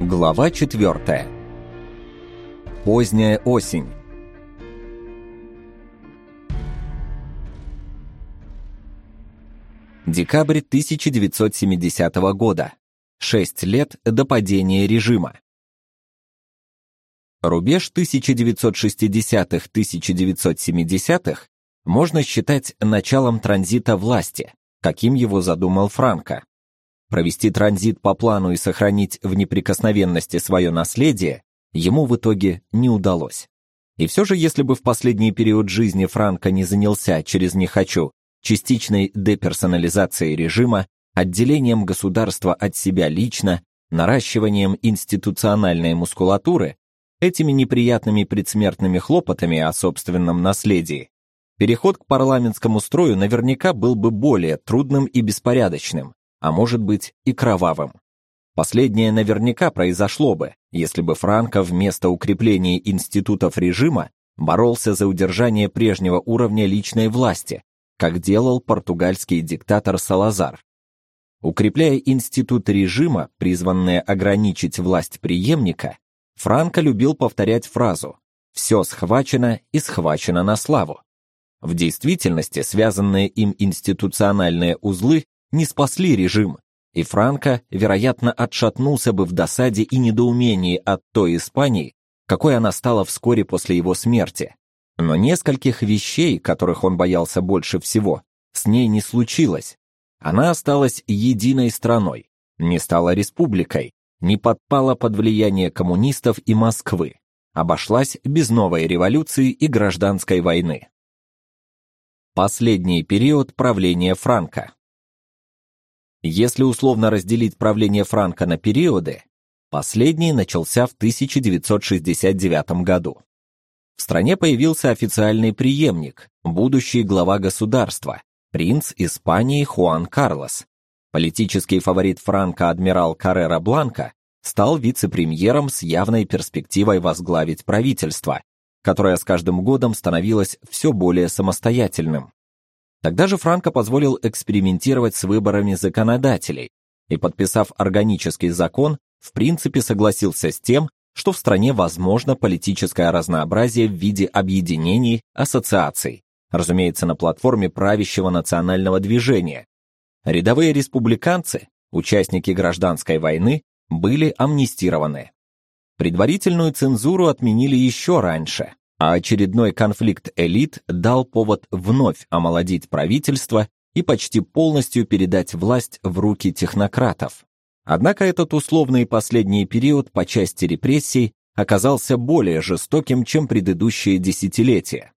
Глава 4. Поздняя осень. Декабрь 1970 года. Шесть лет до падения режима. Рубеж 1960-1970-х можно считать началом транзита власти, каким его задумал Франко. Провести транзит по плану и сохранить в неприкосновенности свое наследие ему в итоге не удалось. И все же, если бы в последний период жизни Франко не занялся через «не хочу» частичной деперсонализацией режима, отделением государства от себя лично, наращиванием институциональной мускулатуры, этими неприятными предсмертными хлопотами о собственном наследии, переход к парламентскому строю наверняка был бы более трудным и беспорядочным, а может быть и кровавым. Последнее наверняка произошло бы, если бы Франко вместо укрепления институтов режима боролся за удержание прежнего уровня личной власти, как делал португальский диктатор Салазар. Укрепляя институт режима, призванные ограничить власть преемника, Франко любил повторять фразу «все схвачено и схвачено на славу». В действительности связанные им институциональные узлы не спасли режим, и Франко, вероятно, отшатнулся бы в досаде и недоумении от той Испании, какой она стала вскоре после его смерти. Но нескольких вещей, которых он боялся больше всего, с ней не случилось. Она осталась единой страной, не стала республикой, не подпала под влияние коммунистов и Москвы, обошлась без новой революции и гражданской войны. Последний период правления Франко если условно разделить правление Франка на периоды, последний начался в 1969 году. В стране появился официальный преемник, будущий глава государства, принц Испании Хуан Карлос. Политический фаворит Франка адмирал Каррера Бланка стал вице-премьером с явной перспективой возглавить правительство, которое с каждым годом становилось все более самостоятельным. Тогда же Франко позволил экспериментировать с выборами законодателей и, подписав органический закон, в принципе согласился с тем, что в стране возможно политическое разнообразие в виде объединений, ассоциаций, разумеется, на платформе правящего национального движения. Рядовые республиканцы, участники гражданской войны, были амнистированы. Предварительную цензуру отменили еще раньше, а очередной конфликт элит дал повод вновь омолодить правительство и почти полностью передать власть в руки технократов. Однако этот условный последний период по части репрессий оказался более жестоким, чем предыдущие десятилетия.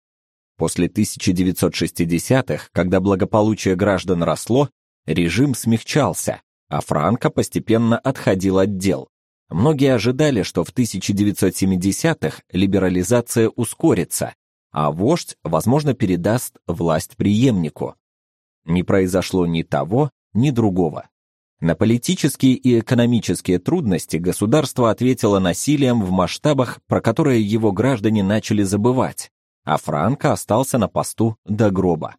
После 1960-х, когда благополучие граждан росло, режим смягчался, а Франко постепенно отходил от дел. Многие ожидали, что в 1970-х либерализация ускорится, а вождь, возможно, передаст власть преемнику. Не произошло ни того, ни другого. На политические и экономические трудности государство ответило насилием в масштабах, про которые его граждане начали забывать, а Франко остался на посту до гроба.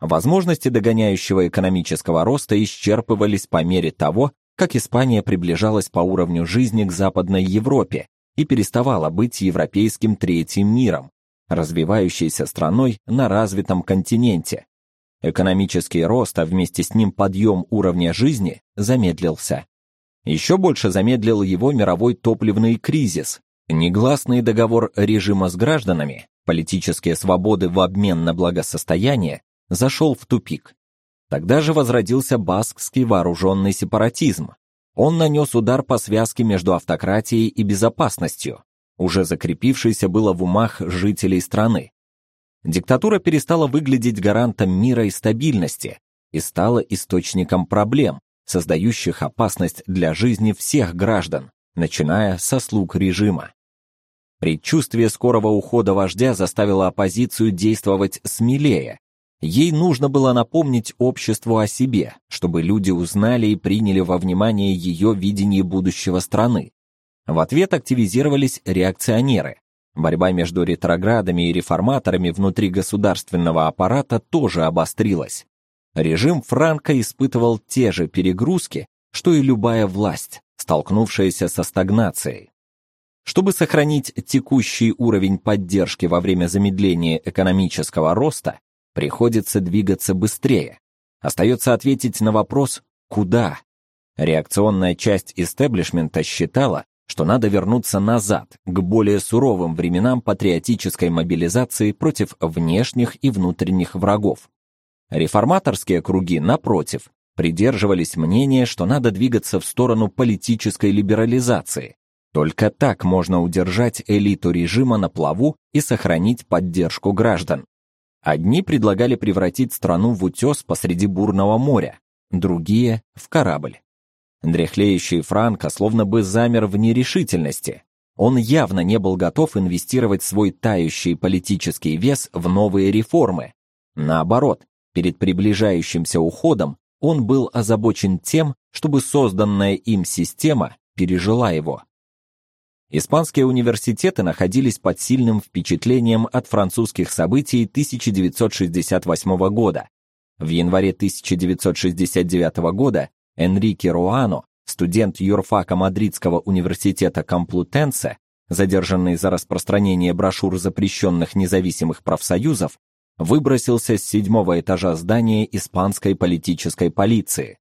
Возможности догоняющего экономического роста исчерпывались по мере того, как Испания приближалась по уровню жизни к Западной Европе и переставала быть европейским третьим миром, развивающейся страной на развитом континенте. Экономический рост, а вместе с ним подъем уровня жизни, замедлился. Еще больше замедлил его мировой топливный кризис, негласный договор режима с гражданами, политические свободы в обмен на благосостояние, зашел в тупик. Тогда же возродился баскский вооруженный сепаратизм. Он нанес удар по связке между автократией и безопасностью, уже закрепившейся было в умах жителей страны. Диктатура перестала выглядеть гарантом мира и стабильности и стала источником проблем, создающих опасность для жизни всех граждан, начиная со слуг режима. Предчувствие скорого ухода вождя заставило оппозицию действовать смелее Ей нужно было напомнить обществу о себе, чтобы люди узнали и приняли во внимание ее видение будущего страны. В ответ активизировались реакционеры. Борьба между ретроградами и реформаторами внутри государственного аппарата тоже обострилась. Режим Франко испытывал те же перегрузки, что и любая власть, столкнувшаяся со стагнацией. Чтобы сохранить текущий уровень поддержки во время замедления экономического роста, приходится двигаться быстрее. Остается ответить на вопрос «куда?». Реакционная часть истеблишмента считала, что надо вернуться назад, к более суровым временам патриотической мобилизации против внешних и внутренних врагов. Реформаторские круги, напротив, придерживались мнения, что надо двигаться в сторону политической либерализации. Только так можно удержать элиту режима на плаву и сохранить поддержку граждан. Одни предлагали превратить страну в утес посреди бурного моря, другие — в корабль. Дряхлеющий Франко словно бы замер в нерешительности. Он явно не был готов инвестировать свой тающий политический вес в новые реформы. Наоборот, перед приближающимся уходом он был озабочен тем, чтобы созданная им система пережила его. Испанские университеты находились под сильным впечатлением от французских событий 1968 года. В январе 1969 года Энрике Руано, студент юрфака Мадридского университета Комплутенсе, задержанный за распространение брошюр запрещенных независимых профсоюзов, выбросился с седьмого этажа здания испанской политической полиции.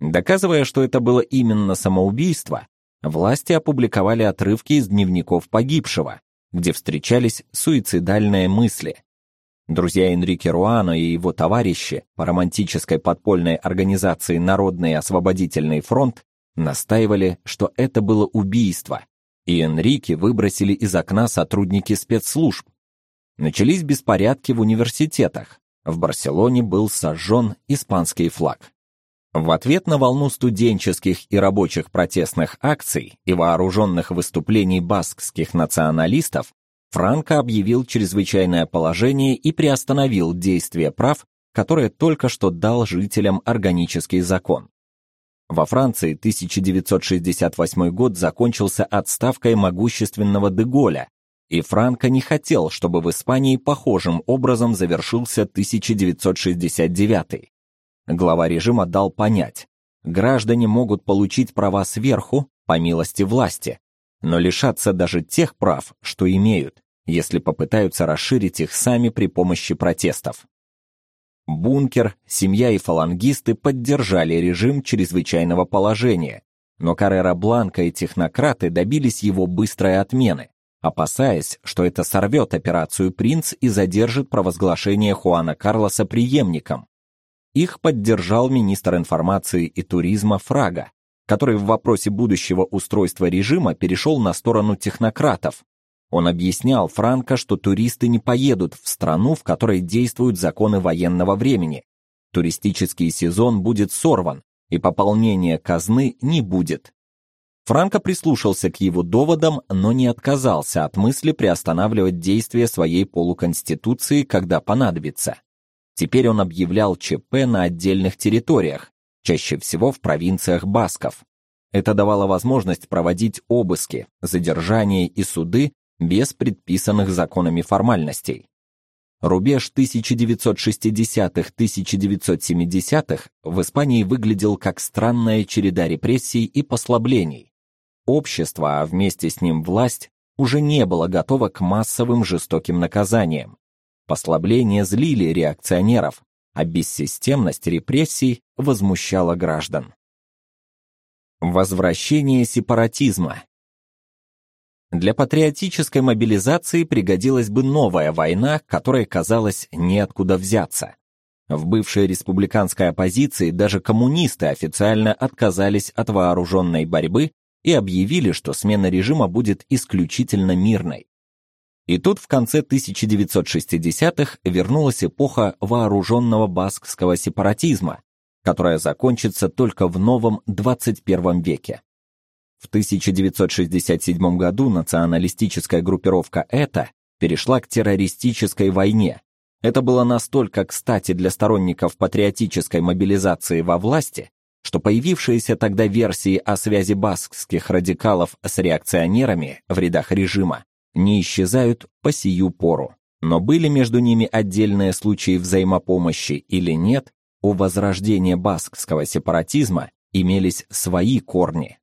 Доказывая, что это было именно самоубийство, власти опубликовали отрывки из дневников погибшего, где встречались суицидальные мысли. Друзья Энрике Руано и его товарищи по романтической подпольной организации Народный освободительный фронт настаивали, что это было убийство, и Энрике выбросили из окна сотрудники спецслужб. Начались беспорядки в университетах. В Барселоне был сожжен испанский флаг. В ответ на волну студенческих и рабочих протестных акций и вооруженных выступлений баскских националистов Франко объявил чрезвычайное положение и приостановил действие прав, которые только что дал жителям органический закон. Во Франции 1968 год закончился отставкой могущественного Деголя, и Франко не хотел, чтобы в Испании похожим образом завершился 1969. Глава режима дал понять, граждане могут получить права сверху, по милости власти, но лишаться даже тех прав, что имеют, если попытаются расширить их сами при помощи протестов. Бункер, семья и фалангисты поддержали режим чрезвычайного положения, но Каррера Бланка и технократы добились его быстрой отмены, опасаясь, что это сорвет операцию «Принц» и задержит провозглашение Хуана Карлоса преемником. Их поддержал министр информации и туризма Фрага, который в вопросе будущего устройства режима перешел на сторону технократов, он объяснял Франко, что туристы не поедут в страну, в которой действуют законы военного времени. Туристический сезон будет сорван, и пополнения казны не будет. Франко прислушался к его доводам, но не отказался от мысли приостанавливать действие своей полуконституции, когда понадобится. Теперь он объявлял ЧП на отдельных территориях, чаще всего в провинциях басков. Это давало возможность проводить обыски, задержания и суды без предписанных законами формальностей. Рубеж 1960-1970-х в Испании выглядел как странная череда репрессий и послаблений. Общество, а вместе с ним власть, уже не было готово к массовым жестоким наказаниям. Послабления злили реакционеров, а бессистемность репрессий возмущала граждан. Возвращение сепаратизма для патриотической мобилизации пригодилась бы новая война, которой, казалось, неоткуда взяться. В бывшей республиканской оппозиции даже коммунисты официально отказались от вооруженной борьбы и объявили, что смена режима будет исключительно мирной. И тут в конце 1960-х вернулась эпоха вооруженного баскского сепаратизма, которая закончится только в новом 21 веке. В 1967 году националистическая группировка «Это» перешла к террористической войне. Это было настолько кстати для сторонников патриотической мобилизации во власти, что появившиеся тогда версии о связи баскских радикалов с реакционерами в рядах режима не исчезают по сию пору. Но были между ними отдельные случаи взаимопомощи или нет, у возрождения баскского сепаратизма имелись свои корни.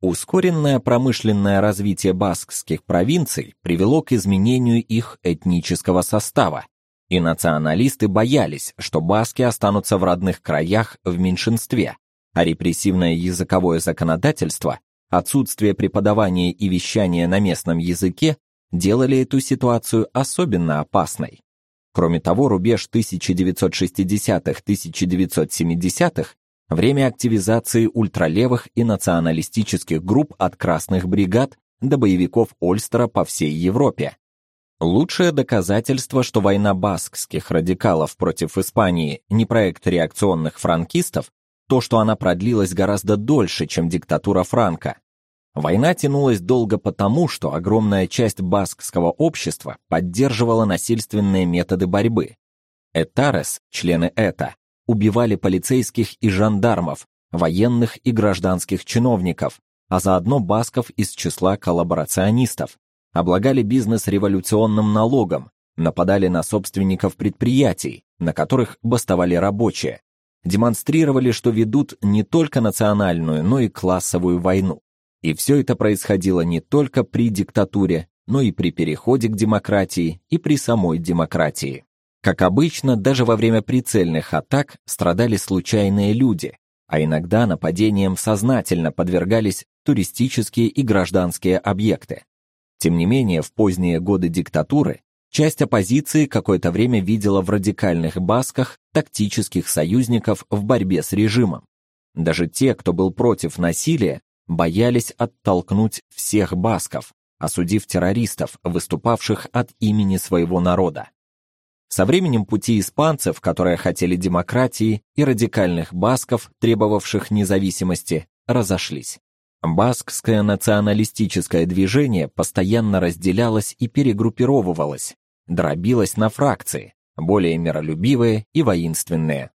Ускоренное промышленное развитие баскских провинций привело к изменению их этнического состава, и националисты боялись, что баски останутся в родных краях в меньшинстве, а репрессивное языковое законодательство, отсутствие преподавания и вещания на местном языке делали эту ситуацию особенно опасной. Кроме того, рубеж 1960-1970-х время активизации ультралевых и националистических групп от красных бригад до боевиков Ольстера по всей Европе. Лучшее доказательство, что война баскских радикалов против Испании не проект реакционных франкистов, то, что она продлилась гораздо дольше, чем диктатура Франка. Война тянулась долго потому, что огромная часть баскского общества поддерживала насильственные методы борьбы. Этарес, члены ЭТА, убивали полицейских и жандармов, военных и гражданских чиновников, а заодно басков из числа коллаборационистов, облагали бизнес революционным налогом, нападали на собственников предприятий, на которых бастовали рабочие, демонстрировали, что ведут не только национальную, но и классовую войну. И все это происходило не только при диктатуре, но и при переходе к демократии и при самой демократии. Как обычно, даже во время прицельных атак страдали случайные люди, а иногда нападениям сознательно подвергались туристические и гражданские объекты. Тем не менее, в поздние годы диктатуры часть оппозиции какое-то время видела в радикальных басках тактических союзников в борьбе с режимом. Даже те, кто был против насилия, боялись оттолкнуть всех басков, осудив террористов, выступавших от имени своего народа. Со временем пути испанцев, которые хотели демократии, и радикальных басков, требовавших независимости, разошлись. Баскское националистическое движение постоянно разделялось и перегруппировывалось, дробилось на фракции, более миролюбивые и воинственные.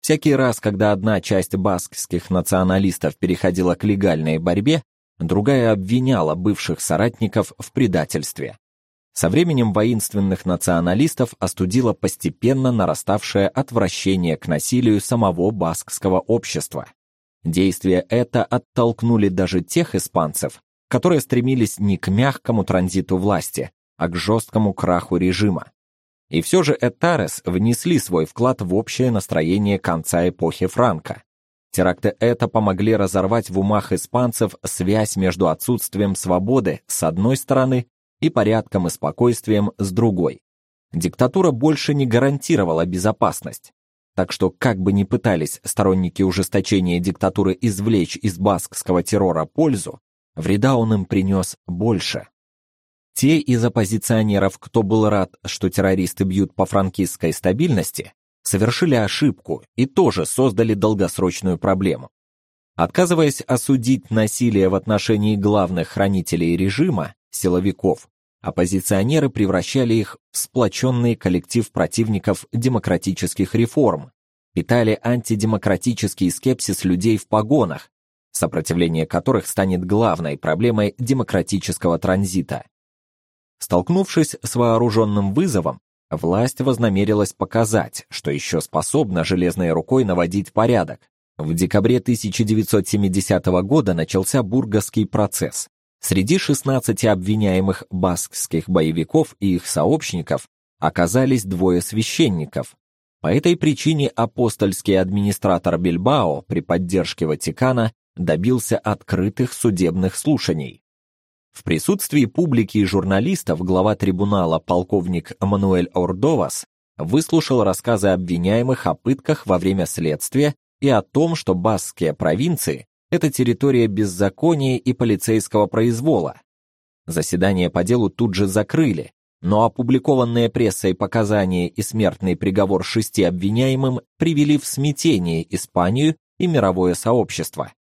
Всякий раз, когда одна часть баскских националистов переходила к легальной борьбе, другая обвиняла бывших соратников в предательстве. Со временем воинственных националистов остудило постепенно нараставшее отвращение к насилию самого баскского общества. Действия это оттолкнули даже тех испанцев, которые стремились не к мягкому транзиту власти, а к жесткому краху режима. И все же Этарес внесли свой вклад в общее настроение конца эпохи Франка. Теракты это помогли разорвать в умах испанцев связь между отсутствием свободы с одной стороны и порядком и спокойствием с другой. Диктатура больше не гарантировала безопасность. Так что, как бы ни пытались сторонники ужесточения диктатуры извлечь из баскского террора пользу, вреда он им принес больше. Те из оппозиционеров, кто был рад, что террористы бьют по франкистской стабильности, совершили ошибку и тоже создали долгосрочную проблему. Отказываясь осудить насилие в отношении главных хранителей режима, силовиков, оппозиционеры превращали их в сплоченный коллектив противников демократических реформ, питали антидемократический скепсис людей в погонах, сопротивление которых станет главной проблемой демократического транзита. Столкнувшись с вооруженным вызовом, власть вознамерилась показать, что еще способна железной рукой наводить порядок. В декабре 1970 года начался Бургасский процесс, Среди 16 обвиняемых баскских боевиков и их сообщников оказались двое священников. По этой причине апостольский администратор Бильбао при поддержке Ватикана добился открытых судебных слушаний. В присутствии публики и журналистов глава трибунала полковник Мануэль Ордовас выслушал рассказы обвиняемых о пытках во время следствия и о том, что баскские провинции это территория беззакония и полицейского произвола. Заседание по делу тут же закрыли, но опубликованные прессой показания и смертный приговор шести обвиняемым привели в смятение Испанию и мировое сообщество.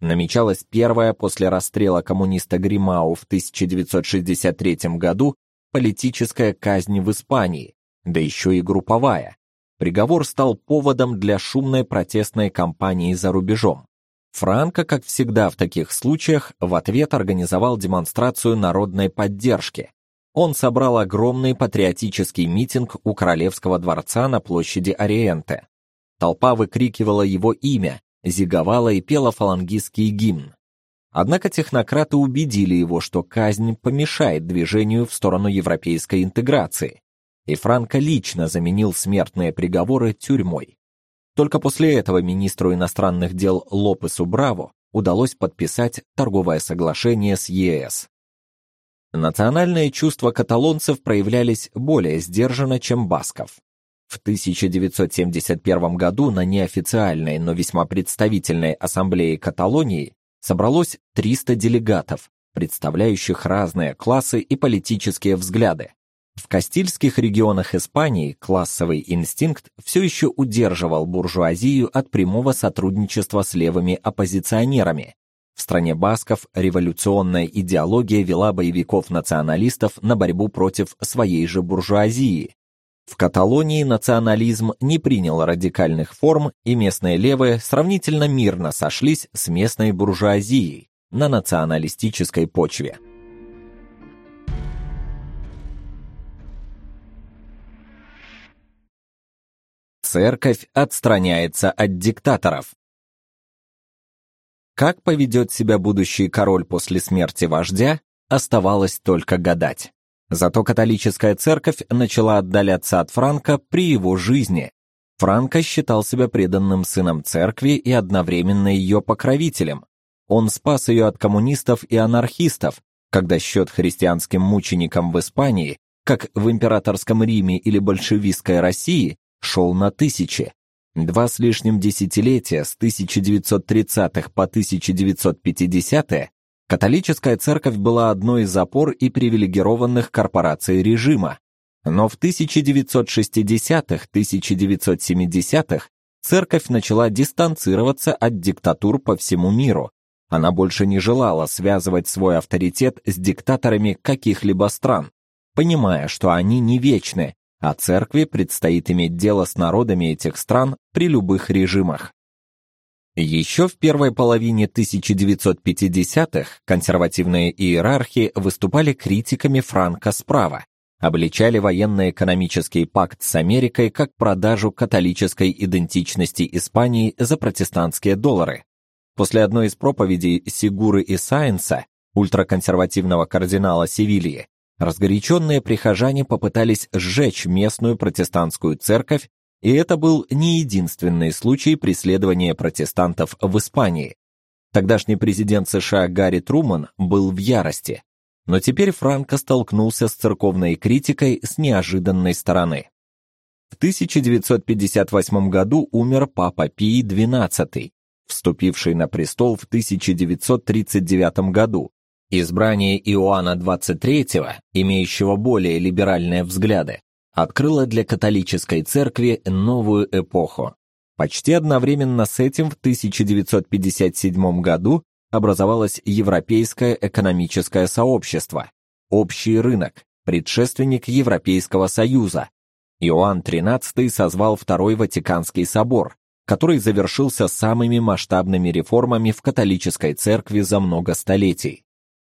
Намечалась первая после расстрела коммуниста Гримау в 1963 году политическая казнь в Испании, да еще и групповая. Приговор стал поводом для шумной протестной кампании за рубежом. Франко, как всегда в таких случаях, в ответ организовал демонстрацию народной поддержки. Он собрал огромный патриотический митинг у королевского дворца на площади Ориенте. Толпа выкрикивала его имя, зиговала и пела фалангистский гимн. Однако технократы убедили его, что казнь помешает движению в сторону европейской интеграции, и Франко лично заменил смертные приговоры тюрьмой. Только после этого министру иностранных дел Лопесу Браво удалось подписать торговое соглашение с ЕС. Национальные чувства каталонцев проявлялись более сдержанно, чем басков. В 1971 году на неофициальной, но весьма представительной ассамблее Каталонии собралось 300 делегатов, представляющих разные классы и политические взгляды. В кастильских регионах Испании классовый инстинкт все еще удерживал буржуазию от прямого сотрудничества с левыми оппозиционерами. В стране басков революционная идеология вела боевиков-националистов на борьбу против своей же буржуазии. В Каталонии национализм не принял радикальных форм, и местные левые сравнительно мирно сошлись с местной буржуазией на националистической почве. Церковь отстраняется от диктаторов. Как поведет себя будущий король после смерти вождя, оставалось только гадать. Зато католическая церковь начала отдаляться от Франка при его жизни. Франко считал себя преданным сыном церкви и одновременно ее покровителем. Он спас ее от коммунистов и анархистов, когда счет христианским мученикам в Испании, как в императорском Риме или большевистской России, шел на тысячи. Два с лишним десятилетия с 1930-х по 1950-е Католическая церковь была одной из опор и привилегированных корпораций режима. Но в 1960-х, 1970-х церковь начала дистанцироваться от диктатур по всему миру. Она больше не желала связывать свой авторитет с диктаторами каких-либо стран, понимая, что они не вечны, а церкви предстоит иметь дело с народами этих стран при любых режимах. Еще в первой половине 1950-х консервативные иерархи выступали критиками Франка справа, обличали военно-экономический пакт с Америкой как продажу католической идентичности Испании за протестантские доллары. После одной из проповедей Сигуры и Сайенса, ультраконсервативного кардинала Севильи, разгоряченные прихожане попытались сжечь местную протестантскую церковь и это был не единственный случай преследования протестантов в Испании. Тогдашний президент США Гарри Труман был в ярости, но теперь Франко столкнулся с церковной критикой с неожиданной стороны. В 1958 году умер папа Пий XII, вступивший на престол в 1939 году. Избрание Иоанна XXIII, имеющего более либеральные взгляды, открыла для католической церкви новую эпоху. Почти одновременно с этим в 1957 году образовалось Европейское экономическое сообщество, общий рынок, предшественник Европейского союза. Иоанн XIII созвал Второй Ватиканский собор, который завершился самыми масштабными реформами в католической церкви за много столетий.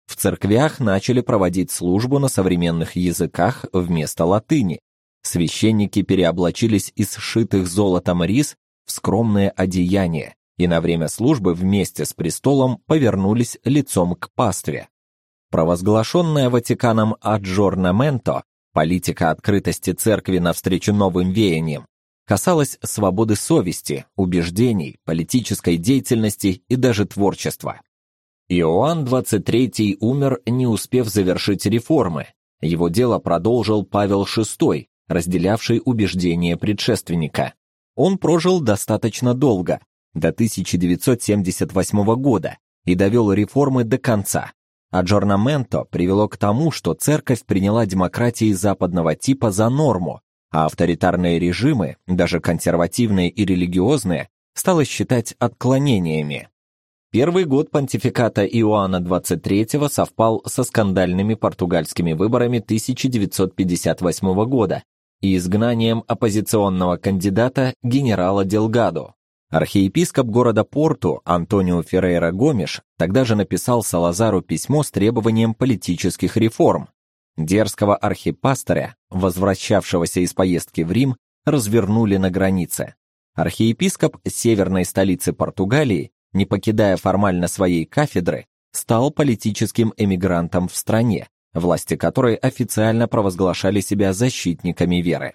В церквях начали проводить службу на современных языках вместо латыни, Священники переоблачились из сшитых золотом рис в скромное одеяние и на время службы вместе с престолом повернулись лицом к пастве. Провозглашенная Ватиканом аджорнаменто, политика открытости церкви навстречу новым веяниям, касалась свободы совести, убеждений, политической деятельности и даже творчества. Иоанн XXIII умер, не успев завершить реформы. Его дело продолжил Павел VI, разделявший убеждения предшественника. Он прожил достаточно долго, до 1978 года, и довел реформы до конца. Аджорнаменто привело к тому, что церковь приняла демократии западного типа за норму, а авторитарные режимы, даже консервативные и религиозные, стало считать отклонениями. Первый год понтификата Иоанна XXIII совпал со скандальными португальскими выборами 1958 года, и изгнанием оппозиционного кандидата генерала Делгадо. Архиепископ города Порту Антонио Феррейра Гомеш тогда же написал Салазару письмо с требованием политических реформ. Дерзкого архипастыря, возвращавшегося из поездки в Рим, развернули на границе. Архиепископ северной столицы Португалии, не покидая формально своей кафедры, стал политическим эмигрантом в стране, власти которой официально провозглашали себя защитниками веры.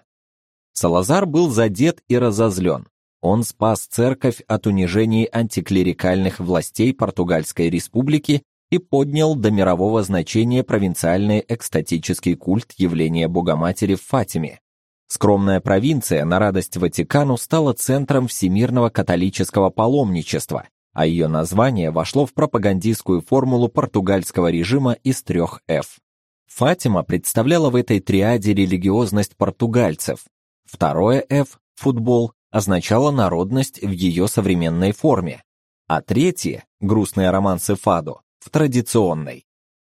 Салазар был задет и разозлен. Он спас церковь от унижений антиклерикальных властей Португальской республики и поднял до мирового значения провинциальный экстатический культ явления Богоматери в Фатиме. Скромная провинция на радость Ватикану стала центром всемирного католического паломничества, а ее название вошло в пропагандистскую формулу португальского режима из трех F. Фатима представляла в этой триаде религиозность португальцев. Второе F футбол означало народность в ее современной форме, а третье грустные романсы фадо в традиционной.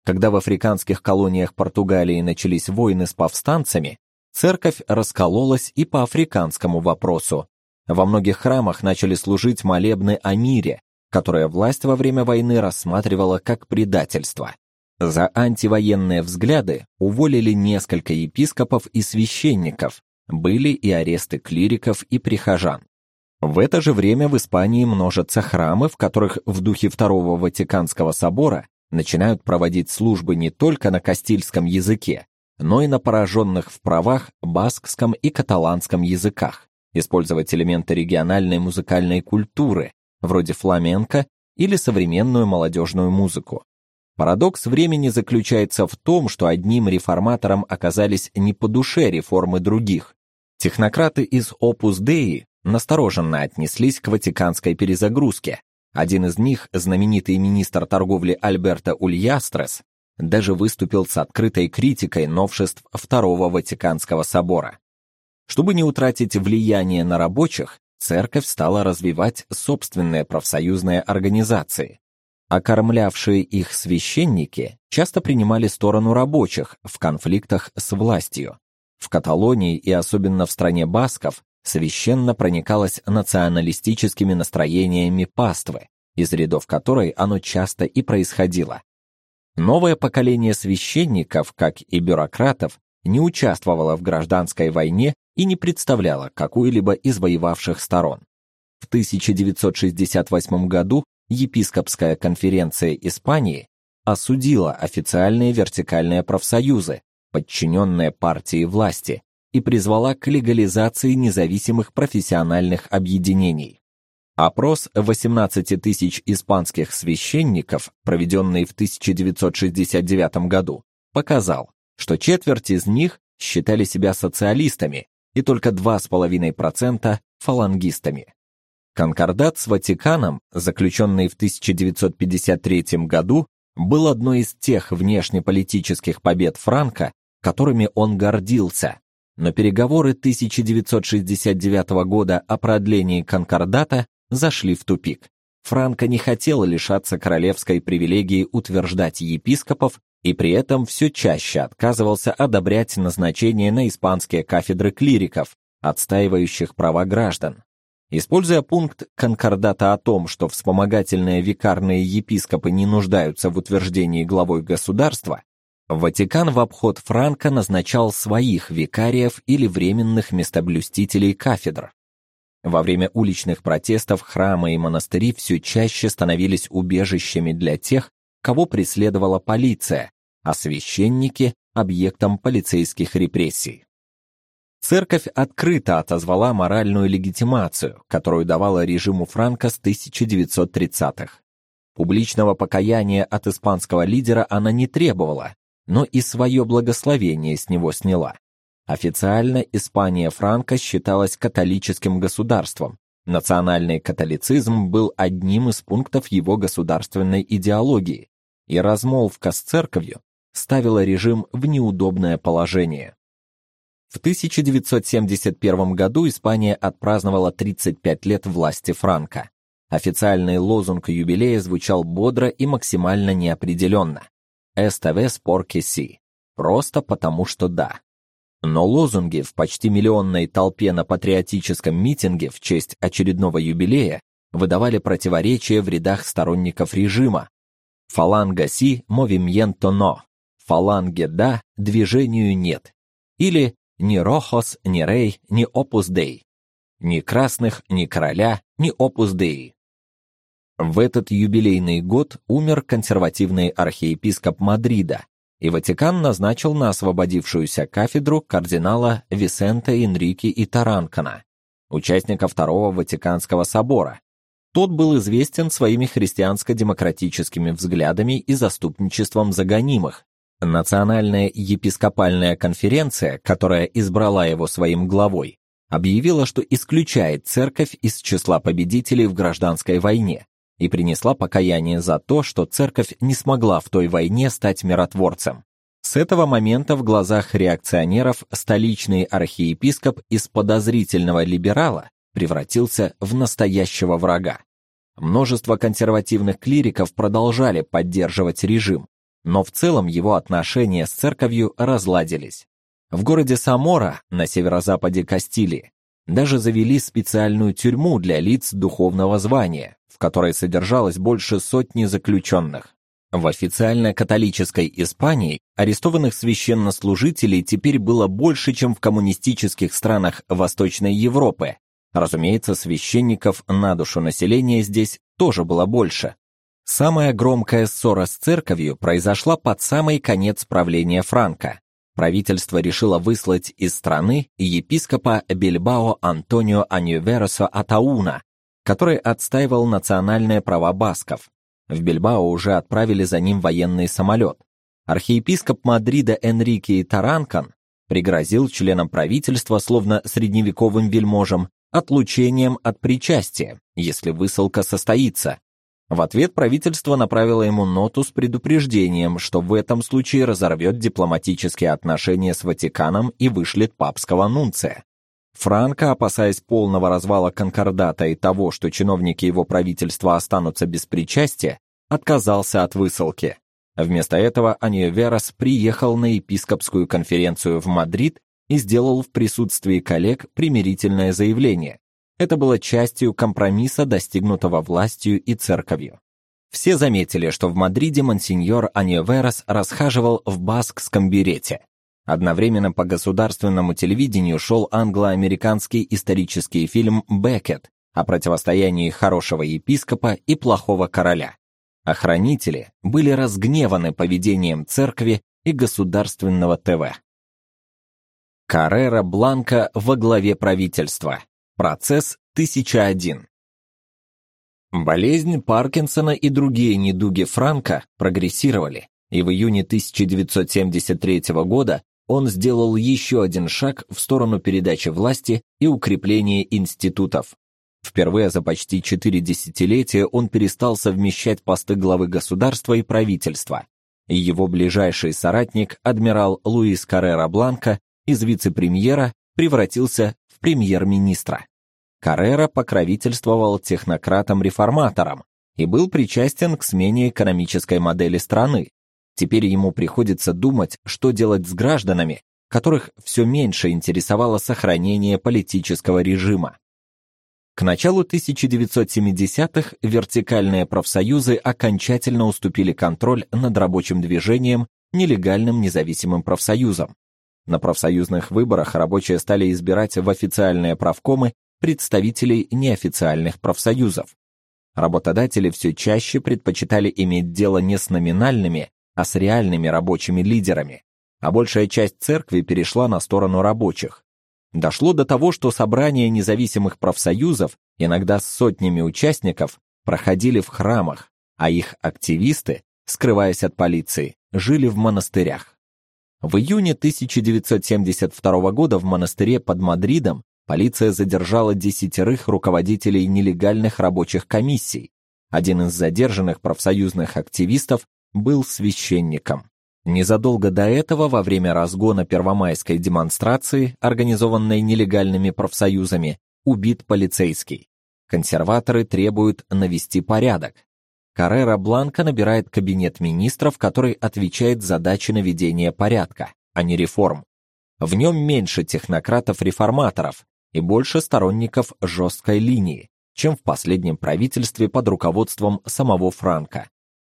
Когда в африканских колониях Португалии начались войны с повстанцами, церковь раскололась и по африканскому вопросу. Во многих храмах начали служить молебны о мире, которое власть во время войны рассматривала как предательство. За антивоенные взгляды уволили несколько епископов и священников, были и аресты клириков и прихожан. В это же время в Испании множатся храмы, в которых в духе Второго Ватиканского собора начинают проводить службы не только на кастильском языке, но и на пораженных в правах баскском и каталанском языках, использовать элементы региональной музыкальной культуры, вроде фламенко или современную молодежную музыку. Парадокс времени заключается в том, что одним реформаторам оказались не по душе реформы других. Технократы из Opus Dei настороженно отнеслись к ватиканской перезагрузке. Один из них, знаменитый министр торговли Альберто Ульястрес, даже выступил с открытой критикой новшеств Второго Ватиканского собора. Чтобы не утратить влияние на рабочих, церковь стала развивать собственные профсоюзные организации. Окормлявшие их священники часто принимали сторону рабочих в конфликтах с властью. В Каталонии и особенно в стране басков священно проникалось националистическими настроениями паствы, из рядов которой оно часто и происходило. Новое поколение священников, как и бюрократов, не участвовало в гражданской войне и не представляло какую-либо из воевавших сторон. В 1968 году епископская конференция Испании осудила официальные вертикальные профсоюзы, подчиненные партии власти, и призвала к легализации независимых профессиональных объединений. Опрос 18 тысяч испанских священников, проведенный в 1969 году, показал, что четверть из них считали себя социалистами и только 2,5% фалангистами. Конкордат с Ватиканом, заключенный в 1953 году, был одной из тех внешнеполитических побед Франка, которыми он гордился, но переговоры 1969 года о продлении конкордата зашли в тупик. Франко не хотел лишаться королевской привилегии утверждать епископов и при этом все чаще отказывался одобрять назначение на испанские кафедры клириков, отстаивающих права граждан. Используя пункт конкордата о том, что вспомогательные викарные епископы не нуждаются в утверждении главой государства, Ватикан в обход Франка назначал своих викариев или временных местоблюстителей кафедр. Во время уличных протестов храмы и монастыри все чаще становились убежищами для тех, кого преследовала полиция, а священники объектом полицейских репрессий. Церковь открыто отозвала моральную легитимацию, которую давала режиму Франко с 1930-х. Публичного покаяния от испанского лидера она не требовала, но и свое благословение с него сняла. Официально Испания Франко считалась католическим государством. Национальный католицизм был одним из пунктов его государственной идеологии, и размолвка с церковью ставила режим в неудобное положение. В 1971 году Испания отпраздновала 35 лет власти Франко. Официальный лозунг юбилея звучал бодро и максимально неопределенно. СТВ Спорки Си. Просто потому что да. Но лозунги в почти миллионной толпе на патриотическом митинге в честь очередного юбилея выдавали противоречия в рядах сторонников режима. Фаланга си movimiento no. Фаланге да, движению нет. Или ни Рохос, ни Рей, ни Опус Дей. ни красных, ни короля, ни опус Dei. В этот юбилейный год умер консервативный архиепископ Мадрида, и Ватикан назначил на освободившуюся кафедру кардинала Висенте Энрике и Таранкана, участника Второго Ватиканского собора. Тот был известен своими христианско-демократическими взглядами и заступничеством за гонимых. Национальная епископальная конференция, которая избрала его своим главой, объявила, что исключает церковь из числа победителей в гражданской войне и принесла покаяние за то, что церковь не смогла в той войне стать миротворцем. С этого момента в глазах реакционеров столичный архиепископ из подозрительного либерала превратился в настоящего врага. Множество консервативных клириков продолжали поддерживать режим, но в целом его отношения с церковью разладились. В городе Самора, на северо-западе Кастилии, даже завели специальную тюрьму для лиц духовного звания, в которой содержалось больше сотни заключенных. В официально католической Испании арестованных священнослужителей теперь было больше, чем в коммунистических странах Восточной Европы. Разумеется, священников на душу населения здесь тоже было больше. Самая громкая ссора с церковью произошла под самый конец правления Франка. Правительство решило выслать из страны епископа Бильбао Антонио Аньюверосо Атауна, который отстаивал национальные права басков. В Бильбао уже отправили за ним военный самолет. Архиепископ Мадрида Энрике Таранкан пригрозил членам правительства, словно средневековым вельможам, отлучением от причастия, если высылка состоится. В ответ правительство направило ему ноту с предупреждением, что в этом случае разорвет дипломатические отношения с Ватиканом и вышлет папского нунция. Франко, опасаясь полного развала конкордата и того, что чиновники его правительства останутся без причастия, отказался от высылки. Вместо этого Аньеверас приехал на епископскую конференцию в Мадрид и сделал в присутствии коллег примирительное заявление. Это было частью компромисса, достигнутого властью и церковью. Все заметили, что в Мадриде монсеньор Аньеверас расхаживал в баскском берете. Одновременно по государственному телевидению шел англо-американский исторический фильм «Беккет» о противостоянии хорошего епископа и плохого короля. Охранители были разгневаны поведением церкви и государственного ТВ. Каррера Бланка во главе правительства. Процесс 1001. Болезнь Паркинсона и другие недуги Франка прогрессировали, и в июне 1973 года он сделал еще один шаг в сторону передачи власти и укрепления институтов. Впервые за почти четыре десятилетия он перестал совмещать посты главы государства и правительства. И его ближайший соратник, адмирал Луис Каррера Бланка, из вице-премьера превратился премьер-министра. Каррера покровительствовал технократам-реформаторам и был причастен к смене экономической модели страны, Теперь ему приходится думать, что делать с гражданами, которых все меньше интересовало сохранение политического режима. К началу 1970-х вертикальные профсоюзы окончательно уступили контроль над рабочим движением нелегальным независимым профсоюзам. На профсоюзных выборах рабочие стали избирать в официальные правкомы представителей неофициальных профсоюзов. Работодатели все чаще предпочитали иметь дело не с номинальными, а с реальными рабочими лидерами, а большая часть церкви перешла на сторону рабочих. Дошло до того, что собрания независимых профсоюзов, иногда с сотнями участников, проходили в храмах, а их активисты, скрываясь от полиции, жили в монастырях. В июне 1972 года в монастыре под Мадридом полиция задержала десятерых руководителей нелегальных рабочих комиссий. Один из задержанных профсоюзных активистов был священником. Незадолго до этого, во время разгона первомайской демонстрации, организованной нелегальными профсоюзами, убит полицейский. Консерваторы требуют навести порядок. Каррера Бланка набирает кабинет министров, который отвечает за задачи наведения порядка, а не реформ. В нем меньше технократов-реформаторов и больше сторонников жесткой линии, чем в последнем правительстве под руководством самого Франка.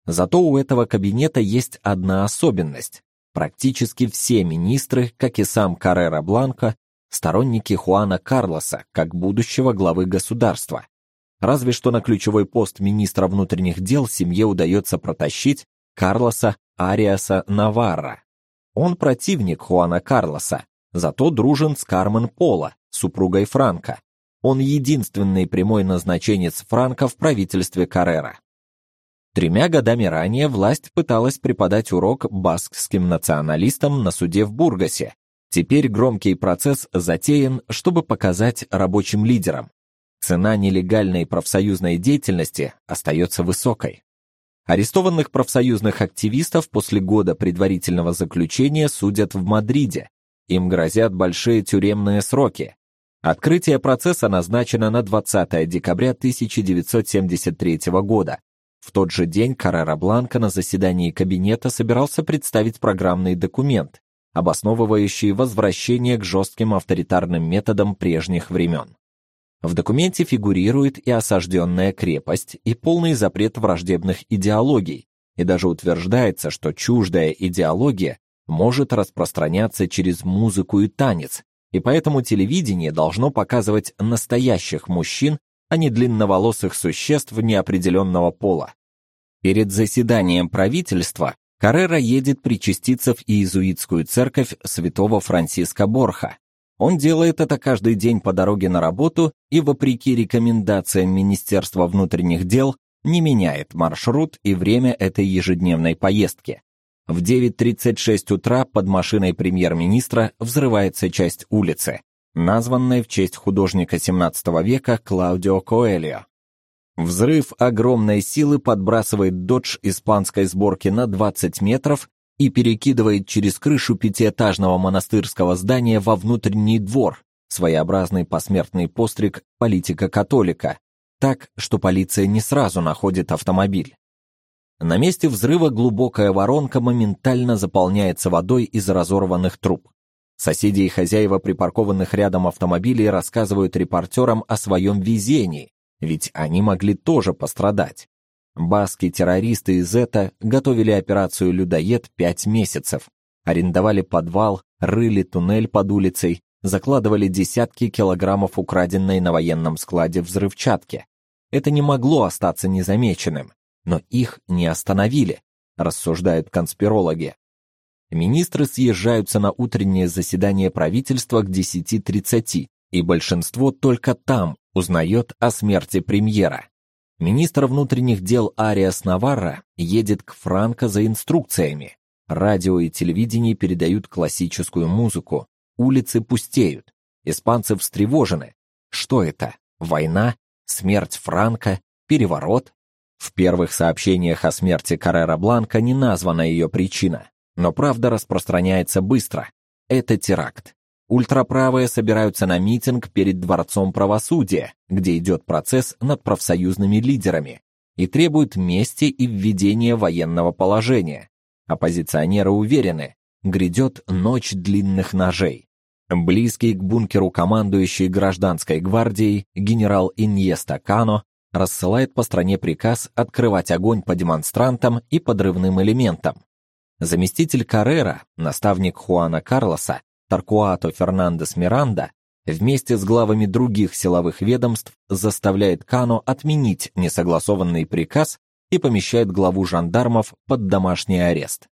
Зато у этого кабинета есть одна особенность. Практически все министры, как и сам Каррера Бланко, сторонники Хуана Карлоса как будущего главы государства. Разве что на ключевой пост министра внутренних дел семье удается протащить Карлоса Ариаса Наварра. Он противник Хуана Карлоса, зато дружен с Кармен Пола, супругой Франка. Он единственный прямой назначенец Франка в правительстве Каррера. Тремя годами ранее власть пыталась преподать урок баскским националистам на суде в Бургасе. Теперь громкий процесс затеян, чтобы показать рабочим лидерам. Цена нелегальной профсоюзной деятельности остается высокой. Арестованных профсоюзных активистов после года предварительного заключения судят в Мадриде. Им грозят большие тюремные сроки. Открытие процесса назначено на 20 декабря 1973 года, в тот же день Каррера Бланка на заседании кабинета собирался представить программный документ, обосновывающий возвращение к жестким авторитарным методам прежних времен. В документе фигурирует и осажденная крепость, и полный запрет враждебных идеологий, и даже утверждается, что чуждая идеология может распространяться через музыку и танец, и поэтому телевидение должно показывать настоящих мужчин, а не длинноволосых существ неопределенного пола. Перед заседанием правительства Каррера едет причаститься в иезуитскую церковь святого Франциска Борха. Он делает это каждый день по дороге на работу и, вопреки рекомендациям Министерства внутренних дел, не меняет маршрут и время этой ежедневной поездки. В 9.36 утра под машиной премьер-министра взрывается часть улицы названной в честь художника XVII века Клаудио Коэльо. Взрыв огромной силы подбрасывает додж испанской сборки на 20 метров и перекидывает через крышу пятиэтажного монастырского здания во внутренний двор, своеобразный посмертный постриг политика-католика, так, что полиция не сразу находит автомобиль. На месте взрыва глубокая воронка моментально заполняется водой из разорванных труб. Соседи и хозяева припаркованных рядом автомобилей рассказывают репортерам о своем везении, ведь они могли тоже пострадать. Баски-террористы из ЭТА готовили операцию «Людоед» пять месяцев, арендовали подвал, рыли туннель под улицей, закладывали десятки килограммов украденной на военном складе взрывчатки. Это не могло остаться незамеченным, но их не остановили, рассуждают конспирологи. Министры съезжаются на утреннее заседание правительства к 10:30, и большинство только там узнает о смерти премьера. Министр внутренних дел Ариас Наварра едет к Франко за инструкциями. Радио и телевидение передают классическую музыку. Улицы пустеют. Испанцы встревожены. Что это? Война? Смерть Франко? Переворот? В первых сообщениях о смерти Каррера Бланка не названа ее причина. Но правда распространяется быстро. Это теракт. Ультраправые собираются на митинг перед Дворцом правосудия, где идет процесс над профсоюзными лидерами, и требуют мести и введения военного положения. Оппозиционеры уверены, грядет ночь длинных ножей. Близкий к бункеру командующий гражданской гвардией генерал Иньеста Кано рассылает по стране приказ открывать огонь по демонстрантам и подрывным элементам. Заместитель Каррера, наставник Хуана Карлоса, Таркуато Фернандес Миранда, вместе с главами других силовых ведомств заставляет Кано отменить несогласованный приказ и помещает главу жандармов под домашний арест.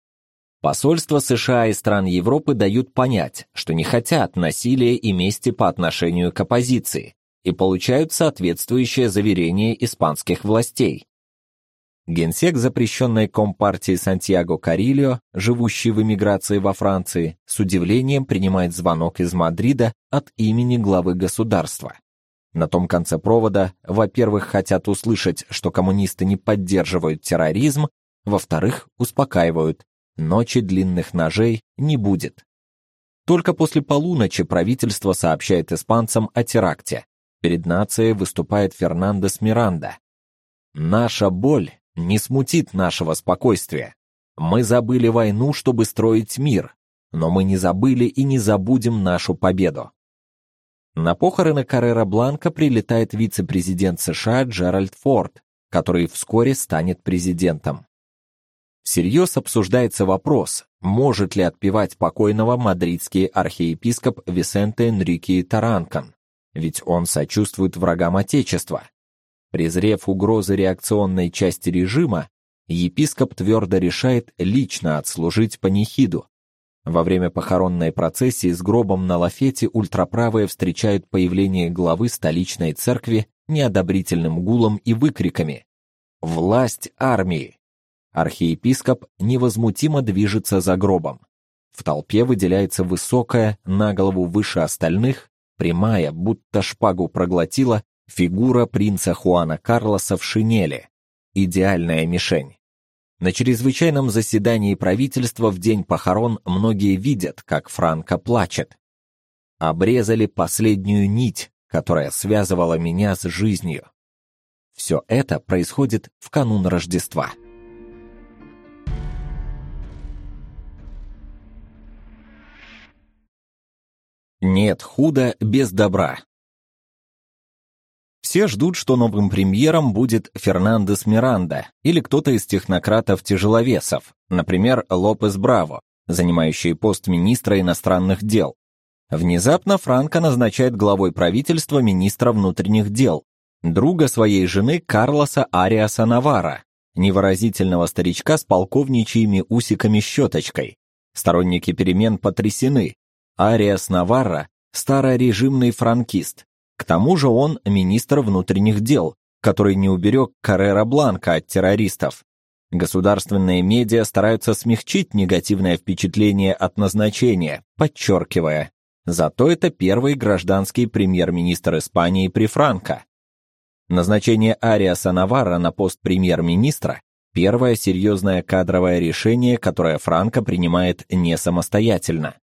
Посольства США и стран Европы дают понять, что не хотят насилия и мести по отношению к оппозиции и получают соответствующее заверение испанских властей. Генсек запрещенной компартии Сантьяго Карильо, живущий в эмиграции во Франции, с удивлением принимает звонок из Мадрида от имени главы государства. На том конце провода, во-первых, хотят услышать, что коммунисты не поддерживают терроризм, во-вторых, успокаивают: ночи длинных ножей не будет. Только после полуночи правительство сообщает испанцам о теракте. Перед нацией выступает Фернандес Миранда. Наша боль не смутит нашего спокойствия. Мы забыли войну, чтобы строить мир, но мы не забыли и не забудем нашу победу. На похороны Каррера Бланка прилетает вице-президент США Джеральд Форд, который вскоре станет президентом. Всерьез обсуждается вопрос, может ли отпевать покойного мадридский архиепископ Висенте Энрике Таранкан, ведь он сочувствует врагам Отечества. Презрев угрозы реакционной части режима, епископ твердо решает лично отслужить панихиду. Во время похоронной процессии с гробом на лафете ультраправые встречают появление главы столичной церкви неодобрительным гулом и выкриками: "Власть армии!" Архиепископ невозмутимо движется за гробом. В толпе выделяется высокая, на голову выше остальных, прямая, будто шпагу проглотила, фигура принца Хуана Карлоса в шинели. Идеальная мишень. На чрезвычайном заседании правительства в день похорон многие видят, как Франко плачет. Обрезали последнюю нить, которая связывала меня с жизнью. Все это происходит в канун Рождества. Нет худа без добра. Все ждут, что новым премьером будет Фернандес Миранда или кто-то из технократов-тяжеловесов, например, Лопес Браво, занимающий пост министра иностранных дел. Внезапно Франко назначает главой правительства министра внутренних дел, друга своей жены Карлоса Ариаса Навара, невыразительного старичка с полковничьими усиками-щеточкой. Сторонники перемен потрясены, Ариас Наварра – старорежимный франкист. К тому же он министр внутренних дел, который не уберег Каррера Бланка от террористов. Государственные медиа стараются смягчить негативное впечатление от назначения, подчеркивая, зато это первый гражданский премьер-министр Испании при Франко. Назначение Ариаса Наварра на пост премьер-министра первое серьезное кадровое решение, которое Франко принимает не самостоятельно.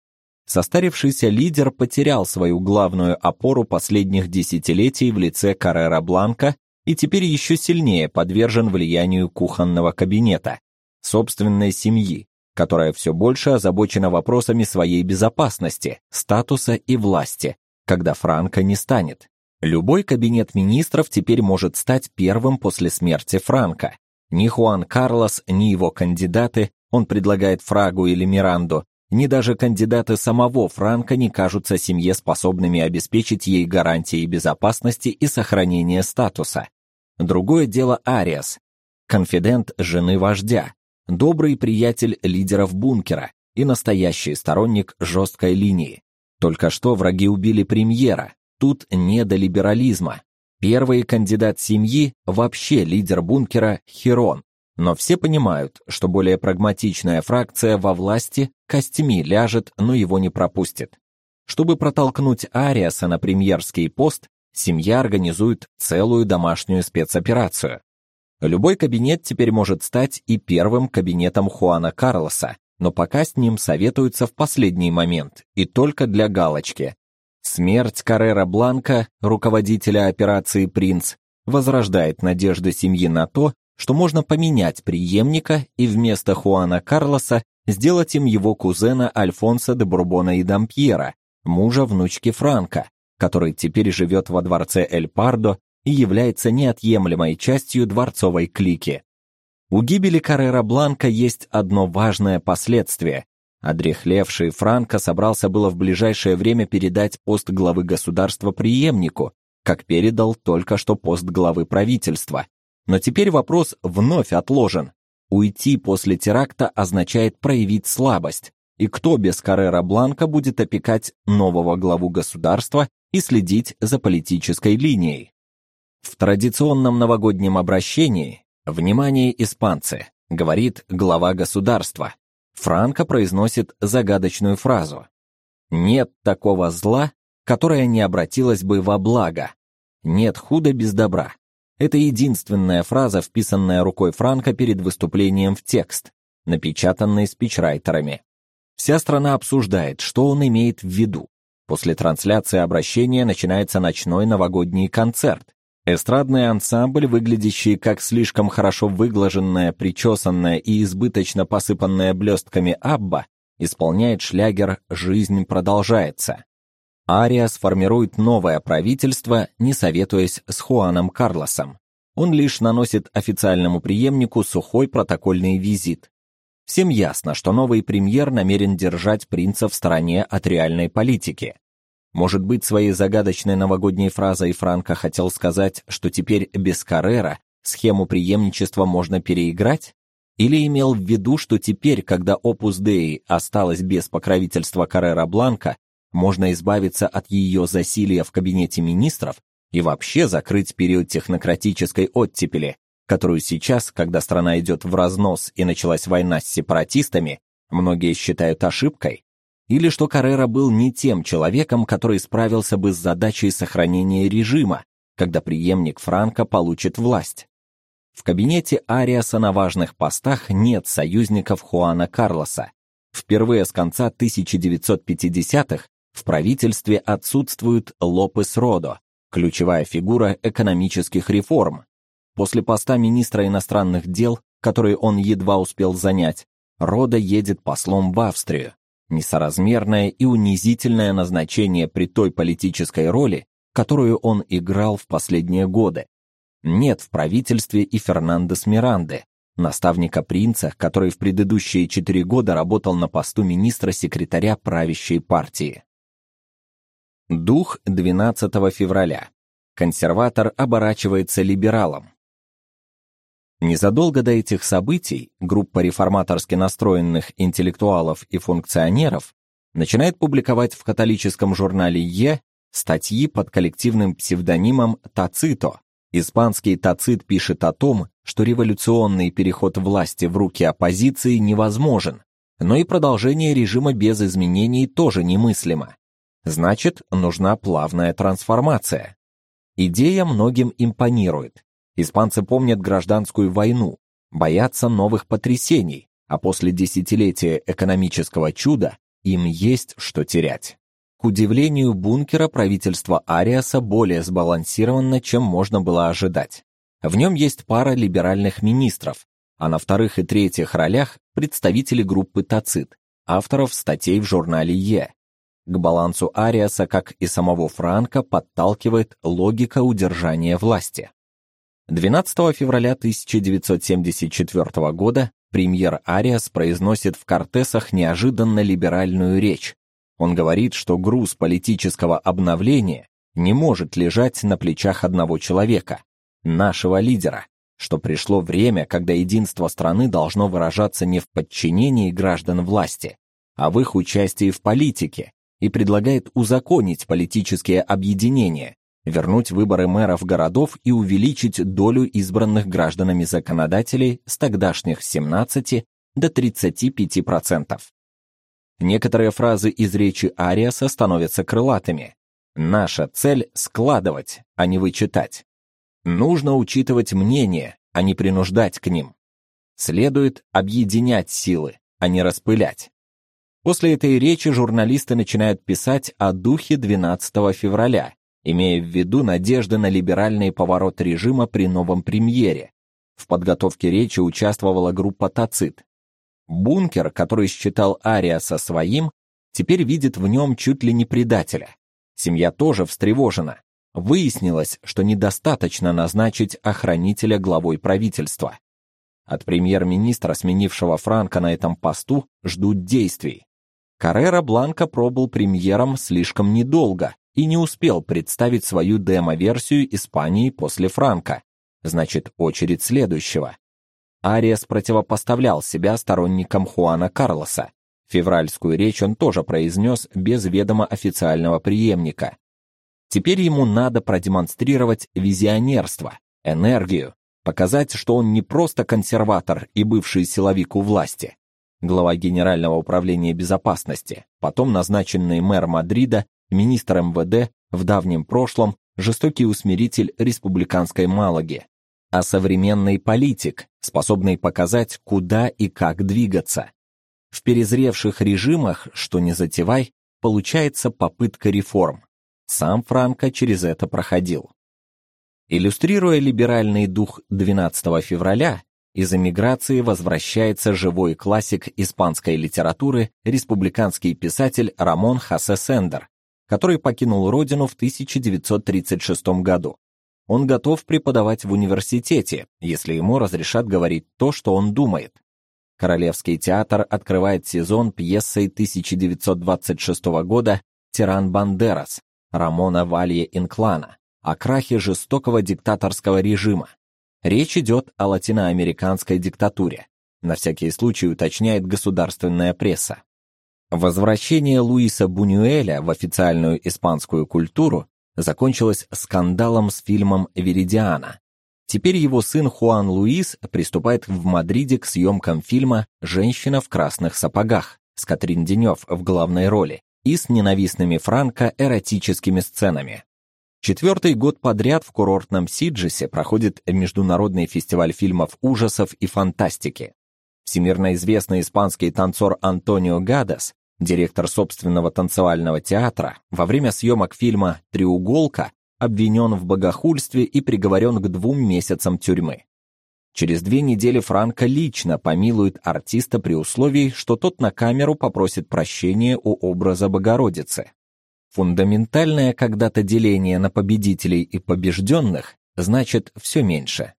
Состарившийся лидер потерял свою главную опору последних десятилетий в лице Каррера Бланка и теперь еще сильнее подвержен влиянию кухонного кабинета, собственной семьи, которая все больше озабочена вопросами своей безопасности, статуса и власти, когда Франка не станет. Любой кабинет министров теперь может стать первым после смерти Франка. Ни Хуан Карлос, ни его кандидаты, он предлагает Фрагу или Миранду, ни даже кандидаты самого Франка не кажутся семье способными обеспечить ей гарантии безопасности и сохранения статуса. Другое дело Ариас, конфидент жены вождя, добрый приятель лидеров бункера и настоящий сторонник жесткой линии. Только что враги убили премьера. Тут не до либерализма. Первый кандидат семьи вообще лидер бункера Херон, но все понимают, что более прагматичная фракция во власти костями ляжет, но его не пропустит. Чтобы протолкнуть Ариаса на премьерский пост, семья организует целую домашнюю спецоперацию. Любой кабинет теперь может стать и первым кабинетом Хуана Карлоса, но пока с ним советуются в последний момент и только для галочки. Смерть Каррера Бланка, руководителя операции Принц, возрождает надежды семьи на то, что можно поменять преемника и вместо Хуана Карлоса сделать им его кузена Альфонса де Бурбона и Дампьера, мужа внучки Франка, который теперь живет во дворце Эль Пардо и является неотъемлемой частью дворцовой клики. У гибели Каррера Бланка есть одно важное последствие. Одрехлевший Франко собрался было в ближайшее время передать пост главы государства преемнику, как передал только что пост главы правительства. Но теперь вопрос вновь отложен. Уйти после теракта означает проявить слабость. И кто без Каррера Бланка будет опекать нового главу государства и следить за политической линией? В традиционном новогоднем обращении «Внимание, испанцы!» говорит глава государства. Франко произносит загадочную фразу. «Нет такого зла, которое не обратилось бы во благо. Нет худа без добра. Это единственная фраза, вписанная рукой Франка перед выступлением в текст, напечатанный спичрайтерами. Вся страна обсуждает, что он имеет в виду. После трансляции обращения начинается ночной новогодний концерт. Эстрадный ансамбль, выглядящий как слишком хорошо выглаженная, причесанная и избыточно посыпанная блестками Абба, исполняет шлягер «Жизнь продолжается». Ария сформирует новое правительство, не советуясь с Хуаном Карлосом. Он лишь наносит официальному преемнику сухой протокольный визит. Всем ясно, что новый премьер намерен держать принца в стороне от реальной политики. Может быть, своей загадочной новогодней фразой Франко хотел сказать, что теперь без Каррера схему преемничества можно переиграть? Или имел в виду, что теперь, когда Opus Dei осталась без покровительства Каррера Бланка, можно избавиться от ее засилья в кабинете министров и вообще закрыть период технократической оттепели, которую сейчас, когда страна идет в разнос и началась война с сепаратистами, многие считают ошибкой, или что Каррера был не тем человеком, который справился бы с задачей сохранения режима, когда преемник Франко получит власть. В кабинете Ариаса на важных постах нет союзников Хуана Карлоса. Впервые с конца 1950-х в правительстве отсутствует Лопес Родо, ключевая фигура экономических реформ, После поста министра иностранных дел, который он едва успел занять, Рода едет послом в Австрию. Несоразмерное и унизительное назначение при той политической роли, которую он играл в последние годы. Нет в правительстве и Фернандес Миранды, наставника принца, который в предыдущие четыре года работал на посту министра-секретаря правящей партии. Дух 12 февраля. Консерватор оборачивается либералом. Незадолго до этих событий группа реформаторски настроенных интеллектуалов и функционеров начинает публиковать в католическом журнале Е статьи под коллективным псевдонимом Тацито. Испанский Тацит пишет о том, что революционный переход власти в руки оппозиции невозможен, но и продолжение режима без изменений тоже немыслимо. Значит, нужна плавная трансформация. Идея многим импонирует, Испанцы помнят гражданскую войну, боятся новых потрясений, а после десятилетия экономического чуда им есть что терять. К удивлению бункера, правительство Ариаса более сбалансировано, чем можно было ожидать. В нем есть пара либеральных министров, а на вторых и третьих ролях представители группы Тацит, авторов статей в журнале Е. К балансу Ариаса, как и самого Франка, подталкивает логика удержания власти. 12 февраля 1974 года премьер Ариас произносит в Кортесах неожиданно либеральную речь. Он говорит, что груз политического обновления не может лежать на плечах одного человека, нашего лидера, что пришло время, когда единство страны должно выражаться не в подчинении граждан власти, а в их участии в политике, и предлагает узаконить политические объединения, вернуть выборы мэров городов и увеличить долю избранных гражданами законодателей с тогдашних 17 до 35%. Некоторые фразы из речи Ариаса становятся крылатыми. Наша цель складывать, а не вычитать. Нужно учитывать мнения, а не принуждать к ним. Следует объединять силы, а не распылять. После этой речи журналисты начинают писать о духе 12 февраля, имея в виду надежды на либеральный поворот режима при новом премьере. В подготовке речи участвовала группа Тацит. Бункер, который считал Ариаса своим, теперь видит в нем чуть ли не предателя. Семья тоже встревожена. Выяснилось, что недостаточно назначить охранителя главой правительства. От премьер-министра, сменившего Франка на этом посту, ждут действий. Каррера Бланка пробыл премьером слишком недолго, и не успел представить свою демо-версию Испании после Франка. Значит, очередь следующего. Ариас противопоставлял себя сторонникам Хуана Карлоса. Февральскую речь он тоже произнес без ведома официального преемника. Теперь ему надо продемонстрировать визионерство, энергию, показать, что он не просто консерватор и бывший силовик у власти. Глава Генерального управления безопасности, потом назначенный мэр Мадрида министр МВД, в давнем прошлом жестокий усмиритель республиканской Малаги, а современный политик, способный показать, куда и как двигаться. В перезревших режимах, что не затевай, получается попытка реформ. Сам Франко через это проходил. Иллюстрируя либеральный дух 12 февраля, из эмиграции возвращается живой классик испанской литературы, республиканский писатель Рамон Хосе Сендер, который покинул родину в 1936 году. Он готов преподавать в университете, если ему разрешат говорить то, что он думает. Королевский театр открывает сезон пьесой 1926 года Тиран Бандерас Рамона Валье Инклана о крахе жестокого диктаторского режима. Речь идет о латиноамериканской диктатуре. На всякий случай уточняет государственная пресса. Возвращение Луиса Бунюэля в официальную испанскую культуру закончилось скандалом с фильмом Веридиана. Теперь его сын Хуан Луис приступает в Мадриде к съемкам фильма Женщина в красных сапогах с Катрин Денев в главной роли и с ненавистными Франко эротическими сценами. Четвертый год подряд в курортном Сиджесе проходит международный фестиваль фильмов ужасов и фантастики. Всемирно известный испанский танцор Антонио Гадес Директор собственного танцевального театра во время съемок фильма Треуголка обвинен в богохульстве и приговорен к двум месяцам тюрьмы. Через две недели Франко лично помилует артиста при условии, что тот на камеру попросит прощения у образа Богородицы. Фундаментальное когда-то деление на победителей и побежденных значит все меньше.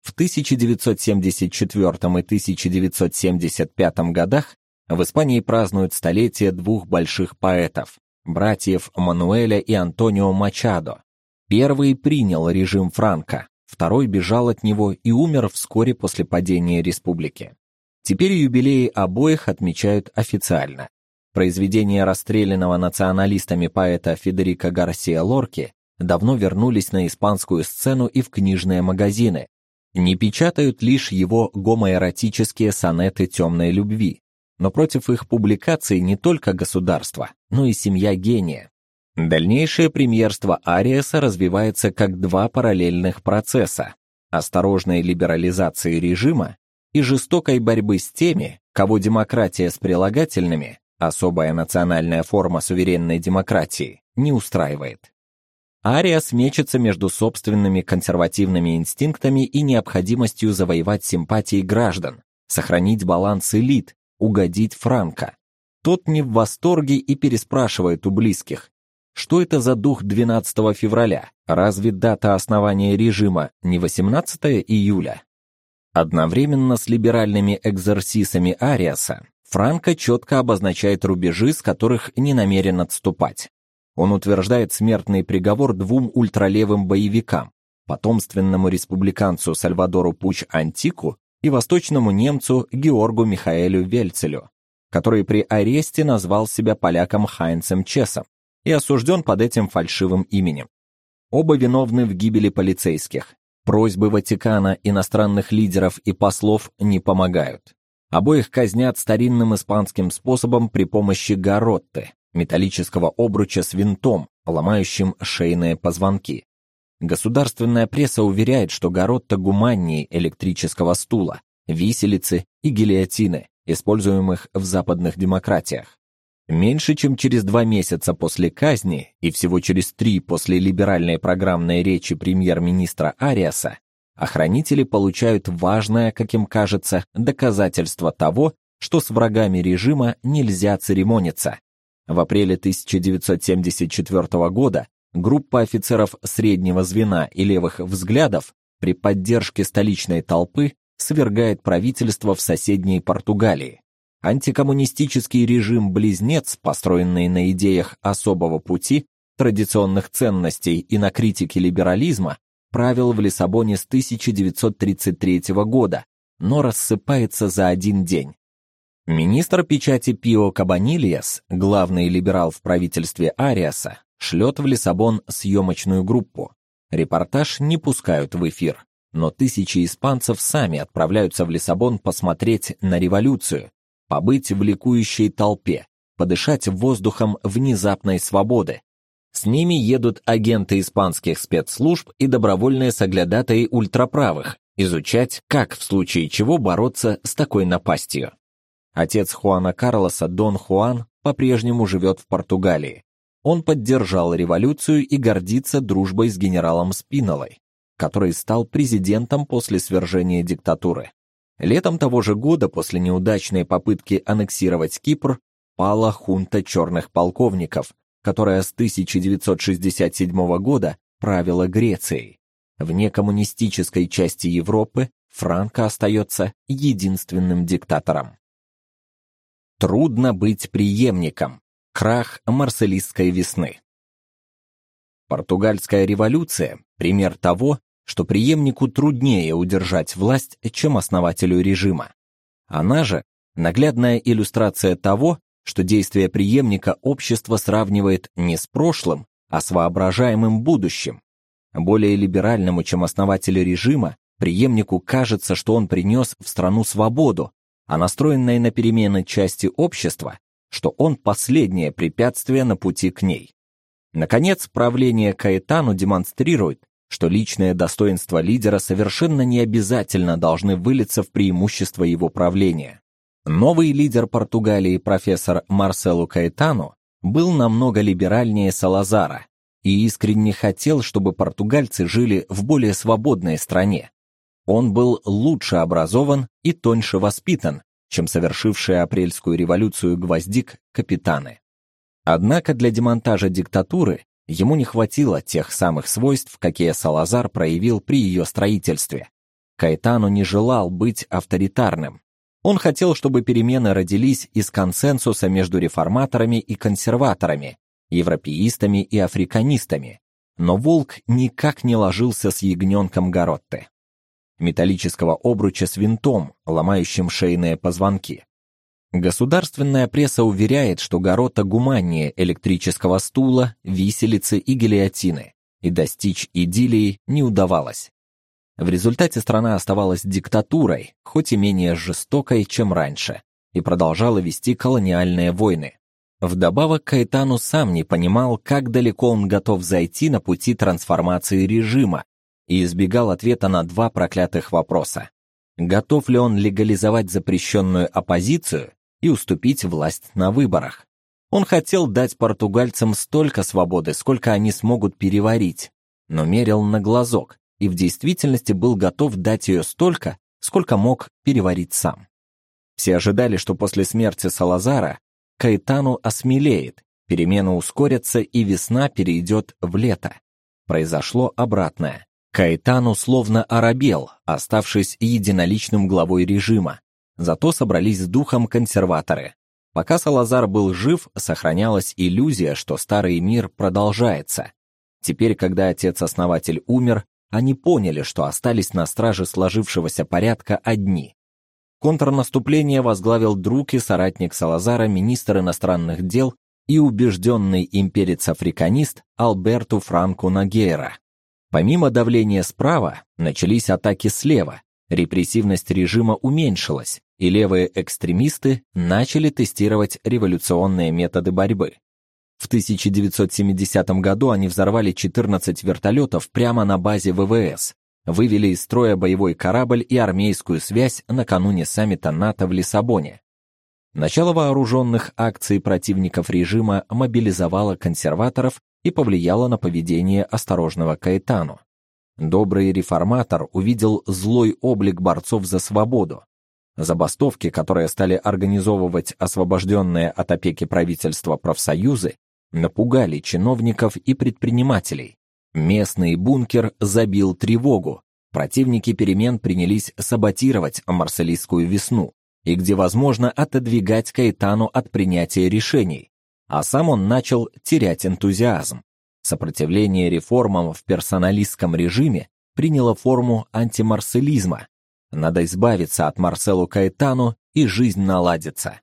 В 1974 и 1975 годах в Испании празднуют столетие двух больших поэтов, братьев Мануэля и Антонио Мачадо. Первый принял режим Франко, второй бежал от него и умер вскоре после падения республики. Теперь юбилеи обоих отмечают официально. Произведения расстрелянного националистами поэта Федерико Гарсия Лорки давно вернулись на испанскую сцену и в книжные магазины. Не печатают лишь его гомоэротические сонеты темной любви, но против их публикаций не только государство, но и семья гения. Дальнейшее премьерство Ариеса развивается как два параллельных процесса: осторожной либерализации режима и жестокой борьбы с теми, кого демократия с прилагательными, особая национальная форма суверенной демократии, не устраивает. Ариас мечется между собственными консервативными инстинктами и необходимостью завоевать симпатии граждан, сохранить баланс элит, угодить Франко. Тот не в восторге и переспрашивает у близких: "Что это за дух 12 февраля? Разве дата основания режима не 18 июля?" Одновременно с либеральными экзорсисами Ариаса Франко четко обозначает рубежи, с которых не намерен отступать. Он утверждает смертный приговор двум ультралевым боевикам: потомственному республиканцу Сальвадору Пуч-Антику и восточному немцу Георгу Михаэлю Вельцелю, который при аресте назвал себя поляком Хайнцем Чесом и осужден под этим фальшивым именем. Оба виновны в гибели полицейских. Просьбы Ватикана, иностранных лидеров и послов не помогают. Обоих казнят старинным испанским способом при помощи гаротты, металлического обруча с винтом, ломающим шейные позвонки. Государственная пресса уверяет, что Гаротта гуманнее электрического стула, виселицы и гильотины, используемых в западных демократиях. Меньше чем через два месяца после казни и всего через три после либеральной программной речи премьер-министра Ариаса охранители получают важное, как им кажется, доказательство того, что с врагами режима нельзя церемониться. В апреле 1974 года группа офицеров среднего звена и левых взглядов при поддержке столичной толпы свергает правительство в соседней Португалии. Антикоммунистический режим-близнец, построенный на идеях особого пути, традиционных ценностей и на критике либерализма, правил в Лиссабоне с 1933 года, но рассыпается за один день. Министр печати Пио Кабанильяс, главный либерал в правительстве Ариаса, шлет в Лиссабон съемочную группу. Репортаж не пускают в эфир, но тысячи испанцев сами отправляются в Лиссабон посмотреть на революцию, побыть в ликующей толпе, подышать воздухом внезапной свободы. С ними едут агенты испанских спецслужб и добровольные соглядатаи ультраправых, изучать, как в случае чего бороться с такой напастью. Отец Хуана Карлоса, Дон Хуан, по-прежнему живет в Португалии. Он поддержал революцию и гордится дружбой с генералом Спинолой, который стал президентом после свержения диктатуры. Летом того же года, после неудачной попытки аннексировать Кипр, пала хунта черных полковников, которая с 1967 года правила Грецией. В некоммунистической части Европы Франко остается единственным диктатором. Трудно быть преемником. Крах марселистской весны. Португальская революция пример того, что преемнику труднее удержать власть, чем основателю режима. Она же наглядная иллюстрация того, что действия преемника общество сравнивает не с прошлым, а с воображаемым будущим. Более либеральному, чем основатель режима, преемнику кажется, что он принес в страну свободу, а настроенной на перемены части общества, что он последнее препятствие на пути к ней. Наконец, правление Каэтану демонстрирует, что личное достоинство лидера совершенно не обязательно должны вылиться в преимущество его правления. Новый лидер Португалии, профессор Марселу Каэтану, был намного либеральнее Салазара и искренне хотел, чтобы португальцы жили в более свободной стране. Он был лучше образован и тоньше воспитан, чем совершившие апрельскую революцию гвоздик капитаны. Однако для демонтажа диктатуры ему не хватило тех самых свойств, какие Салазар проявил при ее строительстве. Каэтану не желал быть авторитарным. Он хотел, чтобы перемены родились из консенсуса между реформаторами и консерваторами, европеистами и африканистами. Но волк никак не ложился с ягненком Гаротте металлического обруча с винтом, ломающим шейные позвонки. Государственная пресса уверяет, что Горота гуманнее электрического стула, виселицы и гильотины, и достичь идиллии не удавалось. В результате страна оставалась диктатурой, хоть и менее жестокой, чем раньше, и продолжала вести колониальные войны. Вдобавок Кайтану сам не понимал, как далеко он готов зайти на пути трансформации режима, и избегал ответа на два проклятых вопроса. Готов ли он легализовать запрещенную оппозицию и уступить власть на выборах? Он хотел дать португальцам столько свободы, сколько они смогут переварить, но мерил на глазок и в действительности был готов дать ее столько, сколько мог переварить сам. Все ожидали, что после смерти Салазара Каэтану осмелеет, перемены ускорятся и весна перейдет в лето. Произошло обратное. Каэтану словно оробел, оставшись единоличным главой режима. Зато собрались с духом консерваторы. Пока Салазар был жив, сохранялась иллюзия, что старый мир продолжается. Теперь, когда отец-основатель умер, они поняли, что остались на страже сложившегося порядка одни. Контрнаступление возглавил друг и соратник Салазара, министр иностранных дел и убежденный имперец-африканист Алберту Франку Нагейра. Помимо давления справа, начались атаки слева. Репрессивность режима уменьшилась, и левые экстремисты начали тестировать революционные методы борьбы. В 1970 году они взорвали 14 вертолетов прямо на базе ВВС, вывели из строя боевой корабль и армейскую связь накануне саммита НАТО в Лиссабоне. Начало вооруженных акций противников режима мобилизовало консерваторов и повлияло на поведение осторожного Каэтану. Добрый реформатор увидел злой облик борцов за свободу. Забастовки, которые стали организовывать освобожденные от опеки правительства профсоюзы, напугали чиновников и предпринимателей. Местный бункер забил тревогу. Противники перемен принялись саботировать марселистскую весну и где возможно отодвигать Каэтану от принятия решений а сам он начал терять энтузиазм. Сопротивление реформам в персоналистском режиме приняло форму антимарселизма. Надо избавиться от Марселу Каэтану, и жизнь наладится.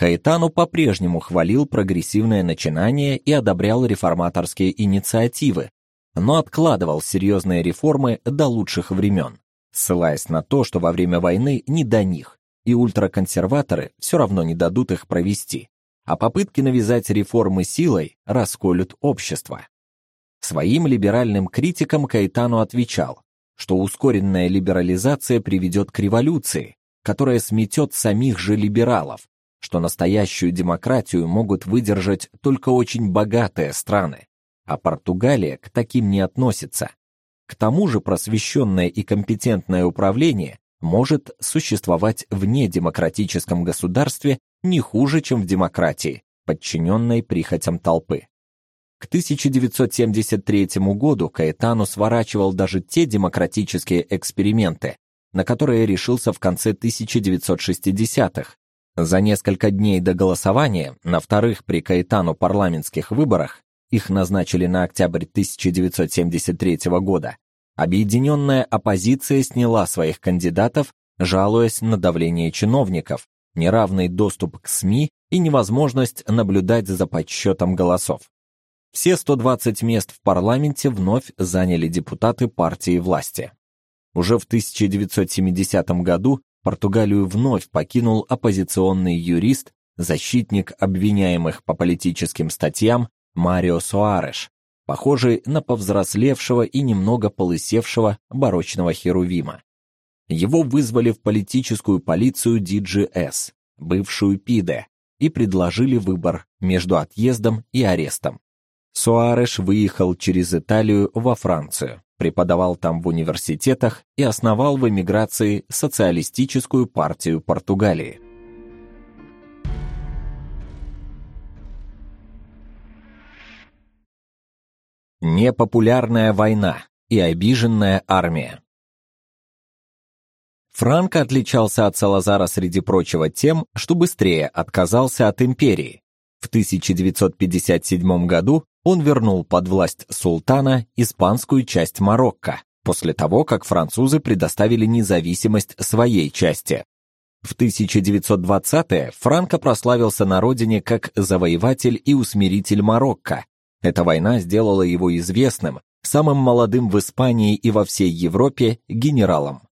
Каэтану по-прежнему хвалил прогрессивное начинание и одобрял реформаторские инициативы, но откладывал серьезные реформы до лучших времен, ссылаясь на то, что во время войны не до них, и ультраконсерваторы все равно не дадут их провести а попытки навязать реформы силой расколют общество. Своим либеральным критикам Кайтану отвечал, что ускоренная либерализация приведет к революции, которая сметет самих же либералов, что настоящую демократию могут выдержать только очень богатые страны, а Португалия к таким не относится. К тому же просвещенное и компетентное управление может существовать в недемократическом государстве не хуже, чем в демократии, подчиненной прихотям толпы. К 1973 году Каэтану сворачивал даже те демократические эксперименты, на которое решился в конце 1960-х. За несколько дней до голосования на вторых при Каэтану парламентских выборах, их назначили на октябрь 1973 года, объединенная оппозиция сняла своих кандидатов, жалуясь на давление чиновников, неравный доступ к СМИ и невозможность наблюдать за подсчетом голосов. Все 120 мест в парламенте вновь заняли депутаты партии власти. Уже в 1970 году Португалию вновь покинул оппозиционный юрист, защитник обвиняемых по политическим статьям Марио Суареш, похожий на повзрослевшего и немного полысевшего барочного херувима. Его вызвали в политическую полицию DGS, бывшую ПИДЕ, и предложили выбор между отъездом и арестом. Суареш выехал через Италию во Францию, преподавал там в университетах и основал в эмиграции социалистическую партию Португалии. Непопулярная война и обиженная армия. Франко отличался от Салазара среди прочего тем, что быстрее отказался от империи. В 1957 году он вернул под власть султана испанскую часть Марокко, после того, как французы предоставили независимость своей части. В 1920-е Франко прославился на родине как завоеватель и усмиритель Марокко. Эта война сделала его известным, самым молодым в Испании и во всей Европе генералом.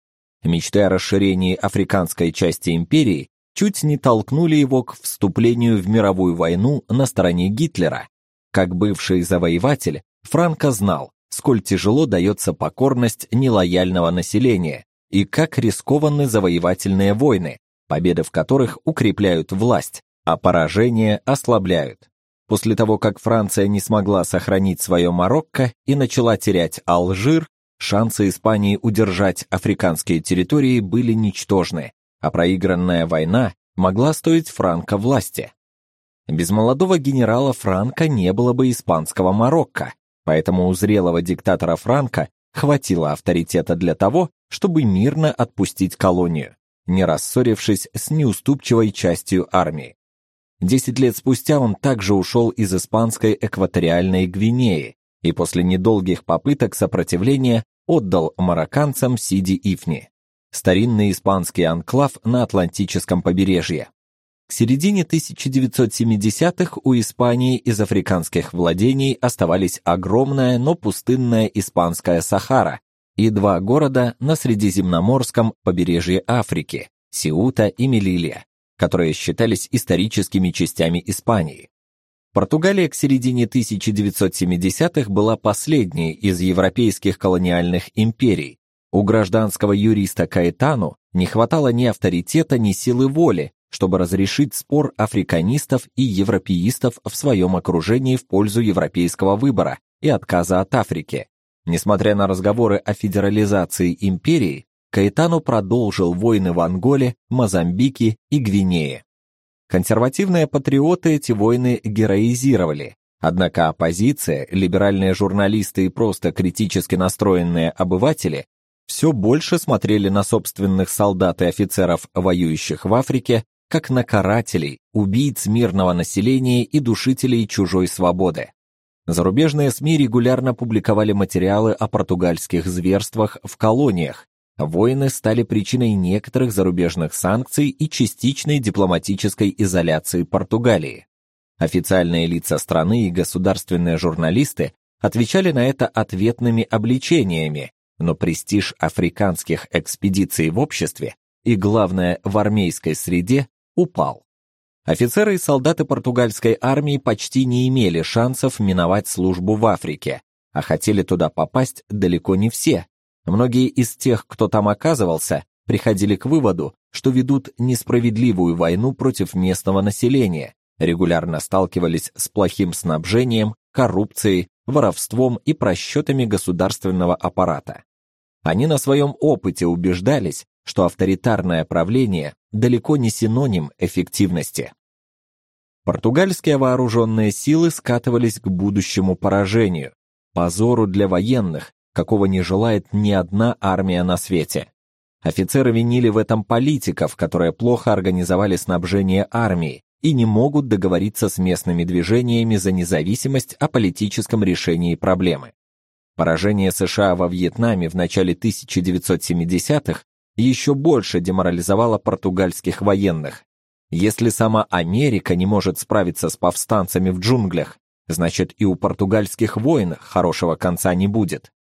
Мечты о расширении африканской части империи чуть не толкнули его к вступлению в мировую войну на стороне Гитлера. Как бывший завоеватель, Франко знал, сколь тяжело дается покорность нелояльного населения и как рискованны завоевательные войны, победы в которых укрепляют власть, а поражения ослабляют. После того, как Франция не смогла сохранить свое Марокко и начала терять Алжир, Шансы Испании удержать африканские территории были ничтожны, а проигранная война могла стоить Франко власти. Без молодого генерала Франко не было бы испанского Марокко, поэтому у зрелого диктатора Франко хватило авторитета для того, чтобы мирно отпустить колонию, не рассорившись с неуступчивой частью армии. Десять лет спустя он также ушел из испанской экваториальной Гвинеи, и после недолгих попыток сопротивления отдал марокканцам Сиди-Ифни, старинный испанский анклав на Атлантическом побережье. К середине 1970-х у Испании из африканских владений оставались огромная, но пустынная испанская Сахара и два города на Средиземноморском побережье Африки Сеута и Мелилья, которые считались историческими частями Испании. Португалия к середине 1970-х была последней из европейских колониальных империй. У гражданского юриста Каэтану не хватало ни авторитета, ни силы воли, чтобы разрешить спор африканистов и европеистов в своем окружении в пользу европейского выбора и отказа от Африки. Несмотря на разговоры о федерализации империи, Каэтану продолжил войны в Анголе, Мозамбике и Гвинее. Консервативные патриоты эти войны героизировали, однако оппозиция, либеральные журналисты и просто критически настроенные обыватели все больше смотрели на собственных солдат и офицеров, воюющих в Африке, как на карателей, убийц мирного населения и душителей чужой свободы. Зарубежные СМИ регулярно публиковали материалы о португальских зверствах в колониях, Войны стали причиной некоторых зарубежных санкций и частичной дипломатической изоляции Португалии. Официальные лица страны и государственные журналисты отвечали на это ответными обличениями, но престиж африканских экспедиций в обществе и, главное, в армейской среде упал. Офицеры и солдаты португальской армии почти не имели шансов миновать службу в Африке, а хотели туда попасть далеко не все, Многие из тех, кто там оказывался, приходили к выводу, что ведут несправедливую войну против местного населения, регулярно сталкивались с плохим снабжением, коррупцией, воровством и просчетами государственного аппарата. Они на своем опыте убеждались, что авторитарное правление далеко не синоним эффективности. Португальские вооруженные силы скатывались к будущему поражению, позору для военных, какого не желает ни одна армия на свете. Офицеры винили в этом политиков, которые плохо организовали снабжение армии и не могут договориться с местными движениями за независимость о политическом решении проблемы. Поражение США во Вьетнаме в начале 1970-х еще больше деморализовало португальских военных. Если сама Америка не может справиться с повстанцами в джунглях, значит и у португальских войн хорошего конца не будет.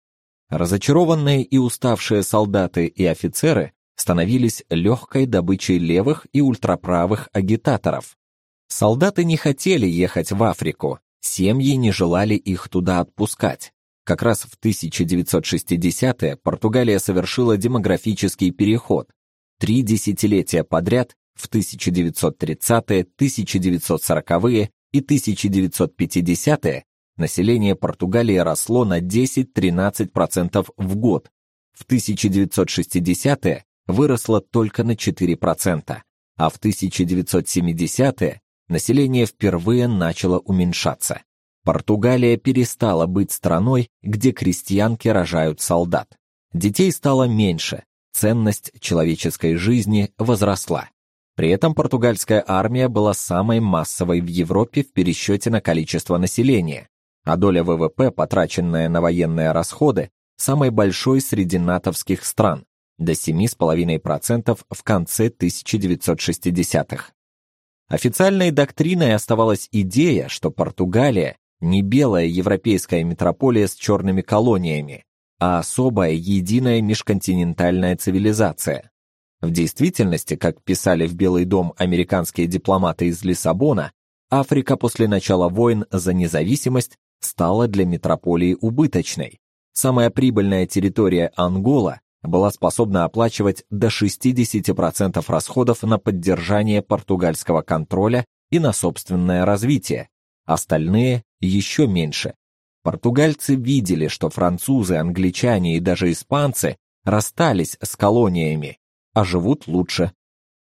Разочарованные и уставшие солдаты и офицеры становились легкой добычей левых и ультраправых агитаторов. Солдаты не хотели ехать в Африку, семьи не желали их туда отпускать. Как раз в 1960-е Португалия совершила демографический переход. Три десятилетия подряд в 1930-е, 1940-е и 1950-е население Португалии росло на 10-13% в год. В 1960-е выросло только на 4%, а в 1970-е население впервые начало уменьшаться. Португалия перестала быть страной, где крестьянки рожают солдат. Детей стало меньше, ценность человеческой жизни возросла. При этом португальская армия была самой массовой в Европе в пересчете на количество населения, а доля ВВП, потраченная на военные расходы, самой большой среди натовских стран до 7,5% в конце 1960-х. Официальной доктриной оставалась идея, что Португалия не белая европейская метрополия с черными колониями, а особая единая межконтинентальная цивилизация. В действительности, как писали в Белый дом американские дипломаты из Лиссабона, Африка после начала войн за независимость стала для метрополии убыточной. Самая прибыльная территория Ангола была способна оплачивать до 60% расходов на поддержание португальского контроля и на собственное развитие, остальные еще меньше. Португальцы видели, что французы, англичане и даже испанцы расстались с колониями, а живут лучше.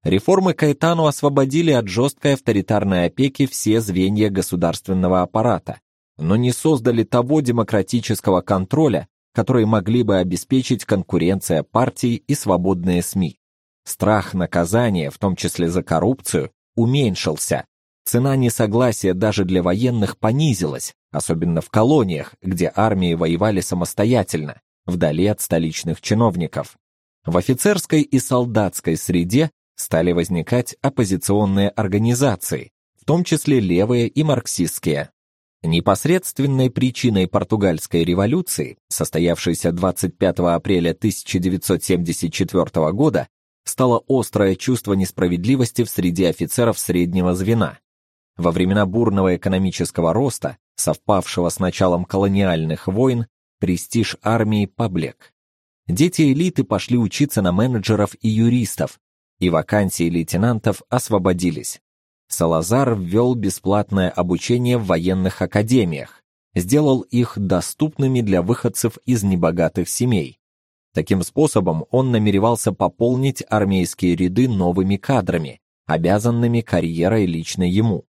Реформы Каэтану освободили от жесткой авторитарной опеки все звенья государственного аппарата, но не создали того демократического контроля, который могли бы обеспечить конкуренция партий и свободные СМИ. Страх наказания, в том числе за коррупцию, уменьшился. Цена несогласия даже для военных понизилась, особенно в колониях, где армии воевали самостоятельно, вдали от столичных чиновников. В офицерской и солдатской среде стали возникать оппозиционные организации, в том числе левые и марксистские. Непосредственной причиной португальской революции, состоявшейся 25 апреля 1974 года, стало острое чувство несправедливости в среде офицеров среднего звена. Во времена бурного экономического роста, совпавшего с началом колониальных войн, престиж армии поблек. Дети элиты пошли учиться на менеджеров и юристов, и вакансии лейтенантов освободились. Салазар ввел бесплатное обучение в военных академиях, сделал их доступными для выходцев из небогатых семей. Таким способом он намеревался пополнить армейские ряды новыми кадрами, обязанными карьерой лично ему.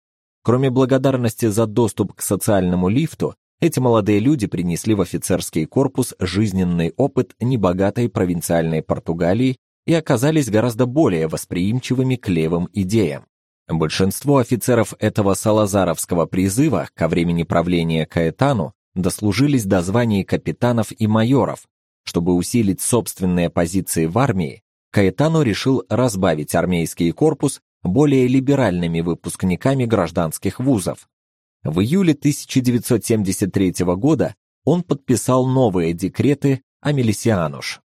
Кроме благодарности за доступ к социальному лифту, эти молодые люди принесли в офицерский корпус жизненный опыт небогатой провинциальной Португалии и оказались гораздо более восприимчивыми к левым идеям. Большинство офицеров этого салазаровского призыва ко времени правления Каэтану дослужились до званий капитанов и майоров. Чтобы усилить собственные позиции в армии, Каэтану решил разбавить армейский корпус более либеральными выпускниками гражданских вузов. В июле 1973 года он подписал новые декреты о милисиануш.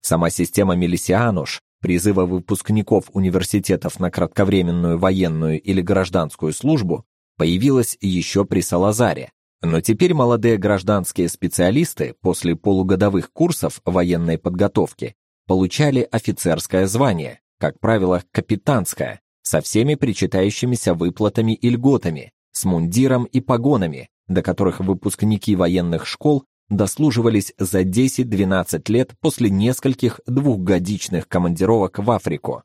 Сама система милисиануш призыва выпускников университетов на кратковременную военную или гражданскую службу появилась еще при Салазаре. Но теперь молодые гражданские специалисты после полугодовых курсов военной подготовки получали офицерское звание, как правило, капитанское, со всеми причитающимися выплатами и льготами, с мундиром и погонами, до которых выпускники военных школ дослуживались за 10-12 лет после нескольких двухгодичных командировок в Африку.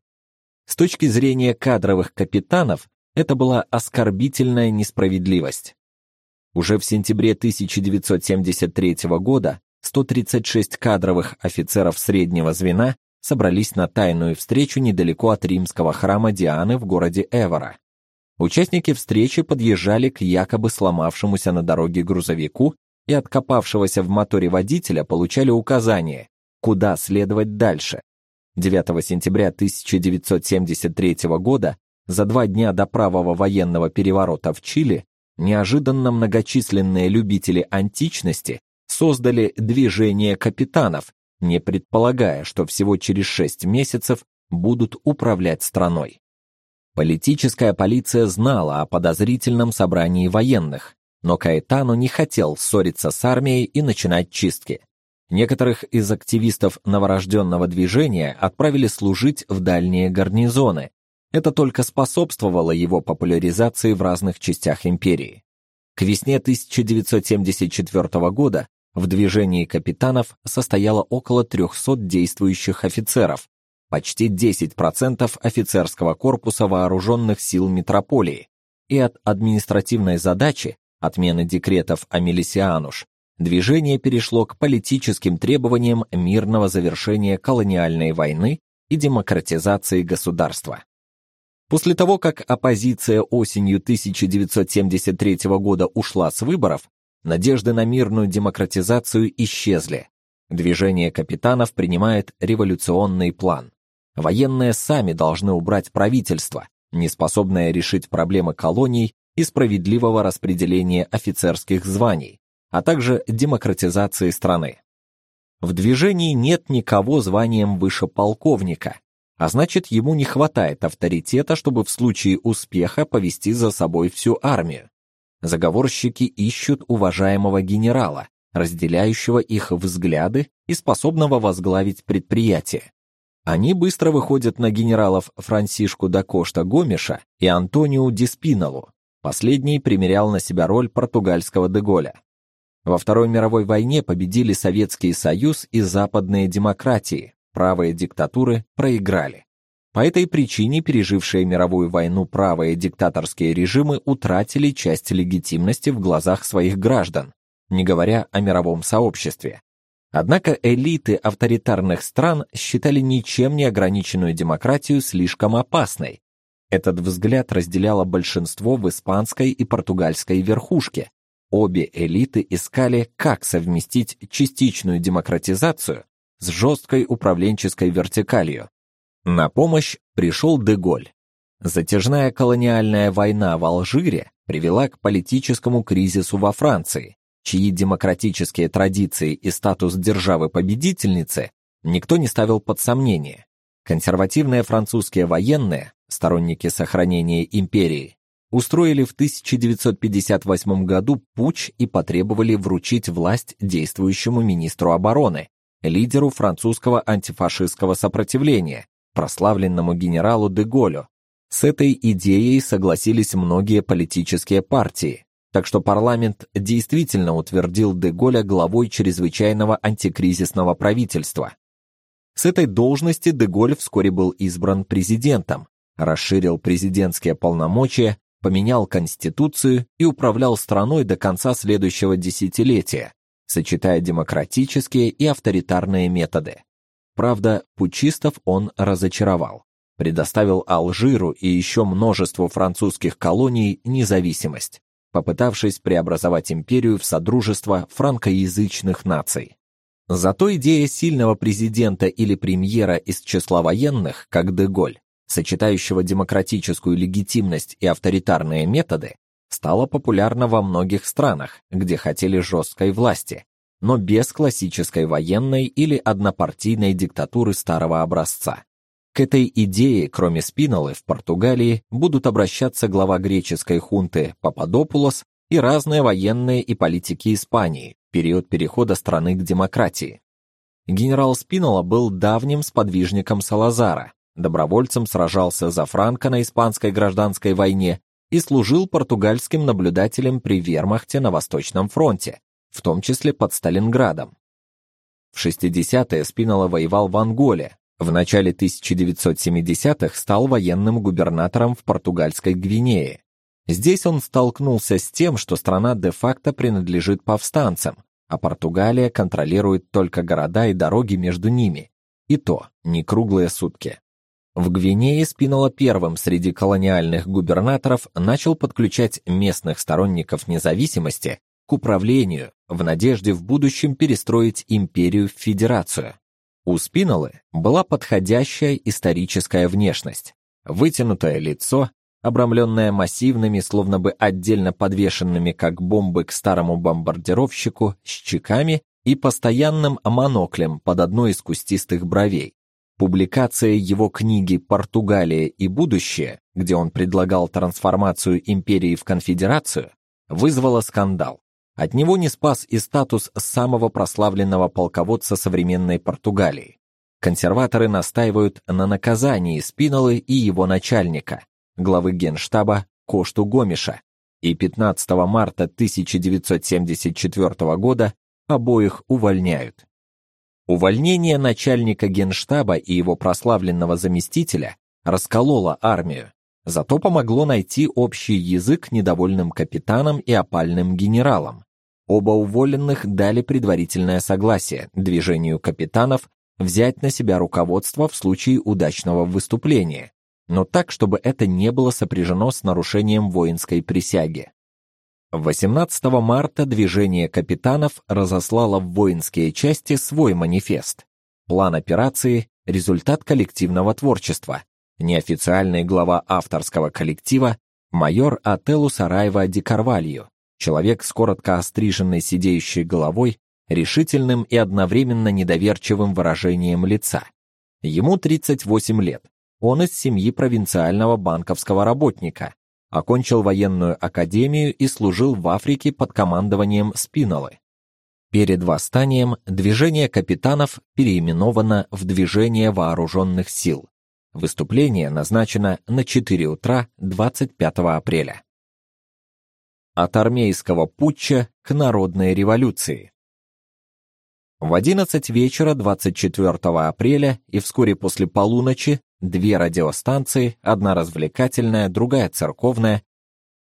С точки зрения кадровых капитанов, это была оскорбительная несправедливость. Уже в сентябре 1973 года 136 кадровых офицеров среднего звена собрались на тайную встречу недалеко от римского храма Дианы в городе Эвора. Участники встречи подъезжали к якобы сломавшемуся на дороге грузовику и от копавшегося в моторе водителя получали указания, куда следовать дальше. 9 сентября 1973 года, за два дня до правого военного переворота в Чили, неожиданно многочисленные любители античности создали движение капитанов, не предполагая, что всего через шесть месяцев будут управлять страной. Политическая полиция знала о подозрительном собрании военных, но Каэтано не хотел ссориться с армией и начинать чистки. Некоторых из активистов новорожденного движения отправили служить в дальние гарнизоны. Это только способствовало его популяризации в разных частях империи. К весне 1974 года в движении капитанов состояло около 300 действующих офицеров, почти 10% офицерского корпуса вооруженных сил метрополии, и от административной задачи отмены декретов о Милисиануш движение перешло к политическим требованиям мирного завершения колониальной войны и демократизации государства. После того, как оппозиция осенью 1973 года ушла с выборов, Надежды на мирную демократизацию исчезли. Движение капитанов принимает революционный план. Военные сами должны убрать правительство, неспособное решить проблемы колоний и справедливого распределения офицерских званий, а также демократизации страны. В движении нет никого званием выше полковника, а значит, ему не хватает авторитета, чтобы в случае успеха повести за собой всю армию. Заговорщики ищут уважаемого генерала, разделяющего их взгляды и способного возглавить предприятие. Они быстро выходят на генералов Франсишку да Кошта Гомеша и Антонио Ди Спиналу. Последний примерял на себя роль португальского Деголя. Во Второй мировой войне победили Советский Союз и западные демократии. Правые диктатуры проиграли. По этой причине пережившие мировую войну правые диктаторские режимы утратили часть легитимности в глазах своих граждан, не говоря о мировом сообществе. Однако элиты авторитарных стран считали ничем не ограниченную демократию слишком опасной. Этот взгляд разделяло большинство в испанской и португальской верхушке. Обе элиты искали, как совместить частичную демократизацию с жесткой управленческой вертикалью. На помощь пришел Деголь. Затяжная колониальная война в Алжире привела к политическому кризису во Франции, чьи демократические традиции и статус державы-победительницы никто не ставил под сомнение. Консервативные французские военные, сторонники сохранения империи, устроили в 1958 году путч и потребовали вручить власть действующему министру обороны, лидеру французского антифашистского сопротивления, прославленному генералу де Голлю. С этой идеей согласились многие политические партии, так что парламент действительно утвердил де Голля главой чрезвычайного антикризисного правительства. С этой должности де Голль вскоре был избран президентом, расширил президентские полномочия, поменял конституцию и управлял страной до конца следующего десятилетия, сочетая демократические и авторитарные методы. Правда, путчистов он разочаровал. Предоставил Алжиру и еще множеству французских колоний независимость, попытавшись преобразовать империю в содружество франкоязычных наций. Зато идея сильного президента или премьера из числа военных, как Деголь, сочетающего демократическую легитимность и авторитарные методы, стала популярна во многих странах, где хотели жесткой власти, но без классической военной или однопартийной диктатуры старого образца. К этой идее, кроме Спинолы, в Португалии будут обращаться глава греческой хунты Пападопулос и разные военные и политики Испании в период перехода страны к демократии. Генерал Спинола был давним сподвижником Салазара, добровольцем сражался за Франко на испанской гражданской войне и служил португальским наблюдателем при вермахте на Восточном фронте, в том числе под Сталинградом. В 60-е Спинола воевал в Анголе, в начале 1970-х стал военным губернатором в португальской Гвинее. Здесь он столкнулся с тем, что страна де-факто принадлежит повстанцам, а Португалия контролирует только города и дороги между ними. и то не круглые сутки. В Гвинее Спинола первым среди колониальных губернаторов начал подключать местных сторонников независимости к управлению в надежде в будущем перестроить империю в федерацию. У Спинолы была подходящая историческая внешность: вытянутое лицо, обрамленное массивными, словно бы отдельно подвешенными как бомбы к старому бомбардировщику щеками и постоянным моноклем под одной из кустистых бровей. Публикация его книги Португалия и будущее, где он предлагал трансформацию империи в конфедерацию, вызвала скандал. От него не спас и статус самого прославленного полководца современной Португалии. Консерваторы настаивают на наказании Спинолы и его начальника, главы Генштаба Кошту Гомиша, и 15 марта 1974 года обоих увольняют. Увольнение начальника Генштаба и его прославленного заместителя раскололо армию, зато помогло найти общий язык недовольным капитанам и опальным генералам. Оба уволенных дали предварительное согласие движению капитанов взять на себя руководство в случае удачного выступления, но так, чтобы это не было сопряжено с нарушением воинской присяги. 18 марта движение капитанов разослало в воинские части свой манифест. План операции результат коллективного творчества. Неофициальный глава авторского коллектива майор Ателу Сараева Ди Карвальо, человек с коротко остриженной сидеющей головой, решительным и одновременно недоверчивым выражением лица. Ему 38 лет. Он из семьи провинциального банковского работника, окончил военную академию и служил в Африке под командованием Спинолы. Перед восстанием движение капитанов переименовано в Движение вооруженных сил. Выступление назначено на 4 утра 25 апреля. От армейского путча к народной революции. В 11 вечера 24 апреля и вскоре после полуночи Две радиостанции, одна развлекательная, другая церковная,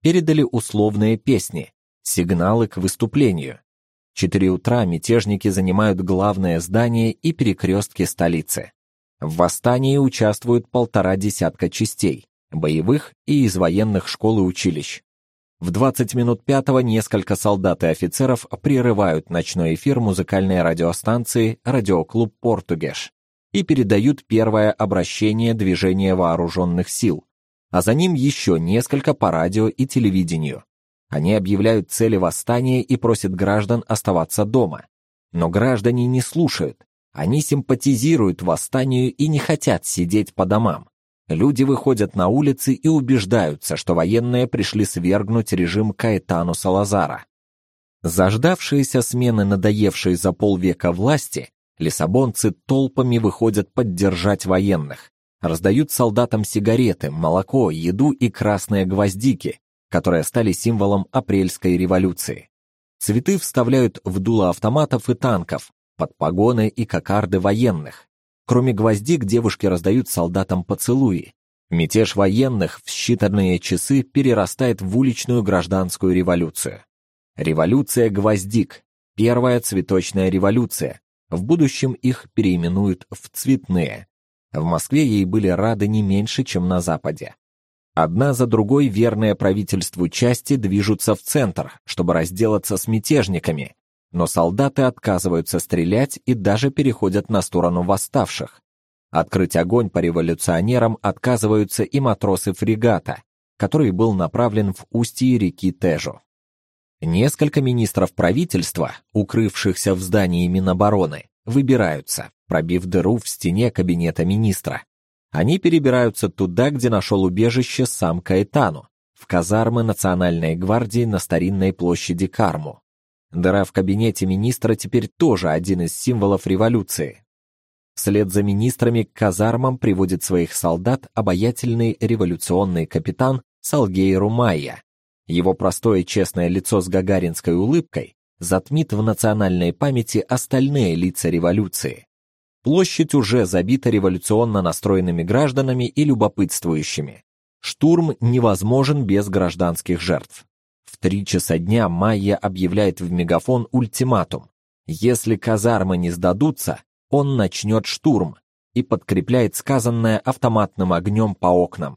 передали условные песни, сигналы к выступлению. В 4 утра мятежники занимают главное здание и перекрестки столицы. В восстании участвуют полтора десятка частей, боевых и из военных школ и училищ. В 20 минут пятого несколько солдат и офицеров прерывают ночной эфир музыкальной радиостанции Радиоклуб Португеш и передают первое обращение движения вооруженных сил, а за ним еще несколько по радио и телевидению. Они объявляют цели восстания и просят граждан оставаться дома. Но граждане не слушают. Они симпатизируют восстанию и не хотят сидеть по домам. Люди выходят на улицы и убеждаются, что военные пришли свергнуть режим Каэтану Салазара. Заждавшиеся смены надоевшей за полвека власти Лиссабонцы толпами выходят поддержать военных, раздают солдатам сигареты, молоко, еду и красные гвоздики, которые стали символом апрельской революции. Цветы вставляют в дуло автоматов и танков, под погоны и кокарды военных. Кроме гвоздик девушки раздают солдатам поцелуи. Мятеж военных в считанные часы перерастает в уличную гражданскую революцию. Революция гвоздик, первая цветочная революция, в будущем их переименуют в цветные. В Москве ей были рады не меньше, чем на Западе. Одна за другой верные правительству части движутся в центр, чтобы разделаться с мятежниками, но солдаты отказываются стрелять и даже переходят на сторону восставших. Открыть огонь по революционерам отказываются и матросы фрегата, который был направлен в устье реки Тежу. Несколько министров правительства, укрывшихся в здании Минобороны, выбираются, пробив дыру в стене кабинета министра. Они перебираются туда, где нашел убежище сам Каэтану, в казармы Национальной гвардии на старинной площади Карму. Дыра в кабинете министра теперь тоже один из символов революции. Вслед за министрами к казармам приводит своих солдат обаятельный революционный капитан Салгей Румайя, его простое честное лицо с гагаринской улыбкой затмит в национальной памяти остальные лица революции. Площадь уже забита революционно настроенными гражданами и любопытствующими. Штурм невозможен без гражданских жертв. Три часа дня Майя объявляет в мегафон ультиматум. Если казармы не сдадутся, он начнет штурм, и подкрепляет сказанное автоматным огнем по окнам.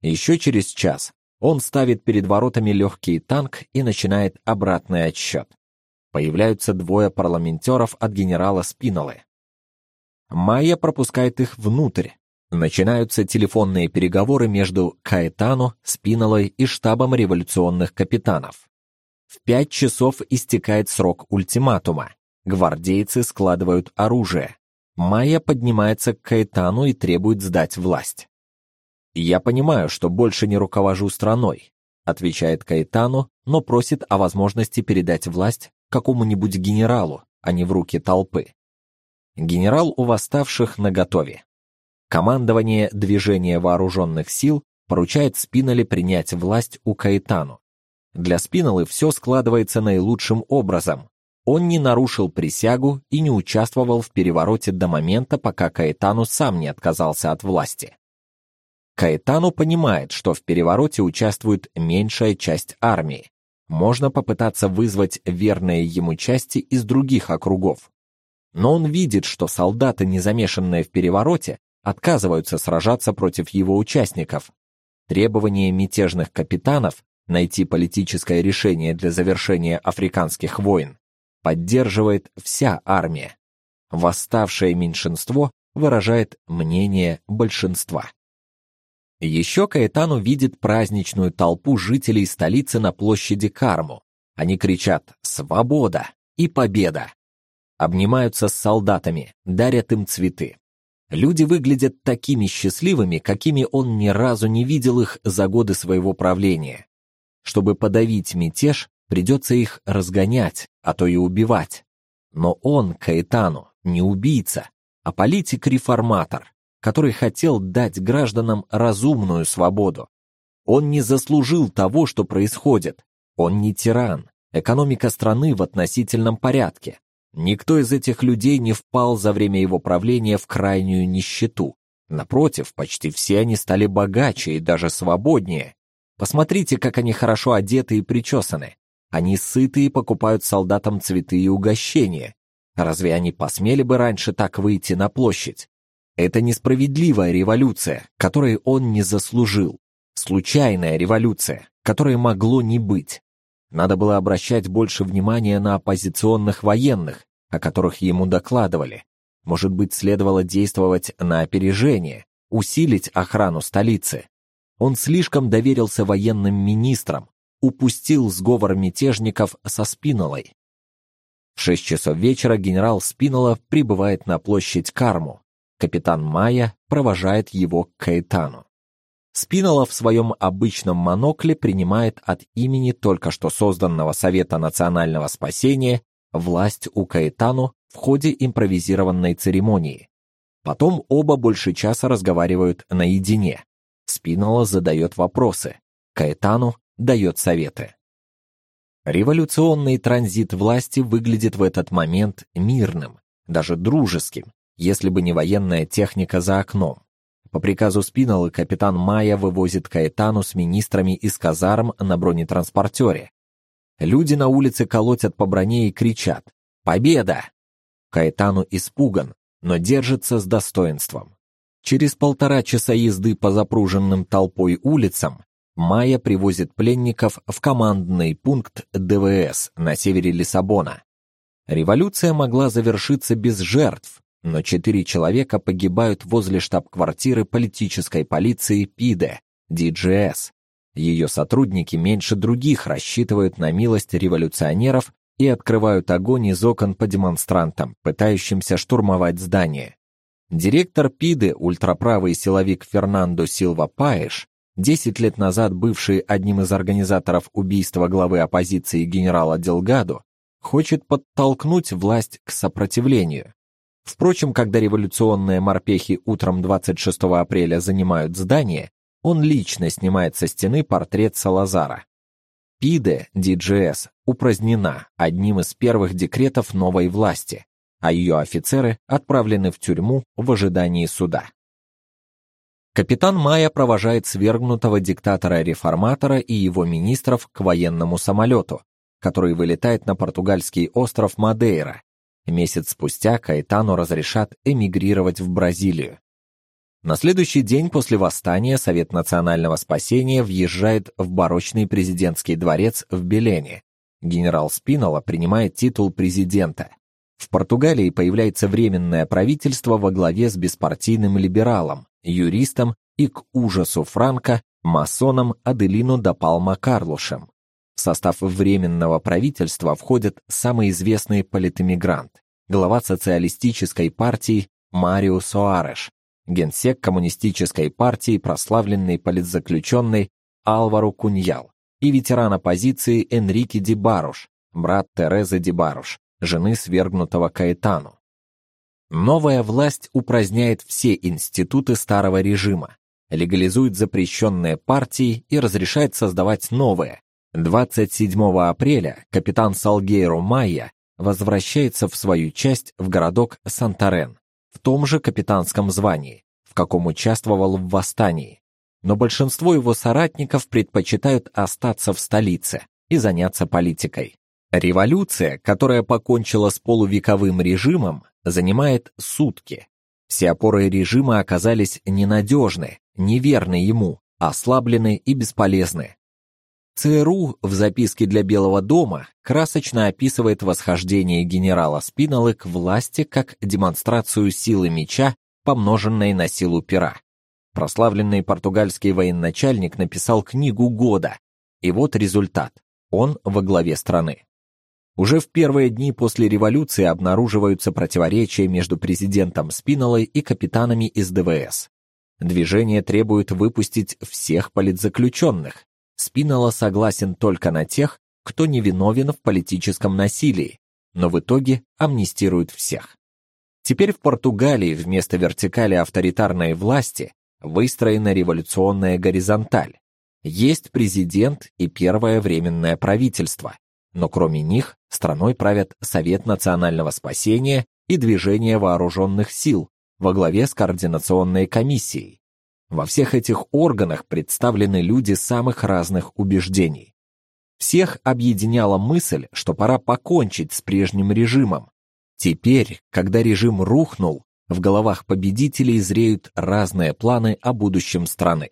Еще через час он ставит перед воротами легкий танк и начинает обратный отсчет. Появляются двое парламентеров от генерала Спинолы. Майя пропускает их внутрь. Начинаются телефонные переговоры между Каэтано, Спинолой и штабом революционных капитанов. В пять часов истекает срок ультиматума. Гвардейцы складывают оружие. Майя поднимается к Каэтану и требует сдать власть. «Я понимаю, что больше не руковожу страной», отвечает Каэтану, но просит о возможности передать власть какому-нибудь генералу, а не в руки толпы. Генерал у восставших наготове. Командование движения вооруженных сил поручает Спиноле принять власть у Каэтану. Для Спинолы все складывается наилучшим образом. Он не нарушил присягу и не участвовал в перевороте до момента, пока Каэтану сам не отказался от власти. Каэтану понимает, что в перевороте участвует меньшая часть армии. Можно попытаться вызвать верные ему части из других округов. Но он видит, что солдаты, не замешанные в перевороте, отказываются сражаться против его участников. Требование мятежных капитанов найти политическое решение для завершения африканских войн поддерживает вся армия. Восставшее меньшинство выражает мнение большинства. Еще Каэтану видит праздничную толпу жителей столицы на площади Карму. Они кричат «Свобода!» и «Победа!». Обнимаются с солдатами, дарят им цветы. Люди выглядят такими счастливыми, какими он ни разу не видел их за годы своего правления. Чтобы подавить мятеж, придется их разгонять, а то и убивать. Но он, Каэтану, не убийца, а политик-реформатор, который хотел дать гражданам разумную свободу. Он не заслужил того, что происходит. Он не тиран. Экономика страны в относительном порядке. Никто из этих людей не впал за время его правления в крайнюю нищету. Напротив, почти все они стали богаче и даже свободнее. Посмотрите, как они хорошо одеты и причесаны. Они сыты и покупают солдатам цветы и угощения. Разве они посмели бы раньше так выйти на площадь? Это несправедливая революция, которой он не заслужил. Случайная революция, которой могло не быть. Надо было обращать больше внимания на оппозиционных военных, о которых ему докладывали. Может быть, следовало действовать на опережение, усилить охрану столицы. Он слишком доверился военным министрам, упустил сговор мятежников со Спинолой. В шесть часов вечера генерал Спинола прибывает на площадь Карму, Капитан Майя провожает его к Каэтану. Спинола в своем обычном монокле принимает от имени только что созданного Совета национального спасения власть у Каэтану в ходе импровизированной церемонии. Потом оба больше часа разговаривают наедине. Спинола задает вопросы, Каэтану дает советы. Революционный транзит власти выглядит в этот момент мирным, даже дружеским, если бы не военная техника за окном. По приказу Спинолы капитан Майя вывозит Каэтану с министрами из казарм на бронетранспортере. Люди на улице колотят по броне и кричат «Победа!». Каэтану испуган, но держится с достоинством. Через полтора часа езды по запруженным толпой улицам Майя привозит пленников в командный пункт ДВС на севере Лиссабона. Революция могла завершиться без жертв, но четыре человека погибают возле штаб-квартиры политической полиции ПИДЕ, ДЖС. Ее сотрудники меньше других рассчитывают на милость революционеров и открывают огонь из окон по демонстрантам, пытающимся штурмовать здание. Директор ПИДы, ультраправый силовик Фернандо Силва Паеш, 10 лет назад бывший одним из организаторов убийства главы оппозиции генерала Делгадо, хочет подтолкнуть власть к сопротивлению. Впрочем, когда революционные морпехи утром 26 апреля занимают здание, он лично снимает со стены портрет Салазара. ПИДе ДЖС упразднена одним из первых декретов новой власти, а ее офицеры отправлены в тюрьму в ожидании суда. Капитан Майя провожает свергнутого диктатора-реформатора и его министров к военному самолету, который вылетает на португальский остров Мадейра Месяц спустя Каэтану разрешат эмигрировать в Бразилию. На следующий день после восстания Совет национального спасения въезжает в барочный президентский дворец в Белене. Генерал Спинола принимает титул президента. В Португалии появляется временное правительство во главе с беспартийным либералом, юристом и к ужасу Франка масоном Аделину да Палма Карлушем. В состав временного правительства входят самый известный политэмигрант, глава социалистической партии Марио Соареш, генсек коммунистической партии, прославленный политзаключенный Álvaro Куньял и ветеран оппозиции Энрике Ди Баруш, брат Терезы Ди Баруш, жены свергнутого Каэтану. Новая власть упраздняет все институты старого режима, легализует запрещенные партии и разрешает создавать новые. 27 апреля капитан Салгейро Майя возвращается в свою часть в городок Сантарен в том же капитанском звании, в каком участвовал в восстании. Но большинство его соратников предпочитают остаться в столице и заняться политикой. Революция, которая покончила с полувековым режимом, занимает сутки. Все опоры режима оказались ненадежны, неверны ему, ослаблены и бесполезны. ЦРУ в записке для Белого дома красочно описывает восхождение генерала Спинолы к власти как демонстрацию силы меча, помноженной на силу пера. Прославленный португальский военачальник написал книгу года, и вот результат. Он во главе страны. Уже в первые дни после революции обнаруживаются противоречия между президентом Спинолой и капитанами из ДВС. Движение требует выпустить всех политзаключенных. Спинола согласен только на тех, кто невиновен в политическом насилии, но в итоге амнистирует всех. Теперь в Португалии вместо вертикали авторитарной власти выстроена революционная горизонталь. Есть президент и первое временное правительство, но кроме них страной правят Совет национального спасения и Движение вооруженных сил во главе с координационной комиссией. Во всех этих органах представлены люди самых разных убеждений. Всех объединяла мысль, что пора покончить с прежним режимом. Теперь, когда режим рухнул, в головах победителей зреют разные планы о будущем страны.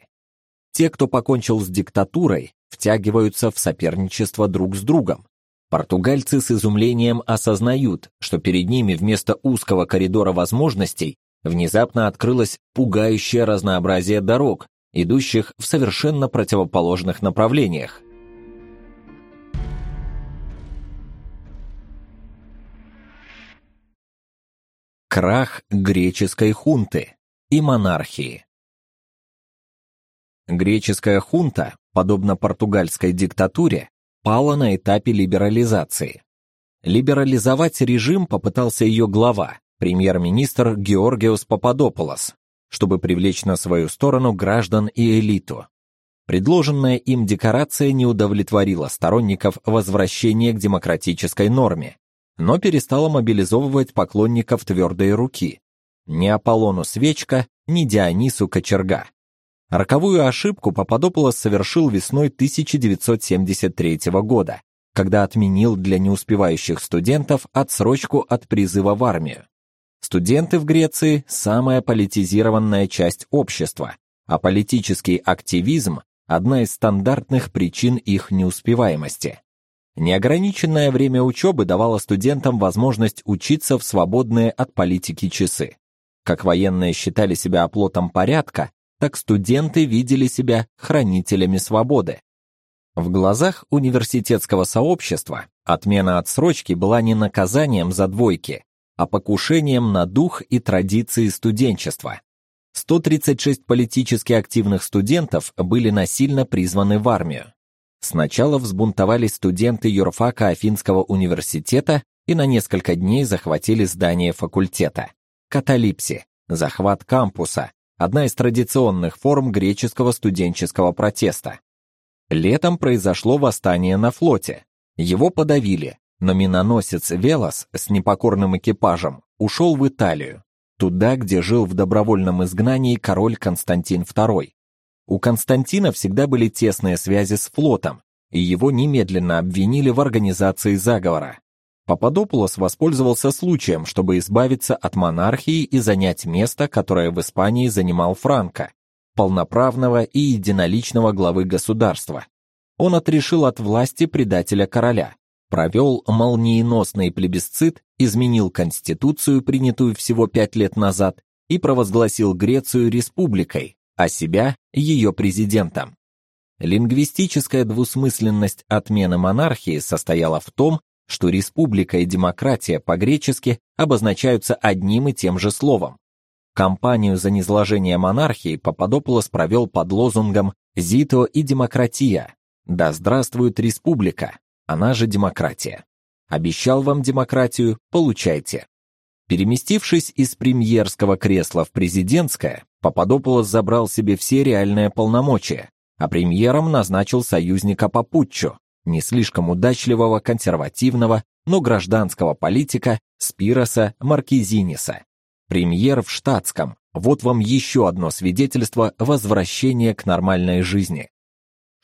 Те, кто покончил с диктатурой, втягиваются в соперничество друг с другом. Португальцы с изумлением осознают, что перед ними вместо узкого коридора возможностей внезапно открылось пугающее разнообразие дорог, идущих в совершенно противоположных направлениях. Крах греческой хунты и монархии. Греческая хунта, подобно португальской диктатуре, пала на этапе либерализации. Либерализовать режим попытался ее глава, премьер-министр Георгиос Пападополос, чтобы привлечь на свою сторону граждан и элиту. Предложенная им декорация не удовлетворила сторонников возвращения к демократической норме, но перестала мобилизовывать поклонников твердой руки. Ни Аполлону Свечка, ни Дионису Кочерга. Роковую ошибку Пападополос совершил весной 1973 года, когда отменил для неуспевающих студентов отсрочку от призыва в армию. Студенты в Греции самая политизированная часть общества, а политический активизм одна из стандартных причин их неуспеваемости. Неограниченное время учебы давало студентам возможность учиться в свободные от политики часы. Как военные считали себя оплотом порядка, так студенты видели себя хранителями свободы. В глазах университетского сообщества отмена отсрочки была не наказанием за двойки, а покушением на дух и традиции студенчества. 136 политически активных студентов были насильно призваны в армию. Сначала взбунтовались студенты юрфака Афинского университета и на несколько дней захватили здание факультета. Каталипси, захват кампуса, одна из традиционных форм греческого студенческого протеста. Летом произошло восстание на флоте. Его подавили, но миноносец Велос с непокорным экипажем ушел в Италию, туда, где жил в добровольном изгнании король Константин II. У Константина всегда были тесные связи с флотом, и его немедленно обвинили в организации заговора. Пападопулос воспользовался случаем, чтобы избавиться от монархии и занять место, которое в Испании занимал Франко, полноправного и единоличного главы государства. Он отрешил от власти предателя короля, провел молниеносный плебисцит, изменил конституцию, принятую всего пять лет назад, и провозгласил Грецию республикой, а себя ее президентом. Лингвистическая двусмысленность отмены монархии состояла в том, что республика и демократия по-гречески обозначаются одним и тем же словом. Кампанию за низложение монархии Пападопулос провел под лозунгом «Зито и демократия», «Да здравствует республика», она же демократия. Обещал вам демократию, получайте. Переместившись из премьерского кресла в президентское, Пападопулос забрал себе все реальные полномочия, а премьером назначил союзника Папуччо, не слишком удачливого консервативного, но гражданского политика Спироса Маркизиниса. Премьер в штатском. Вот вам еще одно свидетельство возвращения к нормальной жизни.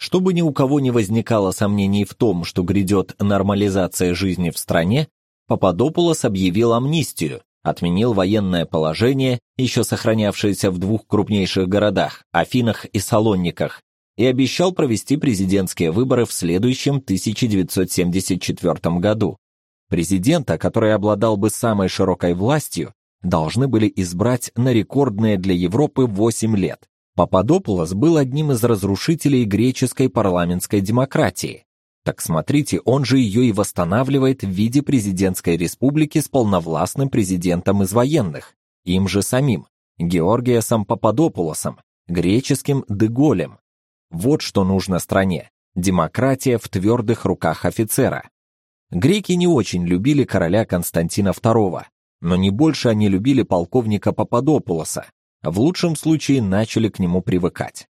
Чтобы ни у кого не возникало сомнений в том, что грядет нормализация жизни в стране, Пападопулос объявил амнистию, отменил военное положение, еще сохранявшееся в двух крупнейших городах Афинах и Салониках, и обещал провести президентские выборы в следующем 1974 году. Президента, который обладал бы самой широкой властью, должны были избрать на рекордные для Европы 8 лет. Пападопулос был одним из разрушителей греческой парламентской демократии. Так смотрите, он же ее и восстанавливает в виде президентской республики с полновластным президентом из военных, им же самим, Георгиосом Пападопулосом, греческим Деголем, вот что нужно стране. Демократия в твердых руках офицера. Греки не очень любили короля Константина II, но не больше они любили полковника Пападопулоса. В лучшем случае начали к нему привыкать.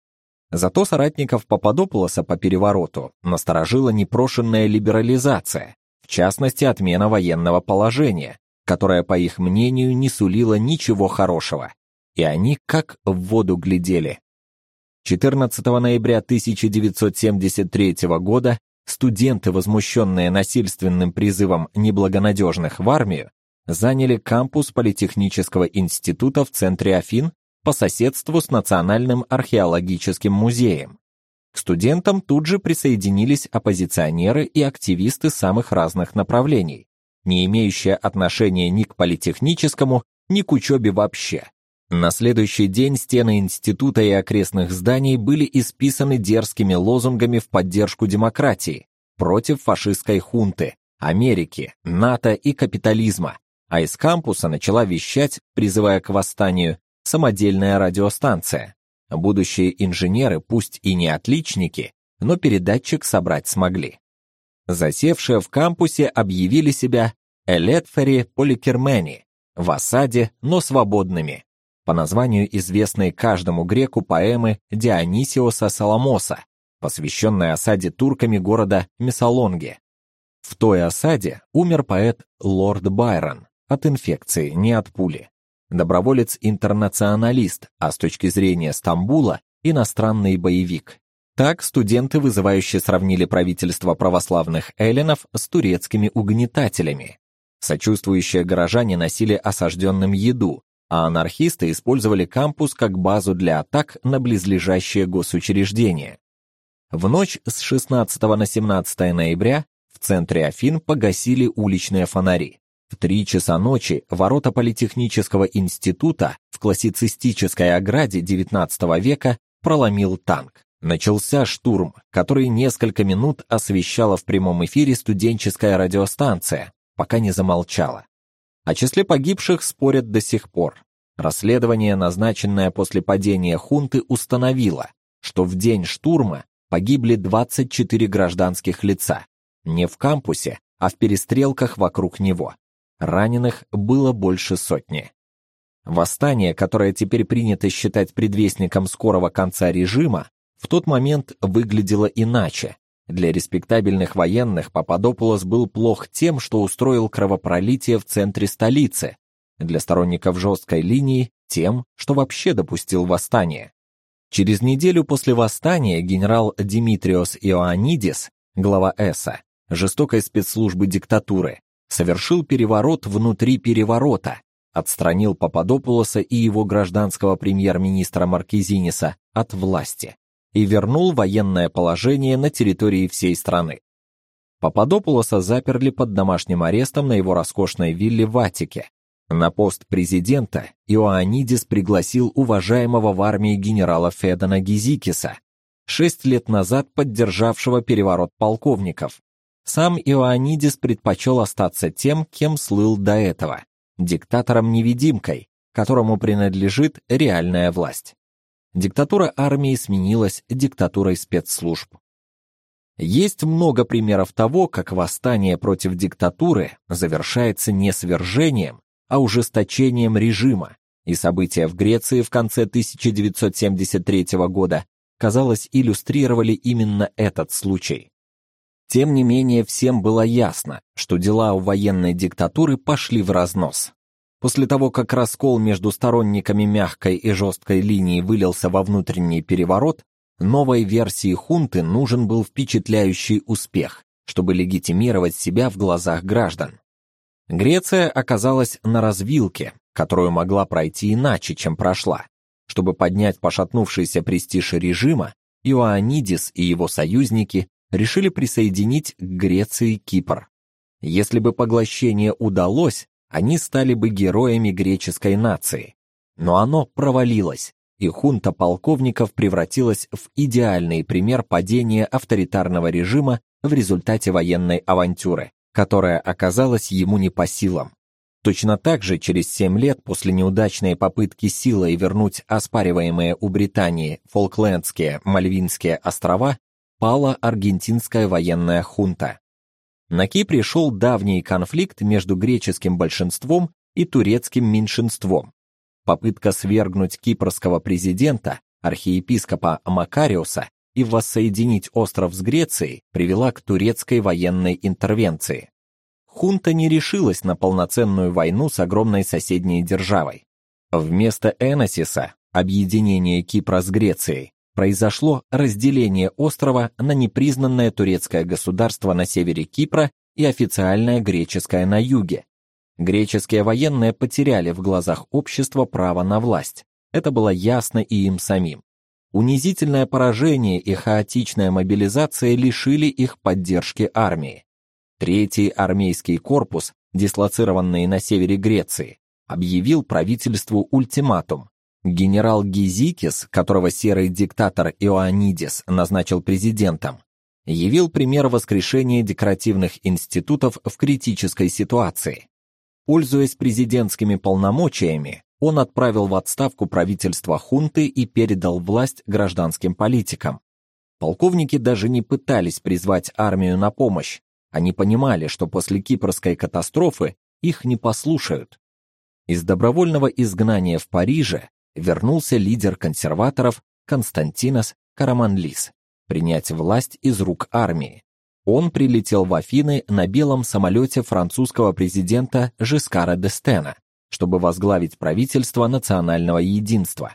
Зато соратников Пападопулоса по перевороту насторожила непрошенная либерализация, в частности отмена военного положения, которая, по их мнению, не сулила ничего хорошего. И они как в воду глядели. 14 ноября 1973 года студенты, возмущенные насильственным призывом неблагонадежных в армию, заняли кампус Политехнического института в центре Афин по соседству с Национальным археологическим музеем. К студентам тут же присоединились оппозиционеры и активисты самых разных направлений, не имеющие отношения ни к политехническому, ни к учебе вообще. На следующий день стены института и окрестных зданий были исписаны дерзкими лозунгами в поддержку демократии, против фашистской хунты, Америки, НАТО и капитализма, а из кампуса начала вещать, призывая к восстанию, самодельная радиостанция. Будущие инженеры, пусть и не отличники, но передатчик собрать смогли. Засевшие в кампусе объявили себя Элетфери Поликермени, в осаде, но свободными по названию известной каждому греку поэмы Дионисиоса Саламоса, посвященной осаде турками города Месалонге. В той осаде умер поэт Лорд Байрон от инфекции, не от пули. Доброволец-интернационалист, а с точки зрения Стамбула иностранный боевик. Так студенты вызывающе сравнили правительство православных эллинов с турецкими угнетателями. Сочувствующие горожане носили осажденным еду, а анархисты использовали кампус как базу для атак на близлежащие госучреждения. В ночь с 16 на 17 ноября в центре Афин погасили уличные фонари. В три часа ночи ворота Политехнического института в классицистической ограде XIX века проломил танк. Начался штурм, который несколько минут освещала в прямом эфире студенческая радиостанция, пока не замолчала. О числе погибших спорят до сих пор. Расследование, назначенное после падения хунты, установило, что в день штурма погибли 24 гражданских лица, не в кампусе, а в перестрелках вокруг него. Раненых было больше сотни. Восстание, которое теперь принято считать предвестником скорого конца режима, в тот момент выглядело иначе. Для респектабельных военных Пападопулос был плох тем, что устроил кровопролитие в центре столицы. Для сторонников жесткой линии тем, что вообще допустил восстание. Через неделю после восстания генерал Димитриос Иоаннидис, глава ЭСА, жестокой спецслужбы диктатуры, совершил переворот внутри переворота, отстранил Пападопулоса и его гражданского премьер-министра Маркизиниса от власти и вернул военное положение на территории всей страны. Пападопулоса заперли под домашним арестом на его роскошной вилле в Атике. На пост президента Иоаннидис пригласил уважаемого в армии генерала Федона Гизикиса, шесть лет назад поддержавшего переворот полковников. Сам Иоаннидис предпочел остаться тем, кем слыл до этого диктатором-невидимкой, которому принадлежит реальная власть. Диктатура армии сменилась диктатурой спецслужб. Есть много примеров того, как восстание против диктатуры завершается не свержением, а ужесточением режима, и события в Греции в конце 1973 года, казалось, иллюстрировали именно этот случай. Тем не менее, всем было ясно, что дела у военной диктатуры пошли в разнос. После того, как раскол между сторонниками мягкой и жесткой линии вылился во внутренний переворот, новой версии хунты нужен был впечатляющий успех, чтобы легитимировать себя в глазах граждан. Греция оказалась на развилке, которую могла пройти иначе, чем прошла. Чтобы поднять пошатнувшийся престиж режима, Иоаннидис и его союзники решили присоединить к Греции Кипр. Если бы поглощение удалось, они стали бы героями греческой нации. Но оно провалилось, и хунта полковников превратилась в идеальный пример падения авторитарного режима в результате военной авантюры, которая оказалась ему не по силам. Точно так же через семь лет после неудачной попытки силой вернуть оспариваемые у Британии Фолклендские, Мальвинские острова пала аргентинская военная хунта. На Кипре шел давний конфликт между греческим большинством и турецким меньшинством. Попытка свергнуть кипрского президента, архиепископа Макариуса, и воссоединить остров с Грецией привела к турецкой военной интервенции. Хунта не решилась на полноценную войну с огромной соседней державой. Вместо Эносиса, объединения Кипра с Грецией, произошло разделение острова на непризнанное турецкое государство на севере Кипра и официальное греческое на юге. Греческие военные потеряли в глазах общества право на власть. Это было ясно и им самим. Унизительное поражение и хаотичная мобилизация лишили их поддержки армии. Третий армейский корпус, дислоцированный на севере Греции, объявил правительству ультиматум Генерал Гизикис, которого серый диктатор Иоаннидис назначил президентом, явил пример воскрешения декоративных институтов в критической ситуации. Пользуясь президентскими полномочиями, он отправил в отставку правительство хунты и передал власть гражданским политикам. Полковники даже не пытались призвать армию на помощь. Они понимали, что после кипрской катастрофы их не послушают. Из добровольного изгнания в Париже вернулся лидер консерваторов Константинос Караманлис принять власть из рук армии. Он прилетел в Афины на белом самолете французского президента Жискара д'Эстена, чтобы возглавить правительство национального единства.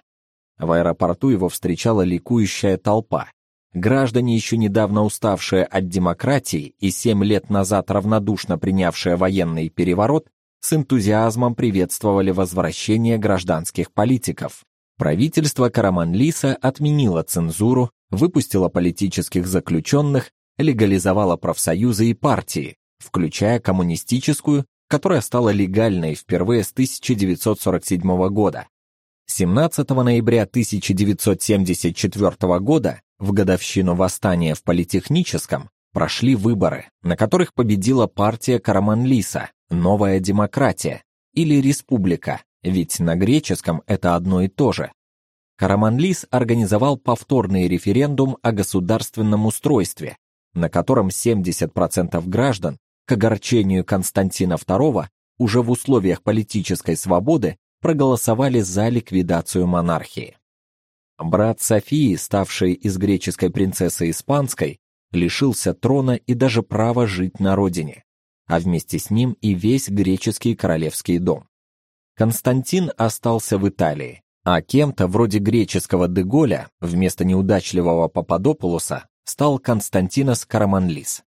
В аэропорту его встречала ликующая толпа. Граждане, еще недавно уставшие от демократии и семь лет назад равнодушно принявшие военный переворот, с энтузиазмом приветствовали возвращение гражданских политиков. Правительство Караманлиса отменило цензуру, выпустило политических заключенных, легализовало профсоюзы и партии, включая коммунистическую, которая стала легальной впервые с 1947 года. 17 ноября 1974 года, в годовщину восстания в Политехническом, прошли выборы, на которых победила партия Караманлиса, Новая демократия или республика, ведь на греческом это одно и то же. Караманлис организовал повторный референдум о государственном устройстве, на котором 70% граждан, к огорчению Константина II, уже в условиях политической свободы проголосовали за ликвидацию монархии. Брат Софии, ставший из греческой принцессы испанской, лишился трона и даже права жить на родине а вместе с ним и весь греческий королевский дом. Константин остался в Италии, а кем-то вроде греческого Деголя вместо неудачливого Пападопулоса стал Константинос Караманлис.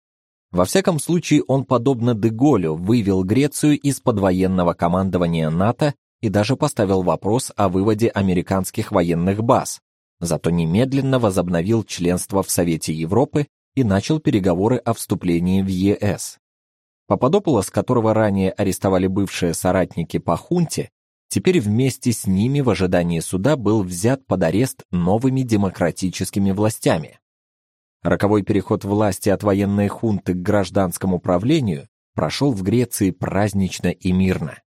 Во всяком случае, он подобно Деголю вывел Грецию из-под военного командования НАТО и даже поставил вопрос о выводе американских военных баз. Зато немедленно возобновил членство в Совете Европы и начал переговоры о вступлении в ЕС. Пападопулос, которого ранее арестовали бывшие соратники по хунте, теперь вместе с ними в ожидании суда был взят под арест новыми демократическими властями. Роковой переход власти от военной хунты к гражданскому правлению прошел в Греции празднично и мирно.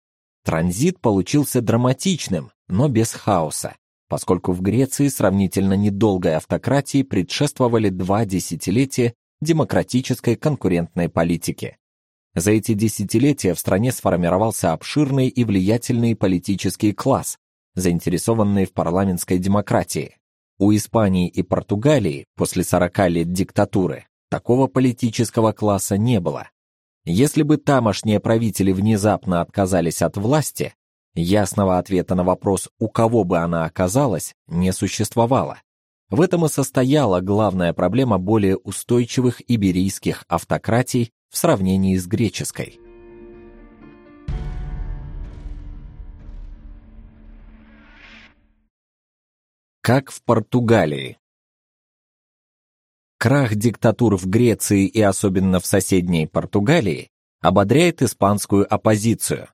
Транзит получился драматичным, но без хаоса, поскольку в Греции сравнительно недолгой автократии предшествовали два десятилетия демократической конкурентной политики. За эти десятилетия в стране сформировался обширный и влиятельный политический класс, заинтересованный в парламентской демократии. У Испании и Португалии после 40 лет диктатуры такого политического класса не было. Если бы тамошние правители внезапно отказались от власти, ясного ответа на вопрос, у кого бы она оказалась, не существовало. В этом и состояла главная проблема более устойчивых иберийских автократий в сравнении с греческой. Как в Португалии. Крах диктатур в Греции и особенно в соседней Португалии ободряет испанскую оппозицию.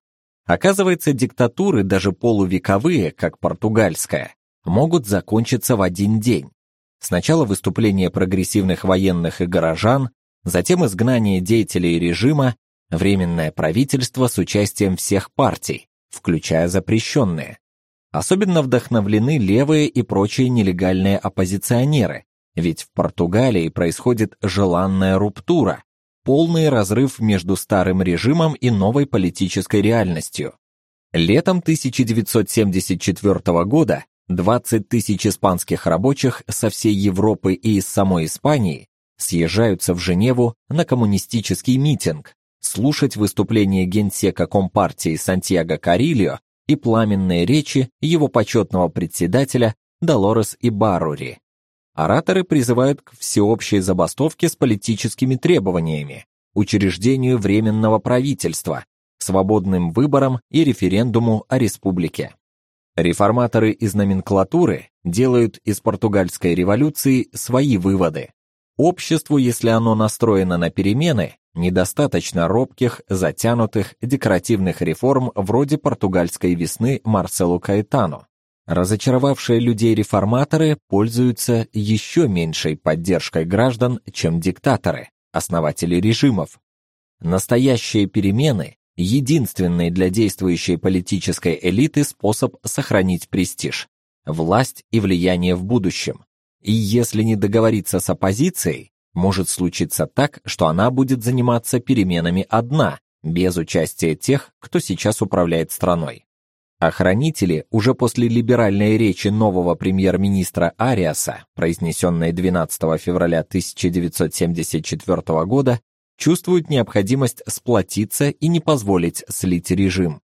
Оказывается, диктатуры, даже полувековые, как португальская, могут закончиться в один день. Сначала выступление прогрессивных военных и горожан, затем изгнание деятелей режима, временное правительство с участием всех партий, включая запрещенные. Особенно вдохновлены левые и прочие нелегальные оппозиционеры, ведь в Португалии происходит желанная рупитура, полный разрыв между старым режимом и новой политической реальностью. Летом 1974 года 20 тысяч испанских рабочих со всей Европы и из самой Испании съезжаются в Женеву на коммунистический митинг, слушать выступление генсека Компартии Сантьяго Карильо и пламенные речи его почетного председателя Долорес Ибарури. Ораторы призывают к всеобщей забастовке с политическими требованиями, учреждению временного правительства, свободным выборам и референдуму о республике. Реформаторы из номенклатуры делают из португальской революции свои выводы. Обществу, если оно настроено на перемены, недостаточно робких, затянутых, декоративных реформ вроде португальской весны Марселу Каэтану. Разочаровавшие людей реформаторы пользуются еще меньшей поддержкой граждан, чем диктаторы, основатели режимов. Настоящие перемены единственный для действующей политической элиты способ сохранить престиж, власть и влияние в будущем. И если не договориться с оппозицией, может случиться так, что она будет заниматься переменами одна, без участия тех, кто сейчас управляет страной. Охранители уже после либеральной речи нового премьер-министра Ариаса, произнесенной 12 февраля 1974 года, чувствуют необходимость сплотиться и не позволить слить режим.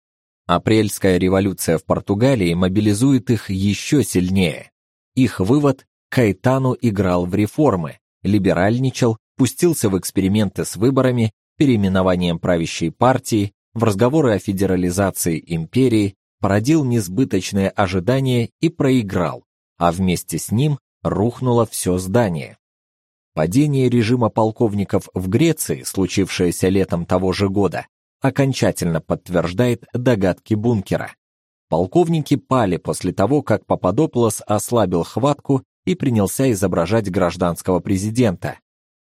Апрельская революция в Португалии мобилизует их еще сильнее. Их вывод Кайтану играл в реформы, либеральничал, пустился в эксперименты с выборами, переименованием правящей партии, в разговоры о федерализации империи, породил несбыточные ожидания и проиграл, а вместе с ним рухнуло все здание. Падение режима полковников в Греции, случившееся летом того же года, окончательно подтверждает догадки Бункера. Полковники пали после того, как Пападополос ослабил хватку и принялся изображать гражданского президента.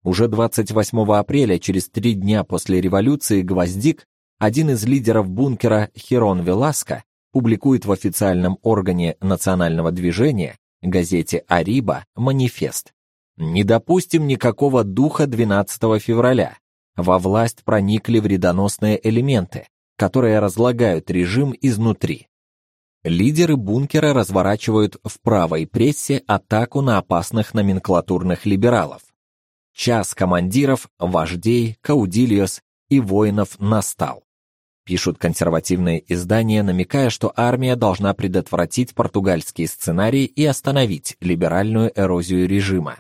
Уже 28 апреля, через три дня после революции, Гвоздик, один из лидеров бункера Херон Веласко, публикует в официальном органе национального движения, газете Ариба, манифест. Не допустим никакого духа 12 февраля. Во власть проникли вредоносные элементы, которые разлагают режим изнутри. Лидеры бункера разворачивают в правой прессе атаку на опасных номенклатурных либералов. Час командиров, вождей, каудильос и воинов настал. Пишут консервативные издания, намекая, что армия должна предотвратить португальский сценарий и остановить либеральную эрозию режима.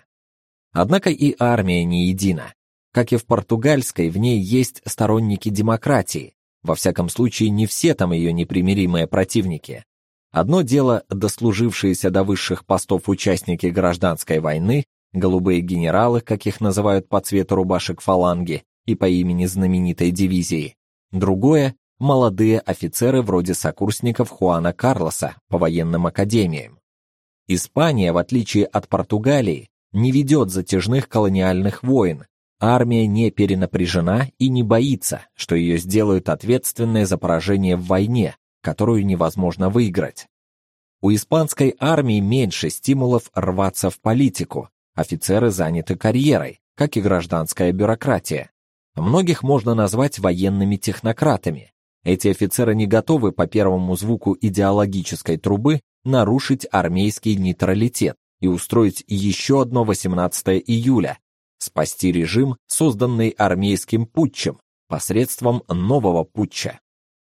Однако и армия не едина. Как и в португальской, в ней есть сторонники демократии. Во всяком случае, не все там ее непримиримые противники. Одно дело дослужившиеся до высших постов участники гражданской войны, голубые генералы, как их называют по цвету рубашек фаланги и по имени знаменитой дивизии. Другое молодые офицеры вроде сокурсников Хуана Карлоса по военным академиям. Испания, в отличие от Португалии, не ведет затяжных колониальных войн. Армия не перенапряжена и не боится, что ее сделают ответственной за поражение в войне, которую невозможно выиграть. У испанской армии меньше стимулов рваться в политику. Офицеры заняты карьерой, как и гражданская бюрократия. Многих можно назвать военными технократами, эти офицеры не готовы по первому звуку идеологической трубы нарушить армейский нейтралитет и устроить еще одно 18 июля, спасти режим, созданный армейским путчем, посредством нового путча.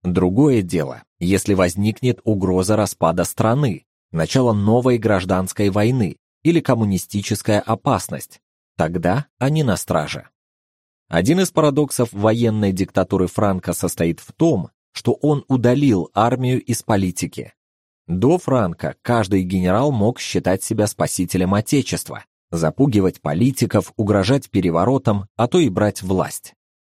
Другое дело, если возникнет угроза распада страны, начало новой гражданской войны или коммунистическая опасность, тогда они на страже. Один из парадоксов военной диктатуры Франко состоит в том, что он удалил армию из политики. До Франко каждый генерал мог считать себя спасителем отечества, запугивать политиков, угрожать переворотом, а то и брать власть.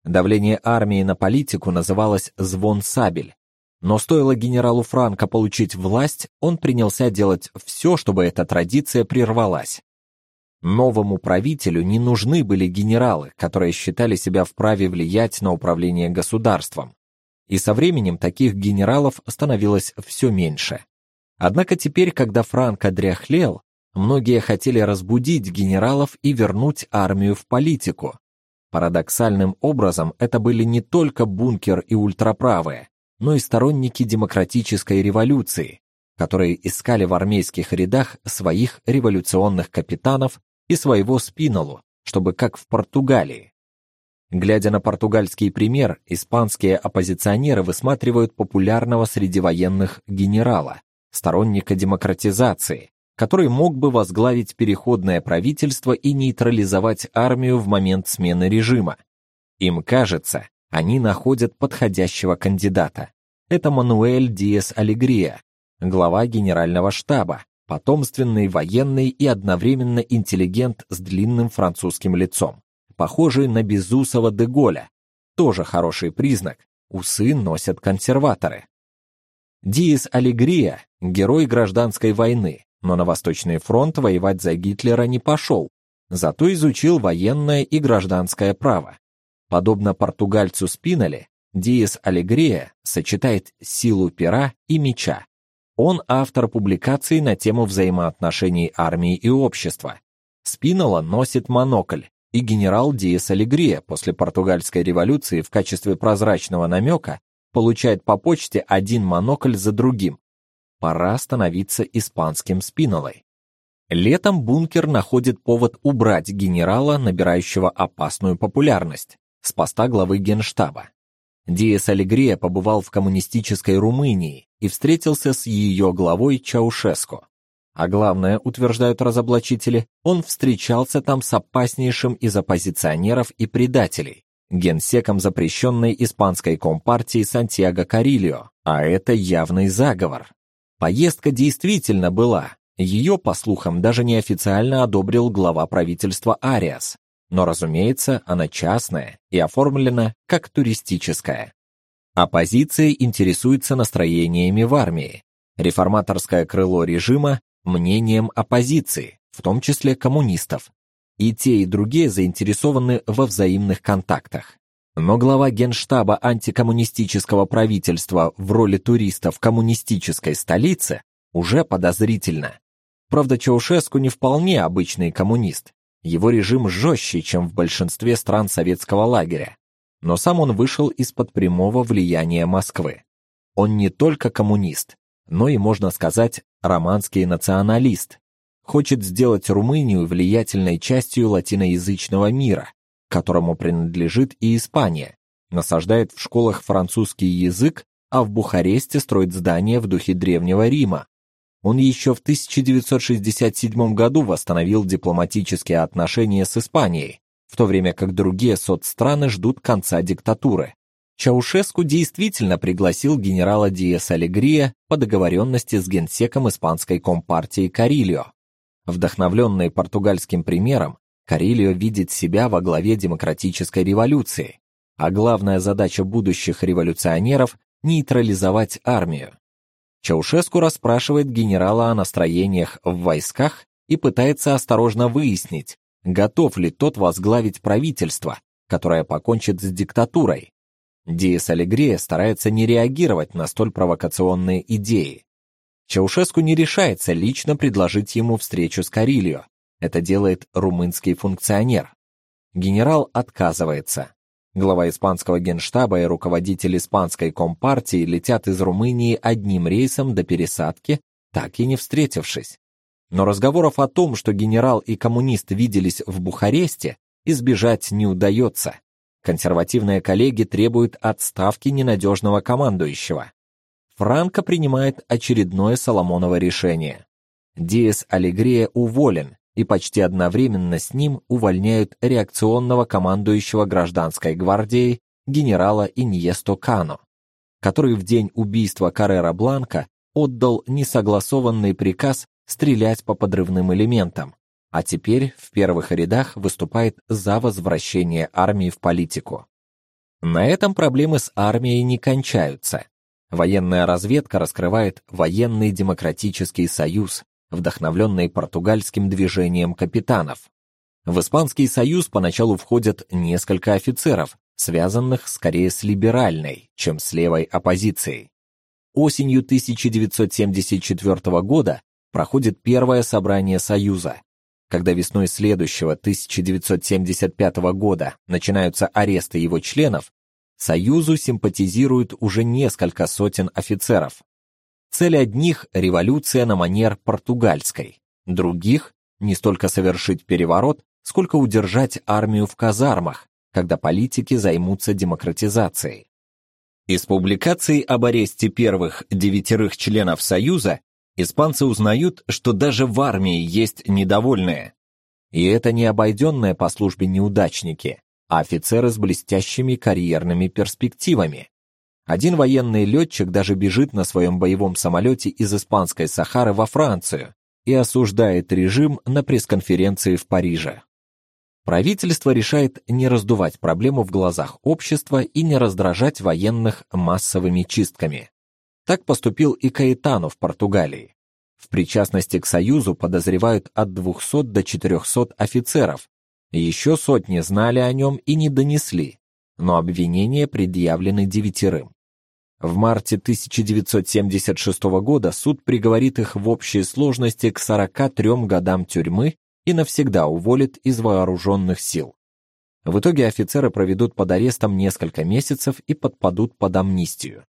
Давление армии на политику называлось звон сабель. Но стоило генералу Франко получить власть, он принялся делать все, чтобы эта традиция прервалась. Новому правителю не нужны были генералы, которые считали себя вправе влиять на управление государством. И со временем таких генералов становилось все меньше. Однако теперь, когда Франко дряхлел, многие хотели разбудить генералов и вернуть армию в политику. Парадоксальным образом это были не только бункер и ультраправые, но и сторонники демократической революции, которые искали в армейских рядах своих революционных капитанов и своего Спинолу, чтобы как в Португалии. Глядя на португальский пример, испанские оппозиционеры высматривают популярного среди военных генерала, сторонника демократизации, который мог бы возглавить переходное правительство и нейтрализовать армию в момент смены режима. Им кажется, они находят подходящего кандидата. Это Мануэль Диас Алегрия, глава генерального штаба, потомственный военный и одновременно интеллигент с длинным французским лицом, похожий на Безусова де Голля. Тоже хороший признак. Усы носят консерваторы. Диес Алегрия герой гражданской войны, но на Восточный фронт воевать за Гитлера не пошел, зато изучил военное и гражданское право. Подобно португальцу Спинелли, Диес Алегрия сочетает силу пера и меча. Он автор публикаций на тему взаимоотношений армии и общества. Спинола носит монокль, и генерал Диас Алегрия после португальской революции в качестве прозрачного намека получает по почте один монокль за другим. Пора становиться испанским Спинолой. Летом бункер находит повод убрать генерала, набирающего опасную популярность, с поста главы Генштаба. Диас Алегрия побывал в коммунистической Румынии и встретился с ее главой Чаушеско. А главное, утверждают разоблачители, он встречался там с опаснейшим из оппозиционеров и предателей, генсеком запрещенной испанской компартии Сантьяго Карильо, а это явный заговор. Поездка действительно была. Ее, по слухам, даже неофициально одобрил глава правительства Ариас, но, разумеется, она частная и оформлена как туристическая. Оппозиция интересуется настроениями в армии. Реформаторское крыло режима мнением оппозиции, в том числе коммунистов. И те, и другие заинтересованы во взаимных контактах. Но глава Генштаба антикоммунистического правительства в роли туриста в коммунистической столице уже подозрительно. Правда, Чаушеску не вполне обычный коммунист. Его режим жестче, чем в большинстве стран советского лагеря. Но сам он вышел из-под прямого влияния Москвы. Он не только коммунист, но и, можно сказать, романский националист. Хочет сделать Румынию влиятельной частью латиноязычного мира, которому принадлежит и Испания. Насаждает в школах французский язык, а в Бухаресте строит здания в духе древнего Рима, он еще в 1967 году восстановил дипломатические отношения с Испанией, в то время как другие соцстраны ждут конца диктатуры. Чаушеску действительно пригласил генерала Диэс Алегрия по договоренности с генсеком испанской компартии Карильо. Вдохновленный португальским примером, Карильо видит себя во главе демократической революции, а главная задача будущих революционеров нейтрализовать армию. Чаушеску расспрашивает генерала о настроениях в войсках и пытается осторожно выяснить, готов ли тот возглавить правительство, которое покончит с диктатурой. Диэс Алегрия старается не реагировать на столь провокационные идеи. Чаушеску не решается лично предложить ему встречу с Карильо. Это делает румынский функционер. Генерал отказывается. Глава испанского генштаба и руководитель испанской компартии летят из Румынии одним рейсом до пересадки, так и не встретившись. Но разговоров о том, что генерал и коммунист виделись в Бухаресте, избежать не удается. Консервативные коллеги требуют отставки ненадежного командующего. Франко принимает очередное Соломоново решение. Диэс Алегрия уволен, и почти одновременно с ним увольняют реакционного командующего гражданской гвардией генерала Иньесто Кано, который в день убийства Каррера Бланка отдал несогласованный приказ стрелять по подрывным элементам, а теперь в первых рядах выступает за возвращение армии в политику. На этом проблемы с армией не кончаются. Военная разведка раскрывает военный демократический союз, вдохновленный португальским движением капитанов. В испанский союз поначалу входят несколько офицеров, связанных скорее с либеральной, чем с левой оппозицией. Осенью 1974 года проходит первое собрание союза. Когда весной следующего 1975 года начинаются аресты его членов, Союзу симпатизируют уже несколько сотен офицеров. Цель одних революция на манер португальской, других не столько совершить переворот, сколько удержать армию в казармах, когда политики займутся демократизацией. Из публикаций об аресте первых девятерых членов Союза испанцы узнают, что даже в армии есть недовольные. И это не обойденные по службе неудачники, а офицеры с блестящими карьерными перспективами. Один военный летчик даже бежит на своем боевом самолете из испанской Сахары во Францию и осуждает режим на пресс-конференции в Париже. Правительство решает не раздувать проблему в глазах общества и не раздражать военных массовыми чистками. Так поступил и Каэтано в Португалии. В причастности к союзу подозревают от 200 до 400 офицеров, еще сотни знали о нем и не донесли, но обвинения предъявлены девятерым. В марте 1976 года суд приговорит их в общей сложности к 43 годам тюрьмы и навсегда уволит из вооруженных сил. В итоге офицеры проведут под арестом несколько месяцев и подпадут под амнистию.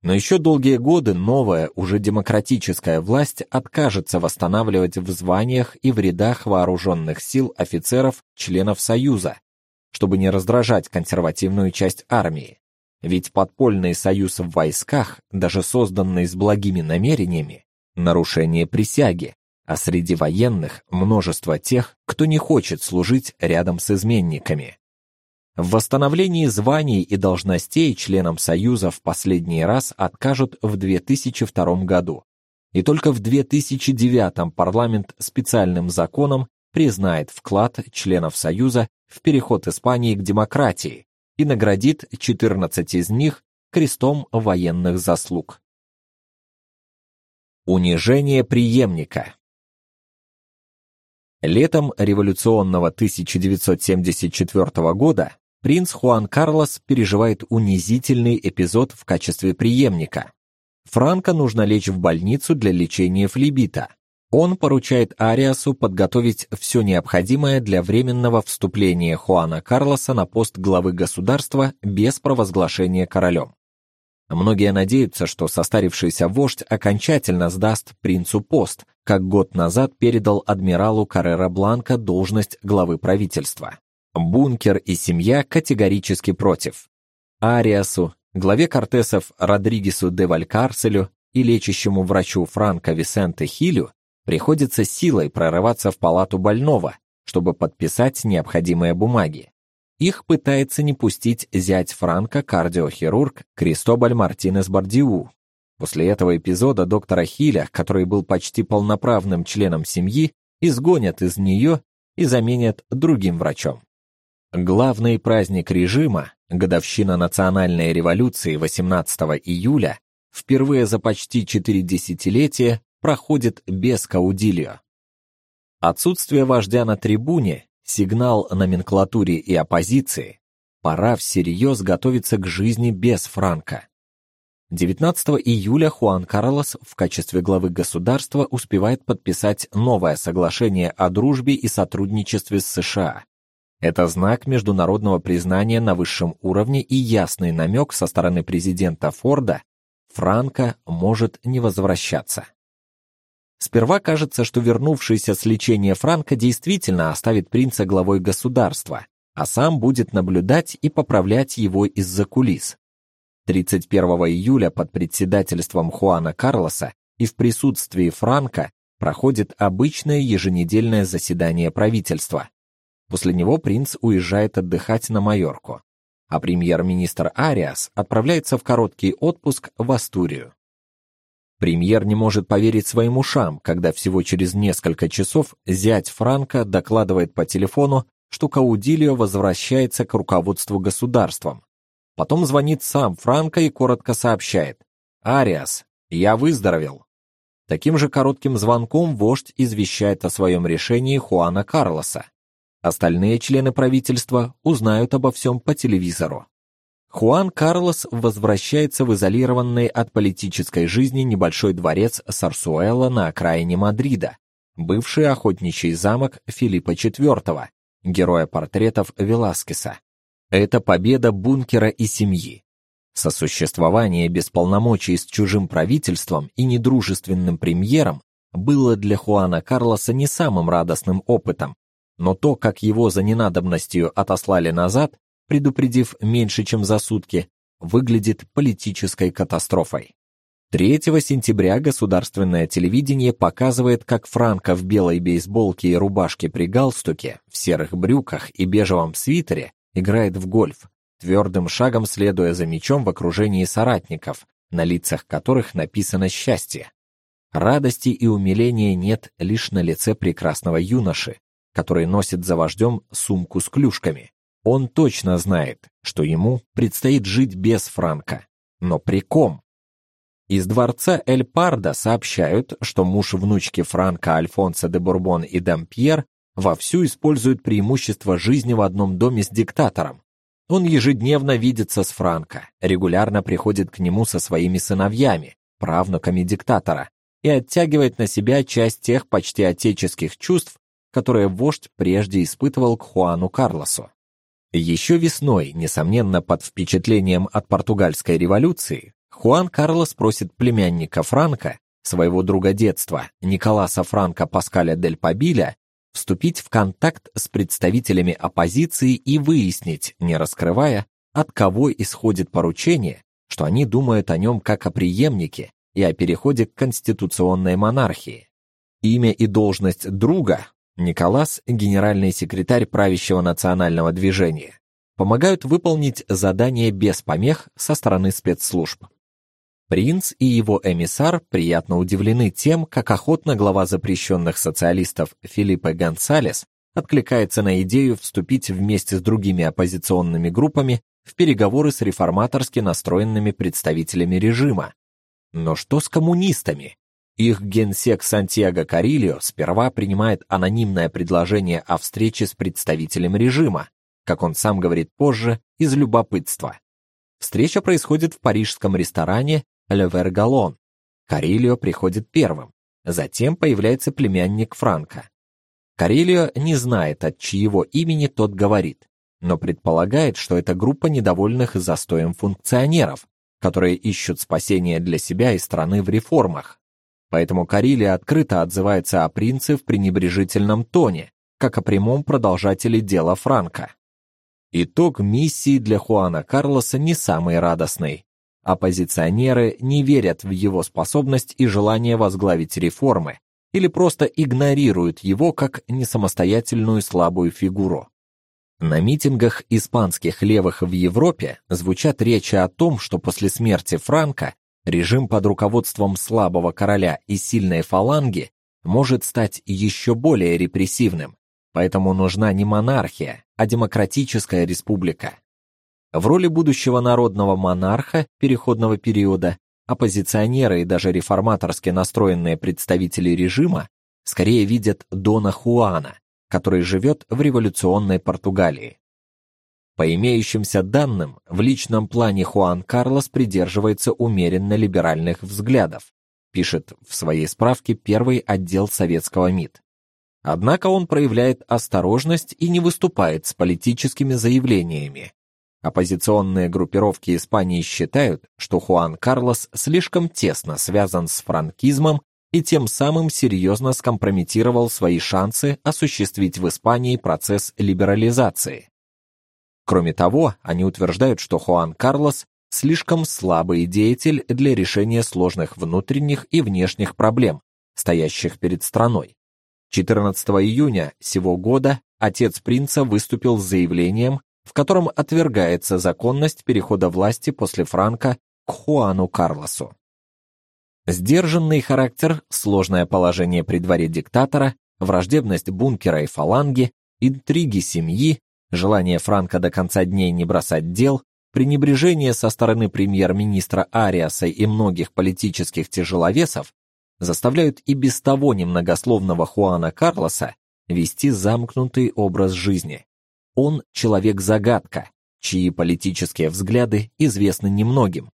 Но еще долгие годы новая, уже демократическая власть откажется восстанавливать в званиях и в рядах вооруженных сил офицеров членов Союза, чтобы не раздражать консервативную часть армии. Ведь подпольный союз в войсках, даже созданный с благими намерениями, нарушение присяги, а среди военных множество тех, кто не хочет служить рядом с изменниками. В восстановлении званий и должностей членам Союза в последний раз откажут в 2002 году. И только в 2009 парламент специальным законом признает вклад членов Союза в переход Испании к демократии и наградит 14 из них крестом военных заслуг. Унижение преемника. Летом революционного 1974 года принц Хуан Карлос переживает унизительный эпизод в качестве преемника. Франко нужно лечь в больницу для лечения флебита. Он поручает Ариасу подготовить все необходимое для временного вступления Хуана Карлоса на пост главы государства без провозглашения королем. Многие надеются, что состарившийся вождь окончательно сдаст принцу пост, как год назад передал адмиралу Каррера Бланка должность главы правительства. Бункер и семья категорически против. Ариасу, главе Кортесов Родригесу де Валькарселю и лечащему врачу Франко Висенте Хилю приходится силой прорываться в палату больного, чтобы подписать необходимые бумаги. Их пытается не пустить зять Франка, кардиохирург Кристобаль Мартинес Бардиу. После этого эпизода доктора Хиля, который был почти полноправным членом семьи, изгонят из нее и заменят другим врачом. Главный праздник режима, годовщина национальной революции 18 июля, впервые за почти четыре десятилетия проходит без каудильо. Отсутствие вождя на трибуне сигнал номенклатуре и оппозиции. Пора всерьез готовиться к жизни без Франка. 19 июля Хуан Карлос в качестве главы государства успевает подписать новое соглашение о дружбе и сотрудничестве с США. Это знак международного признания на высшем уровне и ясный намек со стороны президента Форда Франко может не возвращаться. Сперва кажется, что вернувшийся с лечения Франко действительно оставит принца главой государства, а сам будет наблюдать и поправлять его из-за кулис. 31 июля под председательством Хуана Карлоса и в присутствии Франко проходит обычное еженедельное заседание правительства. После него принц уезжает отдыхать на Майорку, а премьер-министр Ариас отправляется в короткий отпуск в Астурию. Премьер не может поверить своим ушам, когда всего через несколько часов зять Франка докладывает по телефону, что Каудильо возвращается к руководству государством. Потом звонит сам Франко и коротко сообщает: "Ариас, я выздоровел". Таким же коротким звонком вождь извещает о своем решении Хуана Карлоса. Остальные члены правительства узнают обо всем по телевизору. Хуан Карлос возвращается в изолированный от политической жизни небольшой дворец Сарсуэла на окраине Мадрида, бывший охотничий замок Филиппа IV, героя портретов Веласкеса. Это победа бункера и семьи. Сосуществование без полномочий с чужим правительством и недружественным премьером было для Хуана Карлоса не самым радостным опытом, но то, как его за ненадобностью отослали назад, предупредив меньше, чем за сутки, выглядит политической катастрофой. 3 сентября государственное телевидение показывает, как Франко в белой бейсболке и рубашке при галстуке, в серых брюках и бежевом свитере играет в гольф, твердым шагом следуя за мячом в окружении соратников, на лицах которых написано счастье. Радости и умиления нет лишь на лице прекрасного юноши, который носит за вождем сумку с клюшками. Он точно знает, что ему предстоит жить без Франка. Но при ком? Из дворца Эль Парда сообщают, что муж внучки Франка Альфонсо де Бурбон и Дампьер вовсю использует преимущество жизни в одном доме с диктатором. Он ежедневно видится с Франко, регулярно приходит к нему со своими сыновьями, правнуками диктатора, и оттягивает на себя часть тех почти отеческих чувств, которые вождь прежде испытывал к Хуану Карлосу. Еще весной, несомненно, под впечатлением от португальской революции, Хуан Карлос просит племянника Франка, своего друга детства, Николаса Франка Паскаля дель Пабиля, вступить в контакт с представителями оппозиции и выяснить, не раскрывая, от кого исходит поручение, что они думают о нем как о преемнике и о переходе к конституционной монархии. Имя и должность друга Николас, генеральный секретарь правящего национального движения, помогают выполнить задание без помех со стороны спецслужб. Принц и его эмиссар приятно удивлены тем, как охотно глава запрещенных социалистов Филиппе Гонсалес откликается на идею вступить вместе с другими оппозиционными группами в переговоры с реформаторски настроенными представителями режима. Но что с коммунистами? Их генсек Сантьяго Карильо сперва принимает анонимное предложение о встрече с представителем режима, как он сам говорит позже, из любопытства. Встреча происходит в парижском ресторане Le Vergalon. Карильо приходит первым. Затем появляется племянник Франка. Карильо не знает, от чьего имени тот говорит, но предполагает, что это группа недовольных застоем функционеров, которые ищут спасения для себя и страны в реформах. Поэтому Карелия открыто отзывается о принце в пренебрежительном тоне, как о прямом продолжателе дела Франка. Итог миссии для Хуана Карлоса не самый радостный. Оппозиционеры не верят в его способность и желание возглавить реформы, или просто игнорируют его как несамостоятельную слабую фигуру. На митингах испанских левых в Европе звучат речи о том, что после смерти Франко режим под руководством слабого короля и сильной фаланги может стать еще более репрессивным, поэтому нужна не монархия, а демократическая республика. В роли будущего народного монарха переходного периода оппозиционеры и даже реформаторски настроенные представители режима скорее видят Дона Хуана, который живет в революционной Португалии. По имеющимся данным, в личном плане Хуан Карлос придерживается умеренно либеральных взглядов, пишет в своей справке первый отдел советского МИД. Однако он проявляет осторожность и не выступает с политическими заявлениями. Оппозиционные группировки Испании считают, что Хуан Карлос слишком тесно связан с франкизмом и тем самым серьезно скомпрометировал свои шансы осуществить в Испании процесс либерализации. Кроме того, они утверждают, что Хуан Карлос слишком слабый деятель для решения сложных внутренних и внешних проблем, стоящих перед страной. 14 июня сего года отец принца выступил с заявлением, в котором отвергается законность перехода власти после Франка к Хуану Карлосу. Сдержанный характер, сложное положение при дворе диктатора, враждебность бункера и фаланги, интриги семьи, желание Франка до конца дней не бросать дел, пренебрежение со стороны премьер-министра Ариаса и многих политических тяжеловесов заставляют и без того немногословного Хуана Карлоса вести замкнутый образ жизни. Он человек-загадка, чьи политические взгляды известны немногим.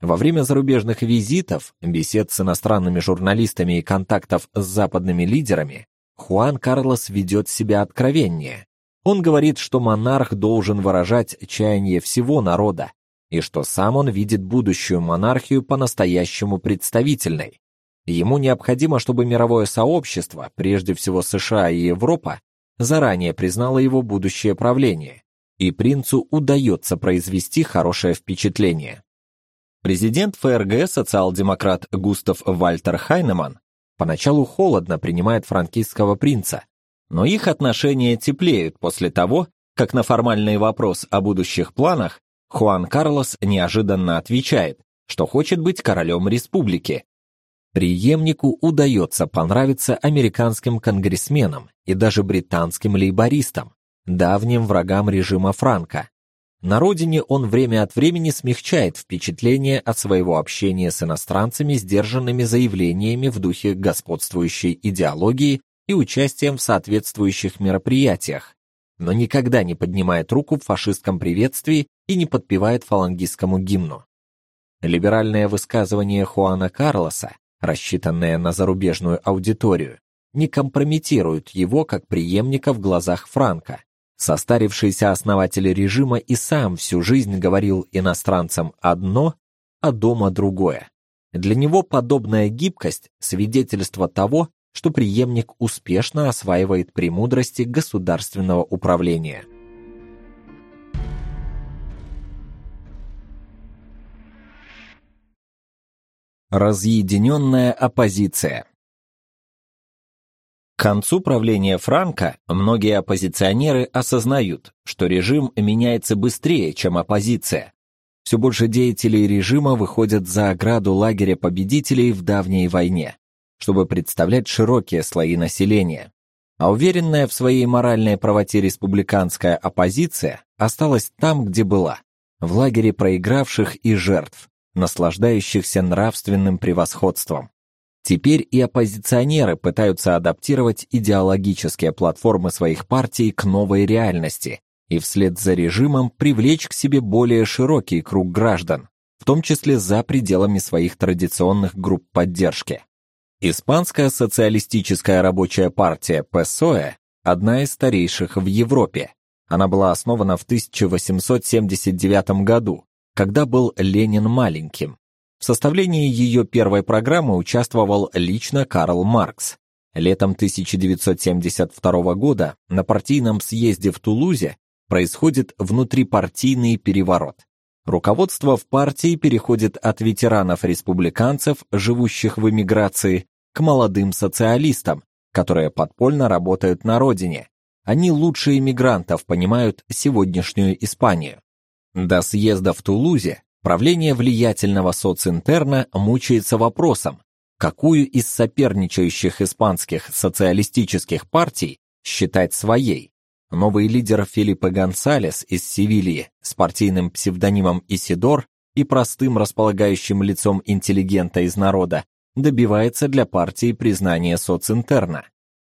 Во время зарубежных визитов, бесед с иностранными журналистами и контактов с западными лидерами, Хуан Карлос ведет себя откровеннее, он говорит, что монарх должен выражать чаяние всего народа, и что сам он видит будущую монархию по-настоящему представительной. Ему необходимо, чтобы мировое сообщество, прежде всего США и Европа, заранее признало его будущее правление, и принцу удается произвести хорошее впечатление. Президент ФРГ, социал-демократ Густав Вальтер Хайнеман, поначалу холодно принимает франкистского принца, но их отношения теплеют после того, как на формальный вопрос о будущих планах Хуан Карлос неожиданно отвечает, что хочет быть королем республики. Приемнику удается понравиться американским конгрессменам и даже британским лейбористам, давним врагам режима Франка. На родине он время от времени смягчает впечатление от своего общения с иностранцами сдержанными заявлениями в духе господствующей идеологии и участием в соответствующих мероприятиях, но никогда не поднимает руку в фашистском приветствии и не подпевает фалангистскому гимну. Либеральное высказывание Хуана Карлоса, рассчитанное на зарубежную аудиторию, не компрометируют его как преемника в глазах Франка. Состарившийся основатель режима и сам всю жизнь говорил иностранцам одно, а дома другое. Для него подобная гибкость свидетельство того, что преемник успешно осваивает премудрости государственного управления. Разъединенная оппозиция К концу правления Франка многие оппозиционеры осознают, что режим меняется быстрее, чем оппозиция. Все больше деятелей режима выходят за ограду лагеря победителей в давней войне чтобы представлять широкие слои населения. А уверенная в своей моральной правоте республиканская оппозиция осталась там, где была, в лагере проигравших и жертв, наслаждающихся нравственным превосходством. Теперь и оппозиционеры пытаются адаптировать идеологические платформы своих партий к новой реальности и вслед за режимом привлечь к себе более широкий круг граждан, в том числе за пределами своих традиционных групп поддержки. Испанская социалистическая рабочая партия ПСОЭ одна из старейших в Европе. Она была основана в 1879 году, когда был Ленин маленьким. В составлении ее первой программы участвовал лично Карл Маркс. Летом 1972 года на партийном съезде в Тулузе происходит внутрипартийный переворот. Руководство в партии переходит от ветеранов-республиканцев, живущих в эмиграции, к молодым социалистам, которые подпольно работают на родине. Они лучше иммигрантов понимают сегодняшнюю Испанию. До съезда в Тулузе правление влиятельного социнтерна мучается вопросом, какую из соперничающих испанских социалистических партий считать своей. Новый лидер Филиппе Гонсалес из Севильи с партийным псевдонимом Исидор и простым располагающим лицом интеллигента из народа добивается для партии признания социнтерна.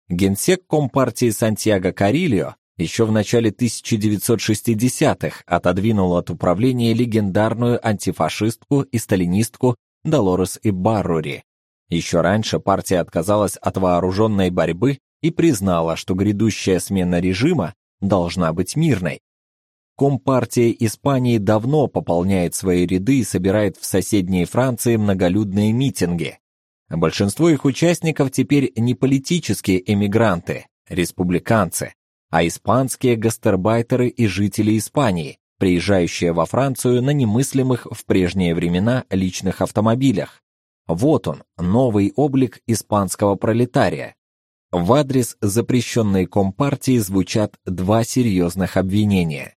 Генсек Компартии Сантьяго Карильо еще в начале 1960-х отодвинул от управления легендарную антифашистку и сталинистку Долорес Ибаррури. Еще раньше партия отказалась от вооруженной борьбы и признала, что грядущая смена режима должна быть мирной. Компартия Испании давно пополняет свои ряды и собирает в соседней Франции многолюдные митинги. Большинство их участников теперь не политические эмигранты, республиканцы, а испанские гастарбайтеры и жители Испании, приезжающие во Францию на немыслимых в прежние времена личных автомобилях. Вот он, новый облик испанского пролетария. В адрес запрещенной компартии звучат два серьезных обвинения.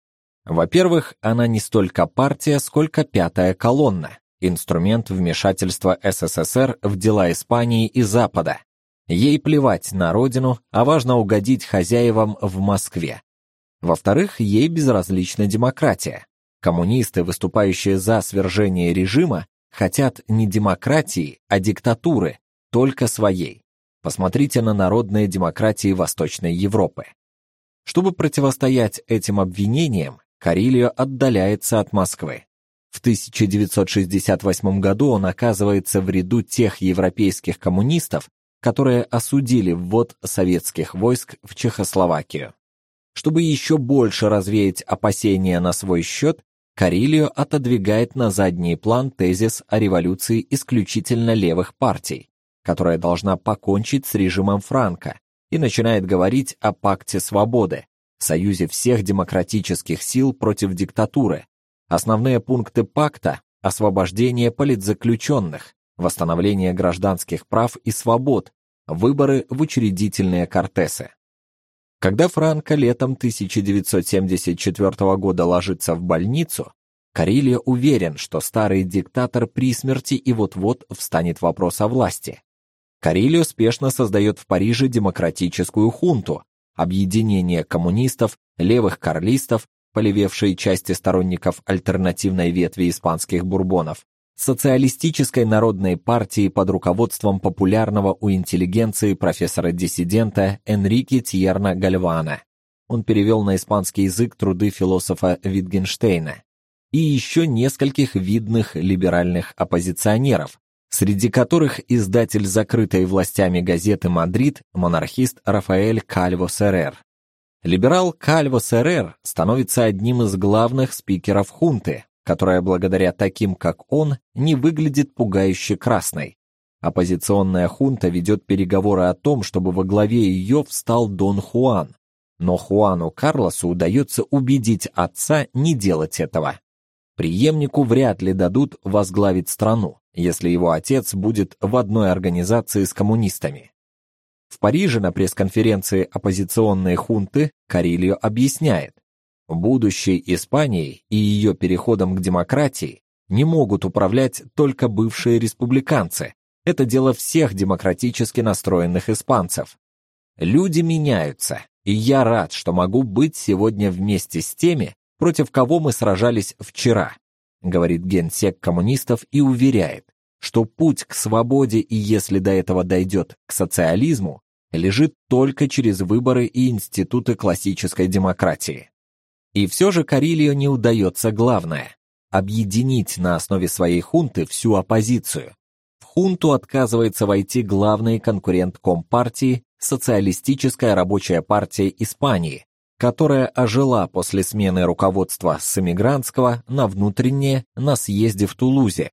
Во-первых, она не столько партия, сколько пятая колонна, инструмент вмешательства СССР в дела Испании и Запада. Ей плевать на родину, а важно угодить хозяевам в Москве. Во-вторых, ей безразлична демократия. Коммунисты, выступающие за свержение режима, хотят не демократии, а диктатуры, только своей. Посмотрите на народные демократии Восточной Европы. Чтобы противостоять этим обвинениям, Карильо отдаляется от Москвы. В 1968 году он оказывается в ряду тех европейских коммунистов, которые осудили ввод советских войск в Чехословакию. Чтобы еще больше развеять опасения на свой счет, Карильо отодвигает на задний план тезис о революции исключительно левых партий, которая должна покончить с режимом Франко, и начинает говорить о пакте свободы, союзе всех демократических сил против диктатуры. Основные пункты пакта освобождение политзаключенных, восстановление гражданских прав и свобод, выборы в учредительные кортесы. Когда Франко летом 1974 года ложится в больницу, Карильо уверен, что старый диктатор при смерти и вот-вот встанет вопрос о власти. Карильо спешно создает в Париже демократическую хунту, объединение коммунистов, левых карлистов, полевевшей части сторонников альтернативной ветви испанских бурбонов, социалистической народной партии под руководством популярного у интеллигенции профессора-диссидента Энрике Тьерна Гальвана. Он перевел на испанский язык труды философа Витгенштейна и еще нескольких видных либеральных оппозиционеров, среди которых издатель закрытой властями газеты Мадрид, монархист Рафаэль Кальво Серрер. Либерал Кальво Серрер становится одним из главных спикеров хунты, которая благодаря таким, как он, не выглядит пугающе красной. Оппозиционная хунта ведет переговоры о том, чтобы во главе ее встал Дон Хуан, но Хуану Карлосу удается убедить отца не делать этого. Приемнику вряд ли дадут возглавить страну, если его отец будет в одной организации с коммунистами. В Париже на пресс-конференции оппозиционной хунты Карильо объясняет, будущей Испанией и ее переходом к демократии не могут управлять только бывшие республиканцы. Это дело всех демократически настроенных испанцев. Люди меняются, и я рад, что могу быть сегодня вместе с теми, против кого мы сражались вчера, говорит генсек коммунистов и уверяет, что путь к свободе и если до этого дойдет к социализму, лежит только через выборы и институты классической демократии. И все же Карильо не удается главное объединить на основе своей хунты всю оппозицию. В хунту отказывается войти главный конкурент Компартии, Социалистическая рабочая партия Испании, которая ожила после смены руководства с эмигрантского на внутреннее на съезде в Тулузе.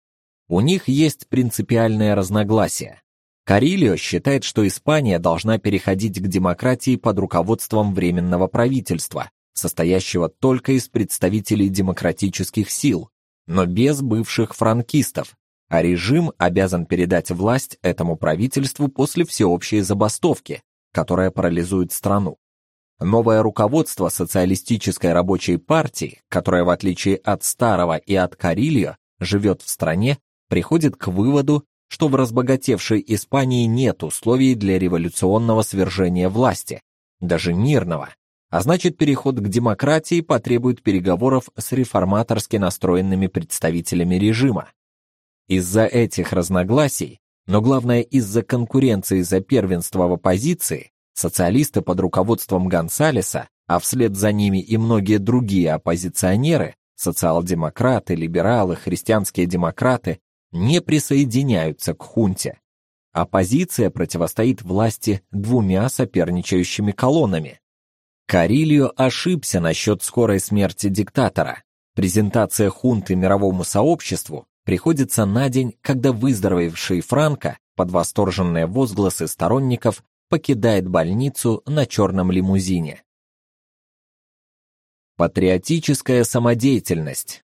У них есть принципиальное разногласие. Карильо считает, что Испания должна переходить к демократии под руководством временного правительства, состоящего только из представителей демократических сил, но без бывших франкистов, а режим обязан передать власть этому правительству после всеобщей забастовки, которая парализует страну. Новое руководство социалистической рабочей партии, которое в отличие от старого и от Карильо живет в стране, приходит к выводу, что в разбогатевшей Испании нет условий для революционного свержения власти, даже мирного. А значит, переход к демократии потребует переговоров с реформаторски настроенными представителями режима. Из-за этих разногласий, но главное из-за конкуренции за первенство в оппозиции, социалисты под руководством Гонсалеса, а вслед за ними и многие другие оппозиционеры, социал-демократы, либералы, христианские демократы, не присоединяются к хунте. Оппозиция противостоит власти двумя соперничающими колоннами. Карильо ошибся насчет скорой смерти диктатора. Презентация хунты мировому сообществу приходится на день, когда выздоровевший Франко под восторженные возгласы сторонников покидает больницу на черном лимузине. Патриотическая самодеятельность.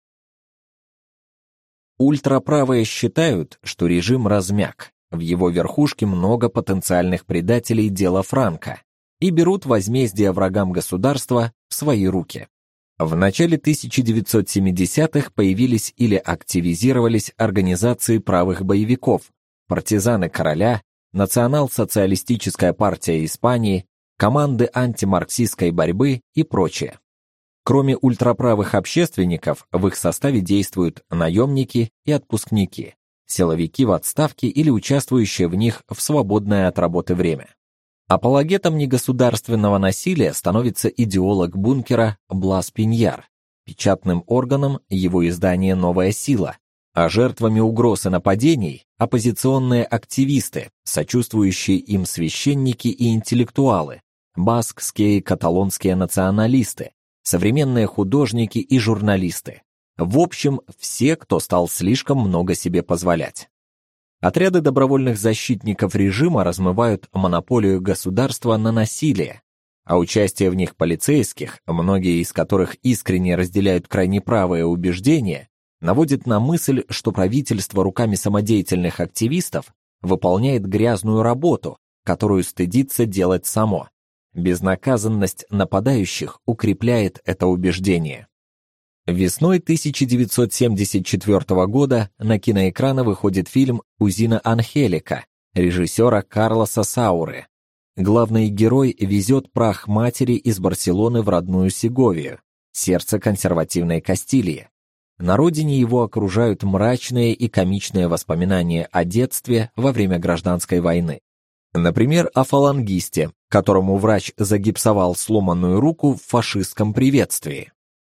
Ультраправые считают, что режим размяк. В его верхушке много потенциальных предателей дела Франка и берут возмездие врагам государства в свои руки. В начале 1970-х появились или активизировались организации правых боевиков, партизаны короля, Национал-социалистическая партия Испании, команды антимарксистской борьбы и прочее. Кроме ультраправых общественников, в их составе действуют наемники и отпускники, силовики в отставке или участвующие в них в свободное от работы время. Апологетом негосударственного насилия становится идеолог бункера Блас Пиньяр, печатным органом его издания Новая сила, а жертвами угроз и нападений оппозиционные активисты, сочувствующие им священники и интеллектуалы, баскские и каталонские националисты, современные художники и журналисты. В общем, все, кто стал слишком много себе позволять. Отряды добровольных защитников режима размывают монополию государства на насилие, а участие в них полицейских, многие из которых искренне разделяют крайне правые убеждения, наводит на мысль, что правительство руками самодеятельных активистов выполняет грязную работу, которую стыдится делать само. Безнаказанность нападающих укрепляет это убеждение. Весной 1974 года на киноэкраны выходит фильм «Кузина Анхелика» режиссера Карлоса Сауры. Главный герой везет прах матери из Барселоны в родную Сеговию, сердце консервативной Кастилии. На родине его окружают мрачные и комичные воспоминания о детстве во время гражданской войны. Например, о фалангисте, которому врач загипсовал сломанную руку в фашистском приветствии.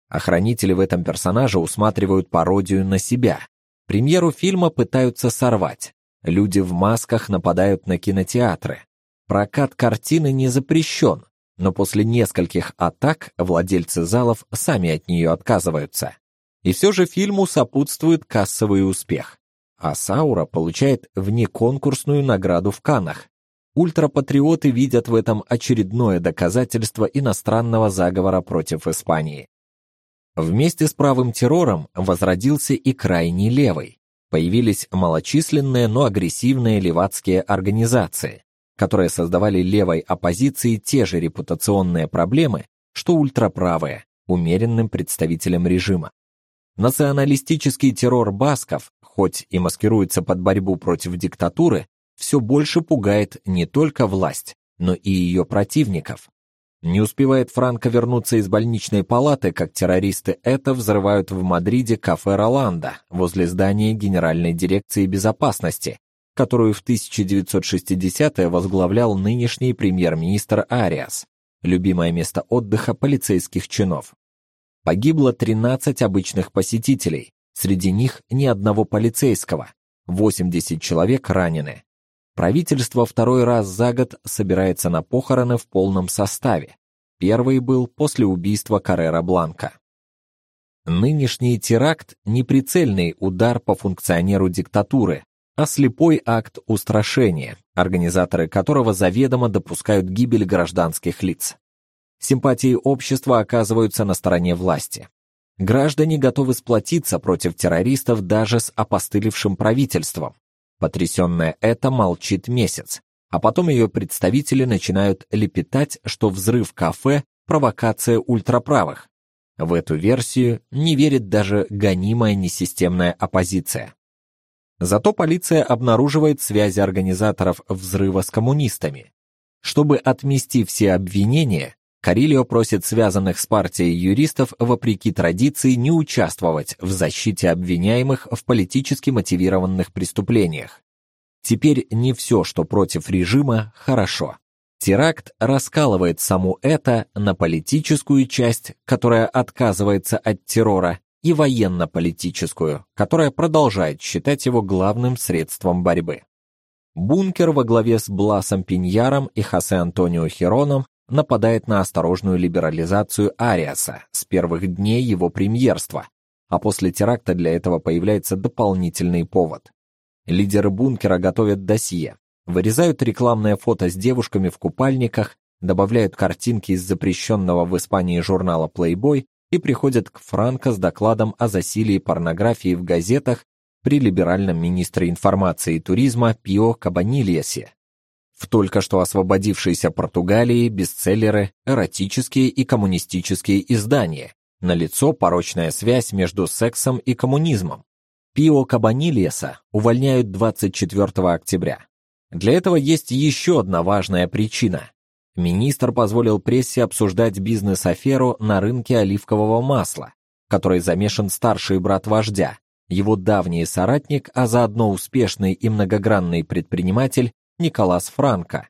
Охранители в этом персонаже усматривают пародию на себя. Премьеру фильма пытаются сорвать. Люди в масках нападают на кинотеатры. Прокат картины не запрещен, но после нескольких атак владельцы залов сами от нее отказываются. И все же фильму сопутствует кассовый успех. А Саура получает внеконкурсную награду в Каннах. Ультрапатриоты видят в этом очередное доказательство иностранного заговора против Испании. Вместе с правым террором возродился и крайний левый. Появились малочисленные, но агрессивные левацкие организации, которые создавали левой оппозиции те же репутационные проблемы, что ультраправые, умеренным представителям режима. Националистический террор басков, хоть и маскируется под борьбу против диктатуры, все больше пугает не только власть, но и ее противников. Не успевает Франко вернуться из больничной палаты, как террористы это взрывают в Мадриде кафе Роланда возле здания Генеральной дирекции безопасности, которую в 1960-е возглавлял нынешний премьер-министр Ариас, любимое место отдыха полицейских чинов. Погибло 13 обычных посетителей, среди них ни одного полицейского, 80 человек ранены. Правительство второй раз за год собирается на похороны в полном составе. Первый был после убийства Каррера Бланка. Нынешний теракт не прицельный удар по функционеру диктатуры, а слепой акт устрашения, организаторы которого заведомо допускают гибель гражданских лиц. Симпатии общества оказываются на стороне власти. Граждане готовы сплотиться против террористов даже с опостылевшим правительством. Потрясённая это молчит месяц, а потом ее представители начинают лепетать, что взрыв кафе провокация ультраправых. В эту версию не верит даже гонимая несистемная оппозиция. Зато полиция обнаруживает связи организаторов взрыва с коммунистами. Чтобы отмести все обвинения, Карильо просит связанных с партией юристов вопреки традиции не участвовать в защите обвиняемых в политически мотивированных преступлениях. Теперь не все, что против режима, хорошо. Теракт раскалывает саму это на политическую часть, которая отказывается от террора, и военно-политическую, которая продолжает считать его главным средством борьбы. Бункер во главе с Бласом Пиньяром и Хосе Антонио Хироном нападает на осторожную либерализацию Ариаса с первых дней его премьерства, а после теракта для этого появляется дополнительный повод. Лидеры бункера готовят досье, вырезают рекламное фото с девушками в купальниках, добавляют картинки из запрещенного в Испании журнала Playboy и приходят к Франко с докладом о засилии порнографии в газетах при либеральном министре информации и туризма Пио Кабанильясе. В только что освободившейся Португалии бестселлеры, эротические и коммунистические издания. Налицо порочная связь между сексом и коммунизмом. Пио Кабанильяса увольняют 24 октября. Для этого есть еще одна важная причина. Министр позволил прессе обсуждать бизнес-аферу на рынке оливкового масла, в которой замешан старший брат вождя, его давний соратник, а заодно успешный и многогранный предприниматель Николас Франко.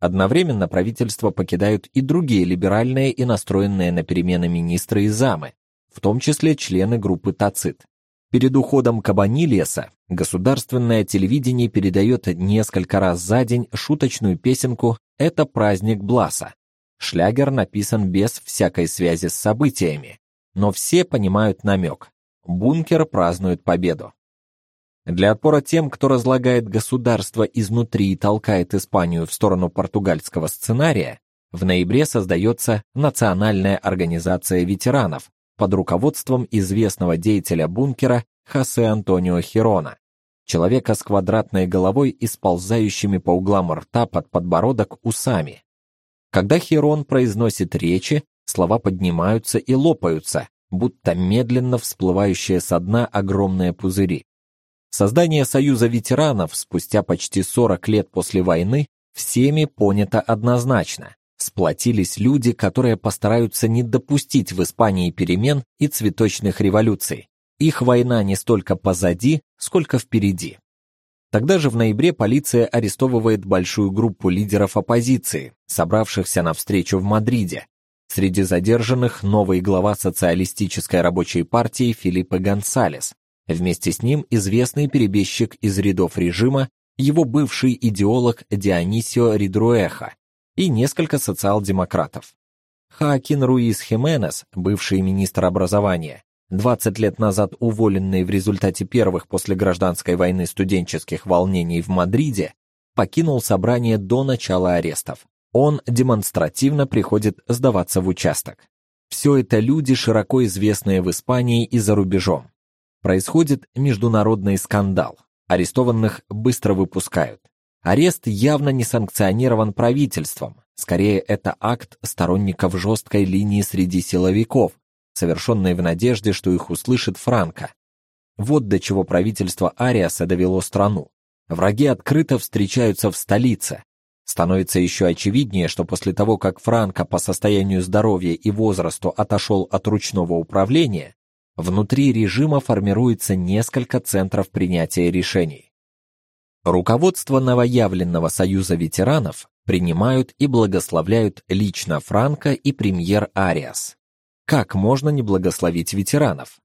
Одновременно правительство покидают и другие либеральные и настроенные на перемены министры и замы, в том числе члены группы Тацит. Перед уходом Кабанилеса государственное телевидение передает несколько раз за день шуточную песенку «Это праздник Бласа». Шлягер написан без всякой связи с событиями, но все понимают намек. Бункер празднует победу. Для отпора тем, кто разлагает государство изнутри и толкает Испанию в сторону португальского сценария, в ноябре создается Национальная организация ветеранов, под руководством известного деятеля бункера Хосе Антонио Хирона, человека с квадратной головой и сползающими по углам рта под подбородок усами. Когда Хирон произносит речи, слова поднимаются и лопаются, будто медленно всплывающие со дна огромные пузыри. Создание Союза ветеранов спустя почти 40 лет после войны всеми понято однозначно сплотились люди, которые постараются не допустить в Испании перемен и цветочных революций. Их война не столько позади, сколько впереди. Тогда же в ноябре полиция арестовывает большую группу лидеров оппозиции, собравшихся на встречу в Мадриде. Среди задержанных новый глава социалистической рабочей партии Филиппе Гонсалес. Вместе с ним известный перебежчик из рядов режима, его бывший идеолог Дионисио Ридруэха, и несколько социал-демократов. Хоакин Руис Хименес, бывший министр образования, 20 лет назад уволенный в результате первых после гражданской войны студенческих волнений в Мадриде, покинул собрание до начала арестов. Он демонстративно приходит сдаваться в участок. Все это люди, широко известные в Испании и за рубежом. Происходит международный скандал. Арестованных быстро выпускают. Арест явно не санкционирован правительством. Скорее, это акт сторонников жесткой линии среди силовиков, совершенный в надежде, что их услышит Франко. Вот до чего правительство Ариаса довело страну. Враги открыто встречаются в столице. Становится еще очевиднее, что после того, как Франко по состоянию здоровья и возрасту отошел от ручного управления, внутри режима формируется несколько центров принятия решений. Руководство новоявленного Союза ветеранов принимают и благословляют лично Франко и премьер Ариас. Как можно не благословить ветеранов?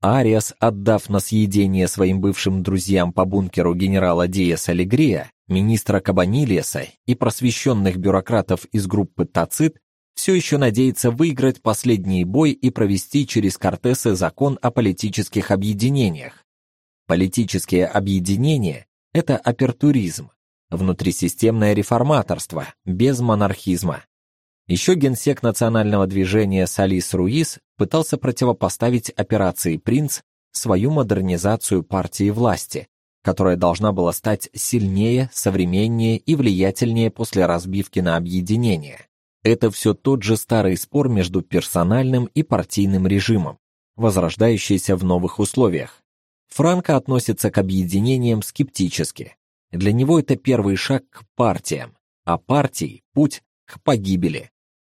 Ариас, отдав на съедение своим бывшим друзьям по бункеру генерала Диаса Алегрия, министра Кабанилеса и просвещенных бюрократов из группы Тацит, все еще надеется выиграть последний бой и провести через Кортесы закон о политических объединениях. Политические объединения это апертуризм, внутрисистемное реформаторство, без монархизма. Еще генсек национального движения Салис Руис пытался противопоставить операции Принц свою модернизацию партии власти, которая должна была стать сильнее, современнее и влиятельнее после разбивки на объединение. Это все тот же старый спор между персональным и партийным режимом, возрождающийся в новых условиях. Франко относится к объединениям скептически. Для него это первый шаг к партиям, а партий путь к погибели.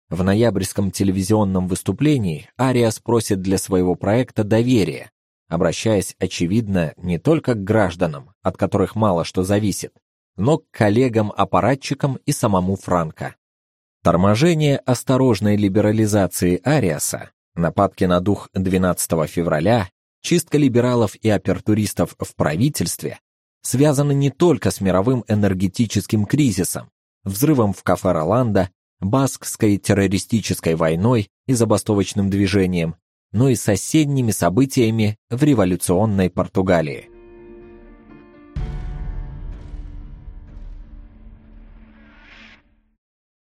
В ноябрьском телевизионном выступлении Ариас просит для своего проекта доверия, обращаясь очевидно не только к гражданам, от которых мало что зависит, но к коллегам-аппаратчикам и самому Франко. Торможение осторожной либерализации Ариаса, нападки на дух 12 февраля, чистка либералов и апертуристов в правительстве связаны не только с мировым энергетическим кризисом, взрывом в кафе Роланда баскской террористической войной и забастовочным движением, но и соседними событиями в революционной Португалии.